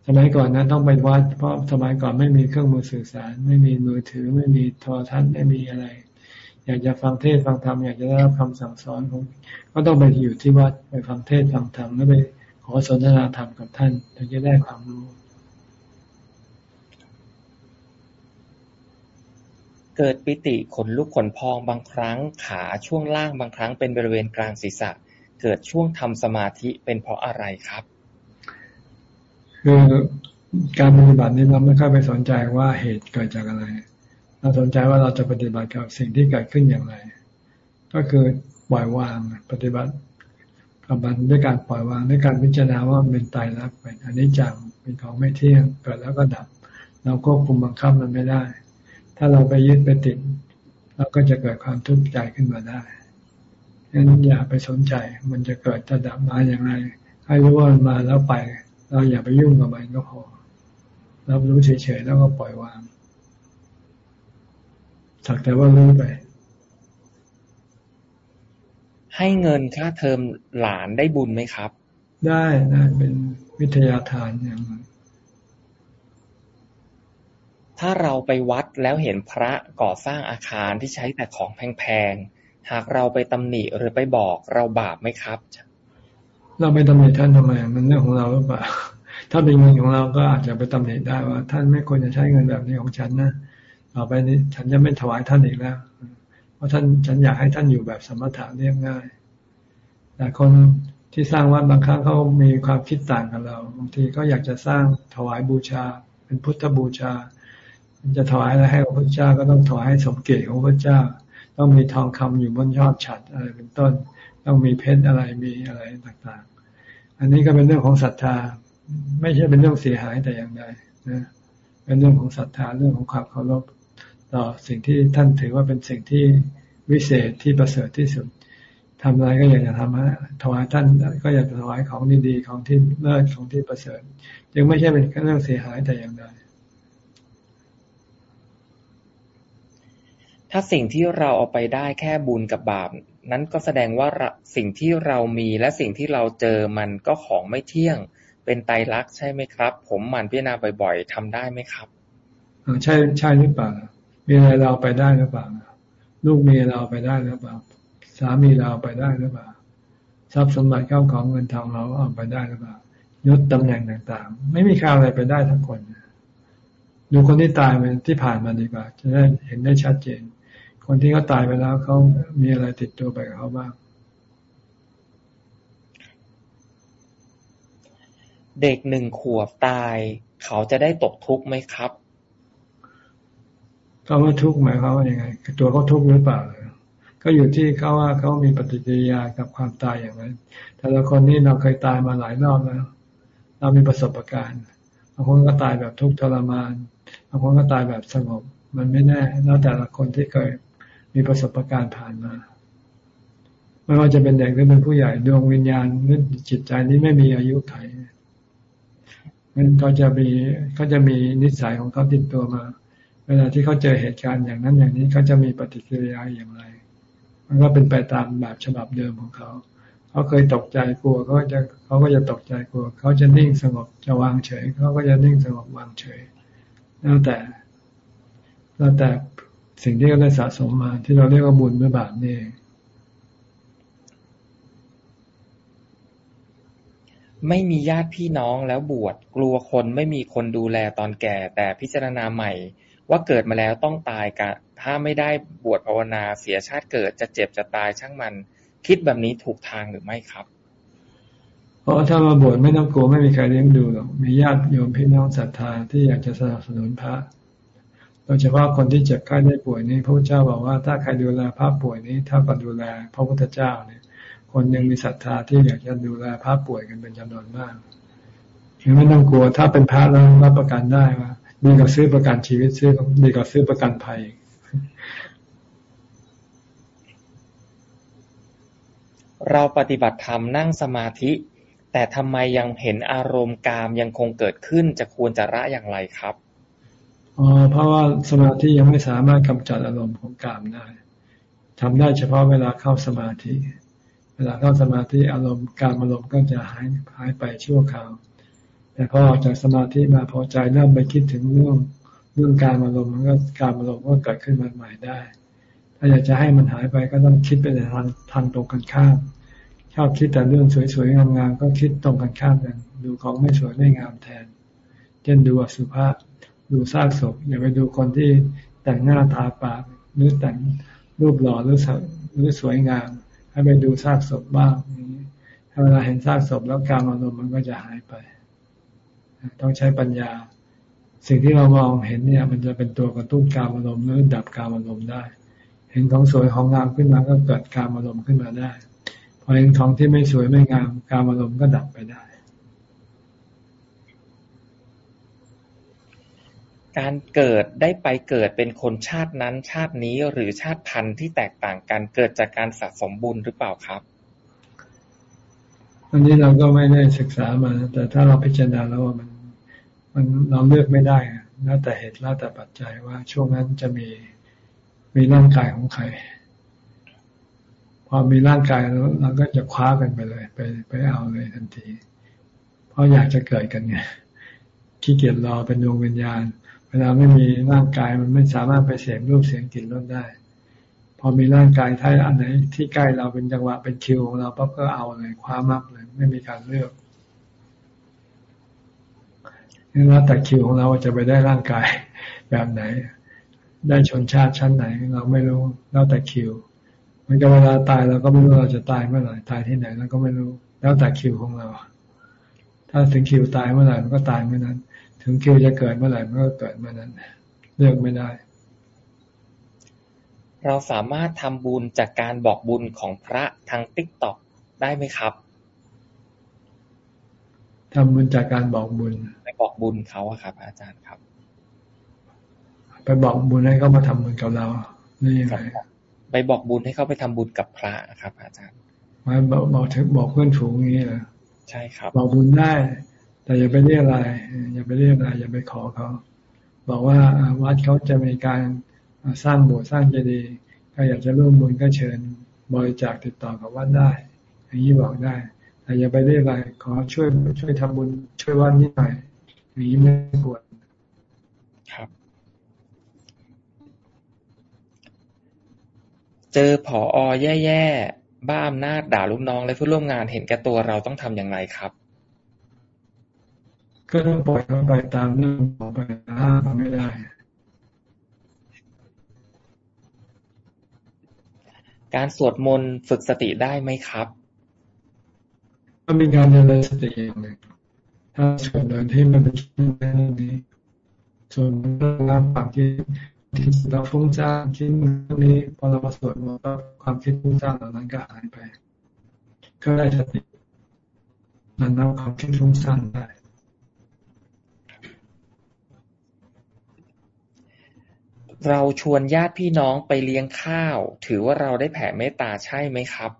B: สมัยก่อนนั้นต้องไปวัด เพราะสมัยก่อนไม่มีเครื่องมือสื่อสาร ไม่มีมือถือ ไม่มีโทรทัศน์ไม่มีอะไร อยากจะฟังเทศฟังธรรมอยากจะได้รับคำสั่งสอนของก็ต้องไปอยู่ที่วัดไปฟังเทศฟังธรรมแล้วไปขอสนทนาธรรมกับท่านถึงจะได้ความรู้
A: เกิดปิติขนลุกขนพอง บางครั้งขาช่วงล่าง บางครั้งเป็นบริเวณกลางศีรษะ เกิดช่วงทำสมาธิเป็นเพราะอะไรครับ
B: คือการปฏิบัตินี้เราไม่ค่อยไปสนใจว่าเหตุเกิดจากอะไร เราสนใจว่าเราจะปฏิบัติกับสิ่งที่เกิดขึ้นอย่างไร ก็คือปล่อยวางปฏิบัติกับมันด้วยการปล่อยวางด้วยการพิจารณาว่าเป็นตายรักเป็นอนิจจังเป็นของไม่เที่ยงเกิดแล้วก็ดับ เราควบคุมบังคับมันไม่ได้ ถ้าเราไปยึดไปติด เราก็จะเกิดความทุกข์ใจขึ้นมาได้ฉะนั้นอย่าไปสนใจ มันจะเกิดจะดับมาอย่างไร ให้รู้ว่ามันมาแล้วไป เราอย่าไปยุ่งกับมันก็พอ รับรู้เฉยๆแล้วก็ปล่อยวาง สักแต่ว่ารู้ไป
A: ให้เงินค่าเทอมหลานได้บุญไหมครับ
B: ได้นะเป็นวิทยาทานอย่างนึง
A: ถ้าเราไปวัดแล้วเห็นพระก่อสร้างอาคารที่ใช้แต่ของแพงๆ หากเราไปตำหนิหรือไปบอกเราบาปไหมครับ
B: เราไปตำหนิท่านทำไม มันเรื่องของเราหรือเปล่า ถ้าเป็นเงินของเราก็อาจจะไปตำหนิได้ว่า ท่านไม่ควรจะใช้เงินแบบนี้ของฉันนะ ต่อไปนี้ฉันจะไม่ถวายท่านอีกแล้ว เพราะท่านฉันอยากให้ท่านอยู่แบบสมถะเรียบง่าย แต่คนที่สร้างวัดบางครั้งเขามีความคิดต่างกับเรา บางทีก็อยากจะสร้างถวายบูชา เป็นพุทธบูชา จะถวายอะไรให้พระเจ้าก็ต้องถวายให้สมเกียรติของพระเจ้า ต้องมีทองคำอยู่บนยอดฉัดอะไรเป็นต้น ต้องมีเพชรอะไรมีอะไรต่างๆ อันนี้ก็เป็นเรื่องของศรัทธา ไม่ใช่เป็นเรื่องเสียหายแต่อย่างใดนะเป็นเรื่องของศรัทธาเรื่องของความเคารพต่อสิ่งที่ท่านถือว่าเป็นสิ่งที่วิเศษที่ประเสริฐที่สุดทำอะไรก็อยากจะทำให้ถวายท่านก็อยากจะถวายของดีๆของที่เลิศของที่ประเสริฐจึงไม่ใช่เป็นเรื่องเสียหายแต่อย่างใด
A: ถ้าสิ่งที่เราเอาไปได้แค่บุญกับบาป นั้นก็แสดงว่าสิ่งที่เรามีและสิ่งที่เราเจอมันก็ของไม่เที่ยง เป็นไตรลักษณ์ใช่ไหมครับ ผมหมั่นพิจารณาบ่อย ๆทำได้ไหมครับ
B: ใช่ใช่หรือเปล่ามีอะไรเราไปได้หรือเปล่าลูกมีเราไปได้หรือเปล่าสามีเราไปได้หรือเปล่าทรัพย์สมบัติเข้าของเงินทองเราเอาไปได้หรือเปล่ายศตำแหน่งต่างๆ ไม่มีใครอะไรไปได้ทั้งคนดูคนที่ตายไปที่ผ่านมาดีกว่า จะได้เห็นได้ชัดเจน คนที่เขาตายไปแล้วเขามีอะไรติดตัวไปกับเขาบ้าง
A: เด็กหนึ่งขวบตาย เขาจะได้ตกทุกข์ไหมครับ
B: ก็ว่าทุกข์หมายความว่ายังไง ตัวเขาทุกข์หรือเปล่า ก็อยู่ที่เขาว่าเขามีปฏิกิริยากับความตายอย่างไรแต่ละคนนี่เราเคยตายมาหลายรอบแล้ว เรามีประสบการณ์บางคนก็ตายแบบทุกข์ทรมานบางคนก็ตายแบบสงบ มันไม่แน่ แล้วแต่ละคนที่เคย มีประสบการณ์ผ่านมาไม่ว่าจะเป็นเด็กหรือเป็นผู้ใหญ่ดวงวิญญาณหรือจิตใจนี้ไม่มีอายุไขมันก็จะมีก็จะมีนิสัยของเขาติดตัวมา เวลาที่เขาเจอเหตุการณ์อย่างนั้นอย่างนี้เขาจะมีปฏิกิริยาอย่างไร มันก็เป็นไปตามแบบฉบับเดิมของเขา เขาเคยตกใจกลัวเขาจะเขาก็จะตกใจกลัว เขาจะนิ่งสงบจะวางเฉย เขาก็จะนิ่งสงบวางเฉย แล้วแต่แล้วแต่ สิ่งที่เราได้สะสมมา ที่เราเรียกว่าบุญหรือบาปนี่
A: ไม่มีญาติพี่น้องแล้วบวชกลัวคนไม่มีคนดูแลตอนแก่ แต่พิจารณาใหม่ ว่าเกิดมาแล้วต้องตายกะถ้าไม่ได้บวชภาวนาเสียชาติเกิดจะเจ็บจะตายช่างมัน คิดแบบนี้ถูกทางหรือไม่ครับ
B: เพราะถ้ามาบวชไม่ต้องกลัวไม่มีใครเลี้ยงดูหรอกมีญาติโยมพี่น้องศรัทธาที่อยากจะสนับสนุนพระโดยเฉพาะคนที่เจ็บไข้ได้ป่วยนี้พระพุทธเจ้าบอกว่าถ้าใครดูแลพระป่วยนี้เท่ากับดูแลพระพุทธเจ้าเนี่ยคนยังมีศรัทธาที่อยากจะดูแลพระป่วยกันเป็นจำนวนมากยังไม่ต้องกลัวถ้าเป็นพระแล้วรับประกันได้ว่าดีกว่าซื้อประกันชีวิตซื้อดีกว่าซื้อประกันภัย
A: เราปฏิบัติธรรมนั่งสมาธิ แต่ทำไมยังเห็นอารมณ์กามยังคงเกิดขึ้นจะควรจะละอย่างไรครับ
B: อ๋อเพราะว่าสมาธิยังไม่สามารถกำจัดอารมณ์ของกามได้ทำได้เฉพาะเวลาเข้าสมาธิ เวลาเข้าสมาธิอารมณ์การอารมณ์ก็จะหายหายไปชั่วคราว แต่พอออกจากสมาธิมาพอใจเริ่มไปคิดถึงเรื่องเรื่องการอารมณ์มันก็การอารมณ์ก็เกิดขึ้นมาใหม่ได้ ถ้าอยากจะให้มันหายไปก็ต้องคิดไปในทางทางตรงกันข้ามชอบคิดแต่เรื่องสวยๆงามๆก็คิดตรงกันข้ามกันดูของไม่สวยไม่งามแทน เช่นดูอสุภะ ดูซากศพ อย่าไปดูคนที่แต่งหน้าทาปากหรือแต่งรูปหล่อหรือหรือสวยงาม ให้ไปดูซากศพบ้างนี้ถ้าเวลาเห็นซากศพแล้วการอารมณ์มันก็จะหายไป ต้องใช้ปัญญา สิ่งที่เรามองเห็นเนี่ย มันจะเป็นตัวกระตุ้นการอารมณ์หรือดับการอารมณ์ได้ เห็นของสวยของงามขึ้นมาก็เกิดการอารมณ์ขึ้นมาได้ พอเห็นของที่ไม่สวยไม่งามการอารมณ์ก็ดับไปได้
A: การเกิด ได้ไปเกิดเป็นคนชาตินั้นชาตินี้ หรือชาติพันธุ์ที่แตกต่างกัน เกิดจากการสะสมบุญหรือเปล่าครับ
B: อันนี้เราก็ไม่ได้ศึกษามา แต่ถ้าเราพิจารณาแล้วว่ามันมันเราเลือกไม่ได้แล้วแต่เหตุแล้วแต่ปัจจัยว่าช่วงนั้นจะมีมีร่างกายของใคร พอมีร่างกายแล้วเราก็จะคว้ากันไปเลย ไปไปเอาเลยทันที เพราะอยากจะเกิดกันไงขี้เกียจรอเป็นดวงวิญญาณ เวลาไม่มีร่างกายมันไม่สามารถไปเสพรูปเสียงกลิ่นรสได้ พอมีร่างกายถ้าอันไหนที่ใกล้เราเป็นจังหวะเป็นคิวของเราปั๊บก็เอาเลยคว้ามักเลยไม่มีการเลือกนี่แล้วแต่คิวของเราจะไปได้ร่างกายแบบไหน ได้ชนชาติชั้นไหน เราไม่รู้แล้วแต่คิวมันก็เวลาตายเราก็ไม่รู้เราจะตายเมื่อไหร่ตายที่ไหนเราก็ไม่รู้ แล้วแต่คิวของเรา ถ้าถึงคิวตายเมื่อไหร่มันก็ตายเมื่อนั้น ถึงคิวจะเกิดเมื่อไหร่มันก็เกิดเมื่อนั้นเลือกไม่ได้
A: เราสามารถทำบุญจากการบอกบุญของพระทางติ๊กต็อกได้ไหมครับ
B: ทำบุญจากการบอกบุญ
A: ไปบอกบุญเขาครับ อาจารย์ครับ
B: ไปบอกบุญให้เขามาทำบุญกับเรานี่ยังไง
A: ไปบอกบุญให้เขาไปทำบุญกับพระครับ อาจารย์
B: มาบอกบอกถึงบอกเพื่อนฝูงนี้เหรอ
A: ใช่ครับ
B: บอกบุญได้ แต่อย่าไปเรียกอะไรอย่าไปเรียกอะไรอย่าไปขอเขา บอกว่าวัดเขาจะมีการสร้างโบสถ์สร้างเจดีย์ถ้าอยากจะร่วมบุญก็เชิญบริจาคติดต่อกับวัดได้ อย่างนี้บอกได้ แต่อย่าไปเรียกอะไรขอช่วยช่วยทำบุญช่วยวัดนิดหน่อยอย่างนี้ไม่ควร
A: ครับ เจอผออแย่ๆบ้าอำนาจด่าลูกน้องและเพื่อนร่วมงานเห็นแก่ตัวเราต้องทำอย่างไรครับ
B: ก็ต้องปล่อยเขาไปตามเรื่องของไปห้ามไม่ได้
A: การสวดมนต์ฝึกสติได้ไหมครับ
B: ก็มีการเจริญสติอย่างหนึ่งถ้าส่วนเดินที่มันเป็นเรื่องนี้ส่วนเรื่องราวความที่ที่เราฟุ้งซ่านคิดนี้พอเรามาสวดมนต์ก็ความคิดฟุ้งซ่านเหล่านั้นก็หายไป ก็ได้สติมันเอาความคิดฟุ้งซ่านได้
A: เราชวนญาติพี่น้องไปเลี้ยงข้าว ถือว่าเราได้แผ่เมตตาใช่ไหมครับ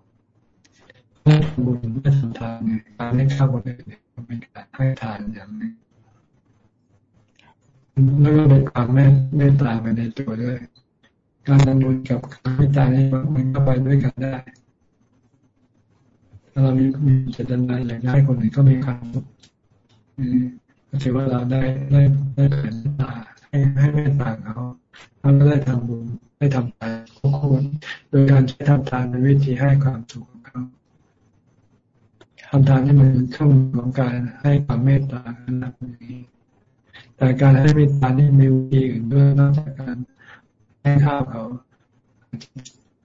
B: ไม่ทำบุญไม่ทำทานการให้ข้าวคนอื่นเป็นการให้ทานอย่างนี้แล้วก็เป็นความเมตตาไปในตัวด้วย การทำบุญกับความเมตตานี่มันก็ไปด้วยกันได้ถ้าเรามีมีเจตนาอยากให้คนอื่นก็มีความสุขถือว่าเราได้ได้ได้เห็นต เราก็ได้ทำบุญได้ทำทานทุกคนโดยการใช้ทำทานเป็นวิธีให้ความสุขของเขาทำทานที่มันเป็นเครื่องของการให้ความเมตตานับนี้แต่การให้เมีตานี่มีวิธีอื่นด้วยนอกจากการให้ข้าวเขา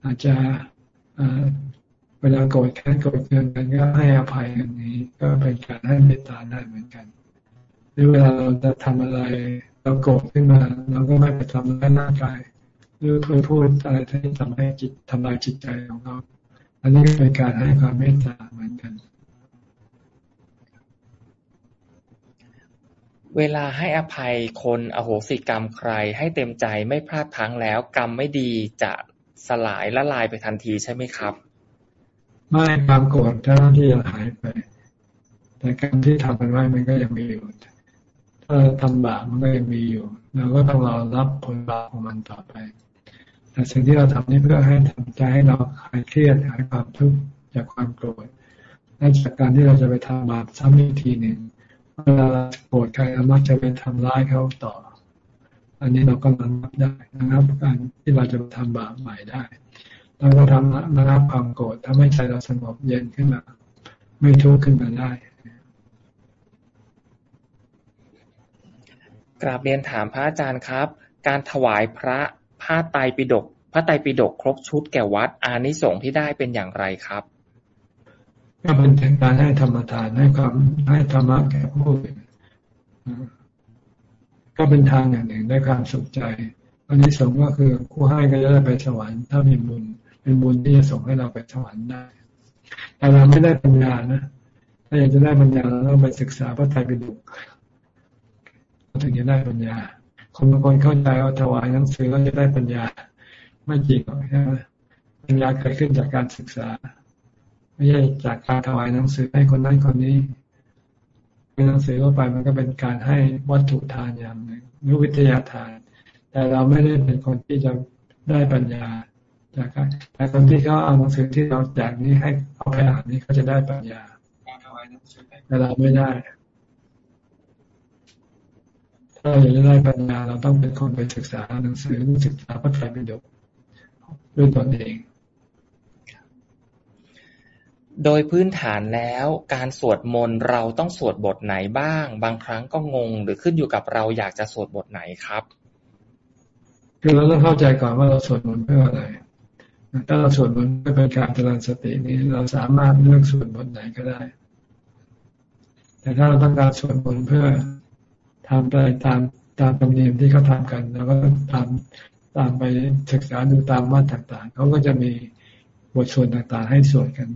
B: อาจจะเวลาโกรธแค้นโกรธเคืองกันก็ให้อภัยอันนี้ ก็เป็นการให้เมตตาได้เหมือนกันหรือเวลาเราจะทำอะไร เราโกรธขึ้นมาเราก็ไม่ไปทำร้ายร่างกาย หรือเคยพูดอะไรที่ทำให้จิตทำลายจิตใจของเขาอันนี้ก็เป็นการให้ความเมตตาเหมือนกัน
A: เวลาให้อภัยคนอโหสิกรรมใคร ให้เต็มใจไม่พลาดพังแล้ว กรรมไม่ดีจะสลายละลายไปทันทีใช่ไหมครับ
B: ไม่ความโกรธเจ้าหน้าที่จะหายไป แต่กรรมที่ทำกันไว้มันก็ยังมีอยู่ ถ้าทำบาปมันก็ยังมีอยู่เราก็ต้องรอรับผลบาปของมันต่อไป แต่สิ่งที่เราทำนี่เพื่อให้ทำใจให้เราหายเครียดหายความทุกข์จากความโกรธและจากการที่เราจะไปทำบาปซ้ำอีกทีหนึ่งเวลาโกรธใครเรามักจะไปทำร้ายเขาต่อ อันนี้เราก็ระงับได้นะครับ การที่เราจะทำบาปใหม่ได้เราก็ทำระงับความโกรธทำให้ใจเราสงบเย็นขึ้นมา ไม่ทุกข์ขึ้นมาได้
A: กราบเรียนถามพระอาจารย์ครับ การถวายพระผ้าไตรปิฎกพระไตรปิฎกครบชุดแก่วัด อานิสงส์ที่ได้เป็นอย่างไรครับ
B: ก็เป็นการให้ธรรมทานให้ความให้ธรรมะแก่ผู้อื่นก็เป็นทางอย่างหนึ่งได้ความสุขใจอันนี้สงก็คือผู้ให้ก็จะได้ไปสวรรค์ถ้ามีบุญ เป็นบุญที่จะส่งให้เราไปสวรรค์ได้ แต่เราไม่ได้ปัญญานะ ถ้าอยากจะได้ปัญญาเราต้องไปศึกษาพระไตรปิฎก ถึงจะได้ปัญญา คนบางคนเข้าใจว่าถวายหนังสือแล้วจะได้ปัญญา ไม่จริงหรอกใช่ไหมปัญญาเกิดขึ้นจากการศึกษา ไม่ใช่จากการถวายหนังสือให้คนนั้นคนนี้เป็นหนังสือเข้าไปมันก็เป็นการให้วัตถุทานอย่างหนึ่งหรือวิทยาทาน แต่เราไม่ได้เป็นคนที่จะได้ปัญญาจากการแต่คนที่เขาเอาหนังสือที่เราแจกนี้ให้เขาไปอ่านนี้เขาจะได้ปัญญาแต่เราไม่ได้ เราอยากจะได้ปัญญาเราต้องเป็นคนไปศึกษาหนังสือศึกษาพระไตรปิฎกด้วยตนเอง
A: โดยพื้นฐานแล้วการสวดมนต์เราต้องสวดบทไหนบ้าง บางครั้งก็งง หรือขึ้นอยู่กับเราอยากจะสวดบทไหนครับ
B: คือเราต้องเข้าใจก่อนว่าเราสวดมนต์เพื่ออะไรถ้าเราสวดมนต์เพื่อเป็นการเจริญสตินี้เราสามารถเลือกสวดบทไหนก็ได้ แต่ถ้าเราต้องการสวดมนต์เพื่อ ทำไปตามตามธรรมเนียมที่เขาทากันเราก็ตามตามไปศึกษาดูตามวัดต่างๆเขาก็จะมีบทสวดต่างๆ ให้สวดกัน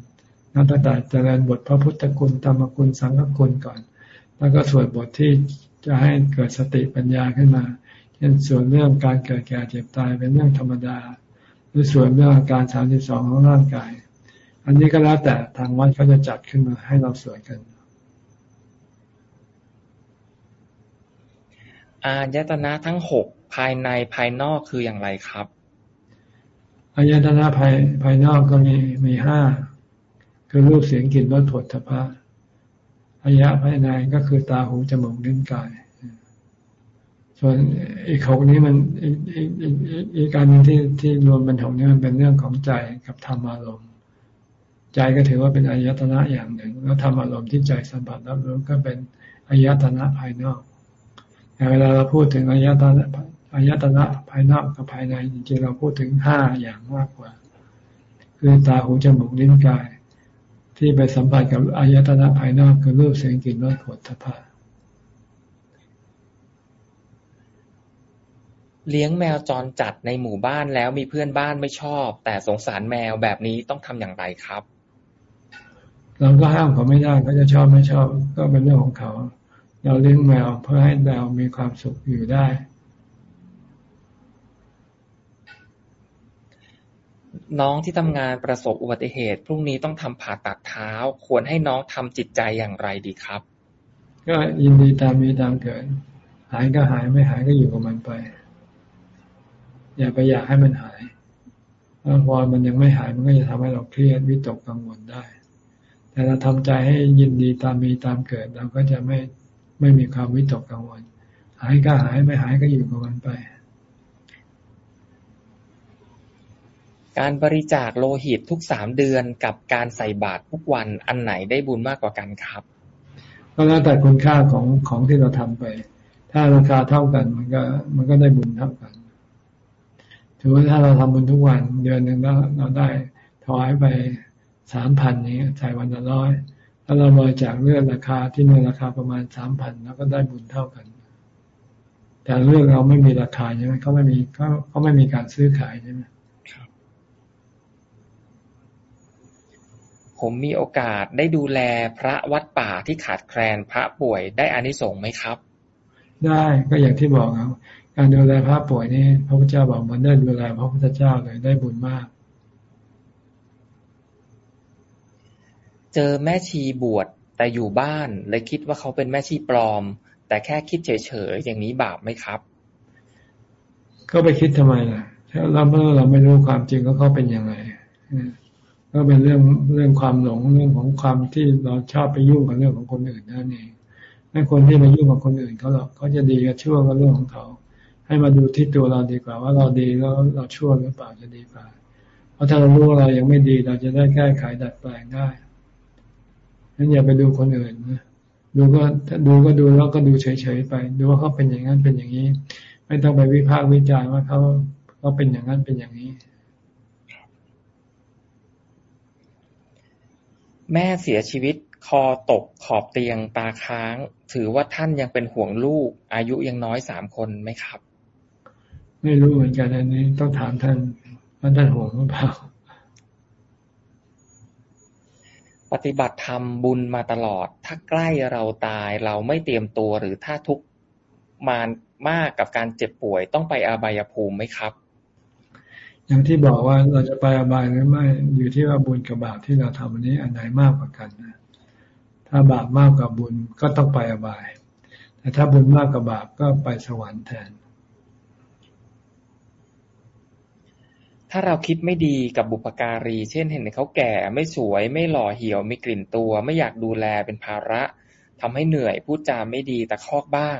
B: นับตั้งแต่เจริญบทพระพุทธคุณธรรมคุณสังฆคุณก่อน แล้วก็สวดบทที่จะให้เกิดสติปัญญาขึ้นมาเช่นส่วนเรื่องการเกิดแก่เจ็บตายเป็นเรื่องธรรมดา หรือส่วนเรื่องอาการสามสิบสองของร่างกาย อันนี้ก็แล้วแต่ทางวัดเขาจะจัดขึ้นมาให้เราสวดกัน
A: อายตนะทั้งหกภายในภายนอกคืออย่างไรครับ
B: อายตนะภายภายนอกก็มีมีห้าคือรูปเสียงกลิ่นรสผลทพะอายะภายในก็คือตาหูจมูกลิ้นกาย ส่วนอีกหกนี้มันอีกอีกอีกการนึงที่ที่รวมเป็นหกนี้มันเป็นเรื่องของใจกับธรรมอารมณ์ ใจก็ถือว่าเป็นอายตนะอย่างหนึ่ง แล้วธรรมอารมณ์ที่ใจสัมผัสรับรู้ก็เป็นอายตนะภายนอก แต่เวลาเราพูดถึงอายตนะอายตนะภายนอกกับภายในจริงๆเราพูดถึงห้าอย่างมากกว่า คือตาหูจมูกลิ้นกาย ที่ไปสัมผัสกับอายตนะภายนอกคือรูปเสียงกลิ่นรสผลทพะ
A: เลี้ยงแมวจรจัดในหมู่บ้านแล้วมีเพื่อนบ้านไม่ชอบ แต่สงสารแมวแบบนี้ต้องทำอย่างไรครับ
B: เราก็ห้ามเขาไม่ได้เขาจะชอบไม่ชอบ ก็เป็นเรื่องของเขา เราเลี้ยงแมวเพื่อให้แมวมีความสุขอยู่ได้
A: น้องที่ทำงานประสบอุบัติเหตุ พรุ่งนี้ต้องทำผ่าตัดเท้า ควรให้น้องทำจิตใจอย่างไรดีครับ
B: ก็ยินดีตามมีตามเกิด หายก็หายไม่หายก็อยู่กับมันไป อย่าไปอยากให้มันหายพอมันยังไม่หายมันก็จะทำให้เราเครียดวิตกกังวลได้ แต่เราทำใจให้ยินดีตามมีตามเกิดเราก็จะไม่ ไม่มีความวิตกกังวล หายก็หายไม่หายก็อยู่กับมันไป
A: การบริจาคโลหิตทุกสามเดือนกับการใส่บาตรทุกวันอันไหนได้บุญมากกว่ากันครับ
B: ก็แล้วแต่คุณค่าของของที่เราทำไป ถ้าราคาเท่ากัน มันก็มันก็ได้บุญเท่ากัน ถือว่าถ้าเราทำบุญทุกวันเดือนหนึ่งแล้วเราได้ถวายไปสามพันนี้ใส่วันละร้อย ถ้าเราบริจาคเลือกราคาที่มีราคาประมาณสามพันแล้วก็ได้บุญเท่ากัน แต่เลือกเราไม่มีราคาใช่ไหมเขาไม่มีเขาเขาไม่มีการซื้อขายใช่ไหม
A: ผมมีโอกาสได้ดูแลพระวัดป่าที่ขาดแคลนพระป่วยได้อานิสงส์ไหมครับ
B: ได้ก็อย่างที่บอกครับการดูแลพระป่วยนี่พระพุทธเจ้าบอกมันได้ดูแลพระพุทธเจ้าเลยได้บุญมาก
A: เจอแม่ชีบวช แต่อยู่บ้าน เลยคิดว่าเขาเป็นแม่ชีปลอม แต่แค่คิดเฉย ๆ อย่างนี้บาปไหมครับ
B: ก็ไปคิดทำไมล่ะถ้าเราเมื่อเราไม่รู้ความจริงก็เขาเป็นยังไงก็เป็นเรื่องเรื่องความหลงเรื่องของความที่เราชอบไปยุ่งกับเรื่องของคนอื่นนั่นเองไม่คนที่มายุ่งกับคนอื่นเขาหรอกเขาจะดีกับชั่วก็เรื่องของเขา ให้มาดูที่ตัวเราดีกว่า ว่าเราดีแล้วเราชั่วหรือเปล่าจะดีกว่า เพราะถ้าเรารู้ว่าเรายังไม่ดีเราจะได้แก้ไขดัดแปลงได้ นอย่าไปดูคนอื่นนะดูก็ดูก็ดูแล้วก็ดูเฉยๆไป ดูว่าเขาเป็นอย่างนั้นเป็นอย่างนี้ ไม่ต้องไปวิพากษ์วิจารณ์ว่าเขาเขาเป็นอย่างนั้นเป็นอย่างนี้
A: แม่เสียชีวิตคอตกขอบเตียงตาค้าง ถือว่าท่านยังเป็นห่วงลูก อายุยังน้อยสามคนไหมครับ
B: ไม่รู้เหมือนกันอันนี้ต้องถามท่านว่าท่านห่วงหรือเปล่า
A: ปฏิบัติธรรมบุญมาตลอด ถ้าใกล้เราตายเราไม่เตรียมตัวหรือถ้าทุกมานมากกับการเจ็บป่วยต้องไปอาบายภูมิไหมครับ
B: อย่างที่บอกว่าเราจะไปอาบายหรือไม่อยู่ที่ว่าบุญกับบาปที่เราทำอันนี้อันไหนมากกว่ากันนะถ้าบาปมากกว่าบุญก็ต้องไปอาบาย แต่ถ้าบุญมากกว่าบาปก็ไปสวรรค์แทน
A: ถ้าเราคิดไม่ดีกับบุปการี เช่นเห็นเขาแก่ไม่สวยไม่หล่อเหี่ยวมีกลิ่นตัว ไม่อยากดูแลเป็นภาระทำให้เหนื่อยพูดจาไม่ดีตะคอกบ้าง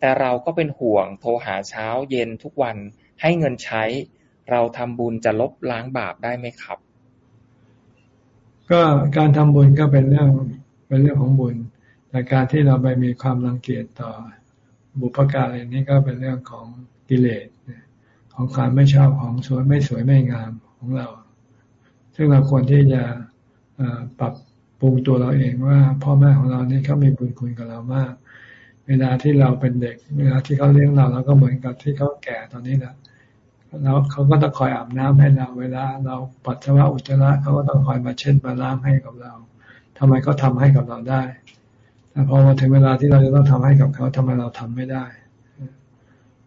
A: แต่เราก็เป็นห่วงโทรหาเช้าเย็นทุกวันให้เงินใช้ เราทำบุญจะลบล้างบาปได้ไหมครับ
B: ก็การทำบุญก็เป็นเรื่องเป็นเรื่องของบุญแต่การที่เราไปมีความรังเกียจต่อบุพการีนี้ก็เป็นเรื่องของกิเลส ของความไม่ชอบของสวยไม่สวยไม่งามของเรา ซึ่งเราควรที่จะปรับปรุงตัวเราเองว่า พ่อแม่ของเรานี่เขามีบุญคุณกับเรามาก เวลาที่เราเป็นเด็ก เวลาที่เขาเลี้ยงเราเราก็เหมือนกับที่เขาแก่ตอนนี้แหละแล้วเขาก็ต้องคอยอาบน้ำให้เรา เวลาเราปัสสาวะอุจจาระเขาก็ต้องคอยมาเช็ดมาล้างให้กับเราทำไมเขาทาให้กับเราได้แต่พอมาถึงเวลาที่เราจะต้องทำให้กับเขาทำไมเราทำไม่ได้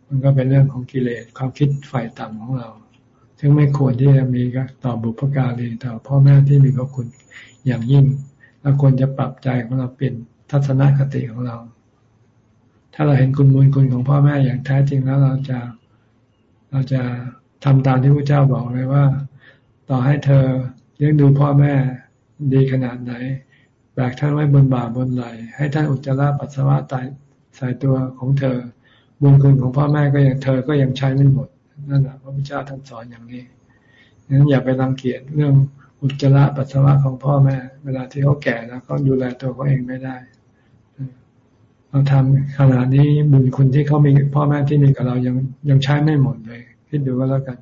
B: มันก็เป็นเรื่องของกิเลสความคิดฝ่ายต่ำของเรา ซึ่งไม่ควรที่จะมีต่อบุพการีต่อพ่อแม่ที่มีพระคุณอย่างยิ่งเราควรจะปรับใจของเราเปลี่ยนทัศนคติของเรา ถ้าเราเห็นคุณบุญคุณของพ่อแม่อย่างแท้จริงแล้วเราจะเราจะทำตามที่พระเจ้าบอกเลยว่า ต่อให้เธอเลี้ยงดูพ่อแม่ดีขนาดไหนแบกท่านไว้บนบ่าบนไหลให้ท่านอุจจาระปัสสาวะตายใส่ตัวของเธอ บุญคุณของพ่อแม่ก็ยังเธอก็ยังใช้ไม่หมดนั่นแหละพระพุทธเจ้าท่านสอนอย่างนี้งั้นอย่าไปรังเกียจเรื่องอุจจาระปัสสาวะของพ่อแม่ เวลาที่เขาแก่แล้วเขาดูแลตัวเขาเองไม่ได้เราทำขนาดนี้บุญคุณที่เขามีพ่อแม่ที่มีกับเรายังยังใช้ไม่หมดเลยคิดดูก็แล้วกัน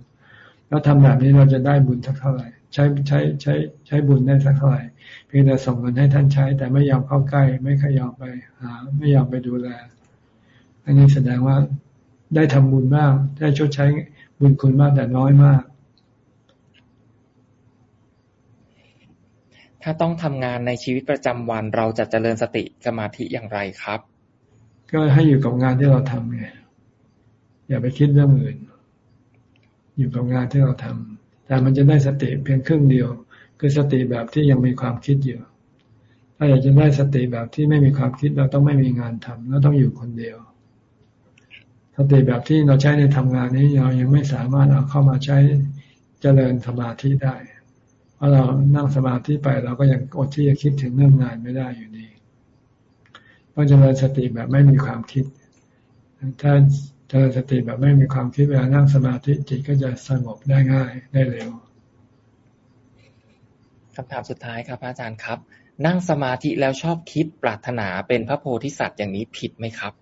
B: แล้วทำแบบนี้เราจะได้บุญสักเท่าไหร่ ใช้ใช้ใช้ใช้บุญได้สักเท่าไหร่เพียงแต่ส่งเงินให้ท่านใช้ แต่ไม่ยอมเข้าใกล้ ไม่ขยอมไปหาไม่ยอมไปดูแล อันนี้แสดงว่าได้ทำบุญมาก ได้ชดใช้บุญคุณมากแต่น้อยมาก
A: ถ้าต้องทำงานในชีวิตประจำวันเราจะเจริญสติสมาธิอย่างไรครับ
B: ก็ให้อยู่กับงานที่เราทำไงอย่าไปคิดเรื่องอื่น อยู่กับงานที่เราทำแต่มันจะได้สติเพียงครึ่งเดียว คือสติแบบที่ยังมีความคิดอยู่ถ้าอยากจะได้สติแบบที่ไม่มีความคิดเราต้องไม่มีงานทำเราต้องอยู่คนเดียว สติแบบที่เราใช้ในทำงานนี้เรายังไม่สามารถเอาเข้ามาใช้เจริญสมาธิได้ เพอเรานั่งสมาธิไปเราก็ยังอดที่จะคิดถึงเรื่องงานไม่ได้อยู่ดีเพราะเจริญสติแบบไม่มีความคิด ถ้าเจริญสติแบบไม่มีความคิดเวลานั่งสมาธิจิตก็จะสงบได้ง่ายได้เร็ว
A: คำถามสุดท้ายครับอาจารย์ครับ นั่งสมาธิแล้วชอบคิดปรารถนาเป็นพระโพธิสัตว์อย่างนี้ผิดไหมครับ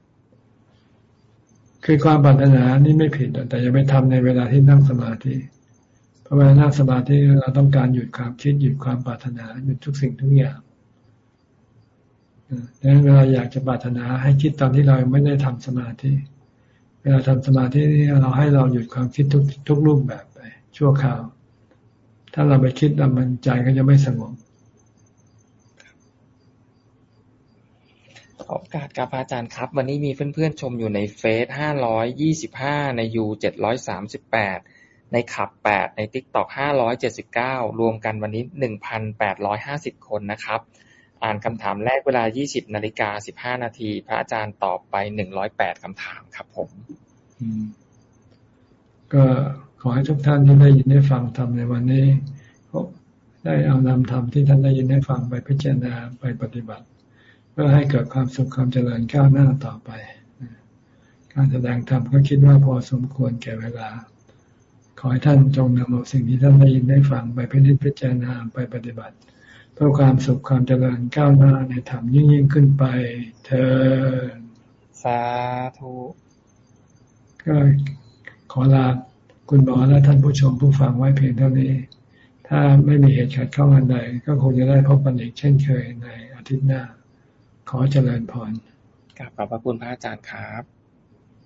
B: คือความปรารถนานี่ไม่ผิด แต่อย่าไปทำในเวลาที่นั่งสมาธิเพราะเวลานั่งสมาธิเราต้องการหยุดความคิดหยุดความปรารถนาหยุดทุกสิ่งทุกอย่างดังนั้นเวลาอยากจะปรารถนาให้คิดตอนที่เราไม่ได้ทำสมาธิ เวลาทำสมาธินี่เราให้เราหยุดความคิดทุกทุกรูปแบบไป ชั่วคราว ถ้าเราไปคิดแล้วมันใจก็จะไม่สงบ
A: โอกาสกับอาจารย์ครับ วันนี้มีเพื่อนๆชมอยู่ในเฟซห้าร้อยยี่สิบห้าในยูเจ็ดร้อยสามสิบแปดในขับแปดในติ๊กต็อกห้าร้อยเจ็ดสิบเก้ารวมกันวันนี้หนึ่งพันแปดร้อยห้าสิบคนนะครับ อ่านคำถามแรกเวลายี่สิบนาฬิกาสิบห้านาที พระอาจารย์ตอบไปหนึ่งร้อยแปดคำถามครับผม
B: ก็ขอให้ทุกท่านที่ได้ยินได้ฟังทำในวันนี้ได้เอานำธรรมที่ท่านได้ยินได้ฟังไปพิจารณาไปปฏิบัติ เพื่อให้เกิดความสุขความเจริญก้าวหน้าต่อไป การแสดงธรรมก็คิดว่าพอสมควรแก่เวลา ขอให้ท่านจงนำเอาสิ่งที่ท่านได้ยินได้ฟังไปพิจิตพิจารณาไปปฏิบัติ เพื่อความสุขความเจริญก้าวหน้าในธรรมยิ่งยิ่งขึ้นไป เธอ
A: สาธุ
B: ก็ขอลาคุณหมอและท่านผู้ชมผู้ฟังไว้เพียงเท่านี้ ถ้าไม่มีเหตุขัดข้องอันใด ก็คงจะได้พบกันอีกเช่นเคยในอาทิตย์หน้า ขอเจริญพร
A: กลับขอบพระคุณพระอาจารย์ครับ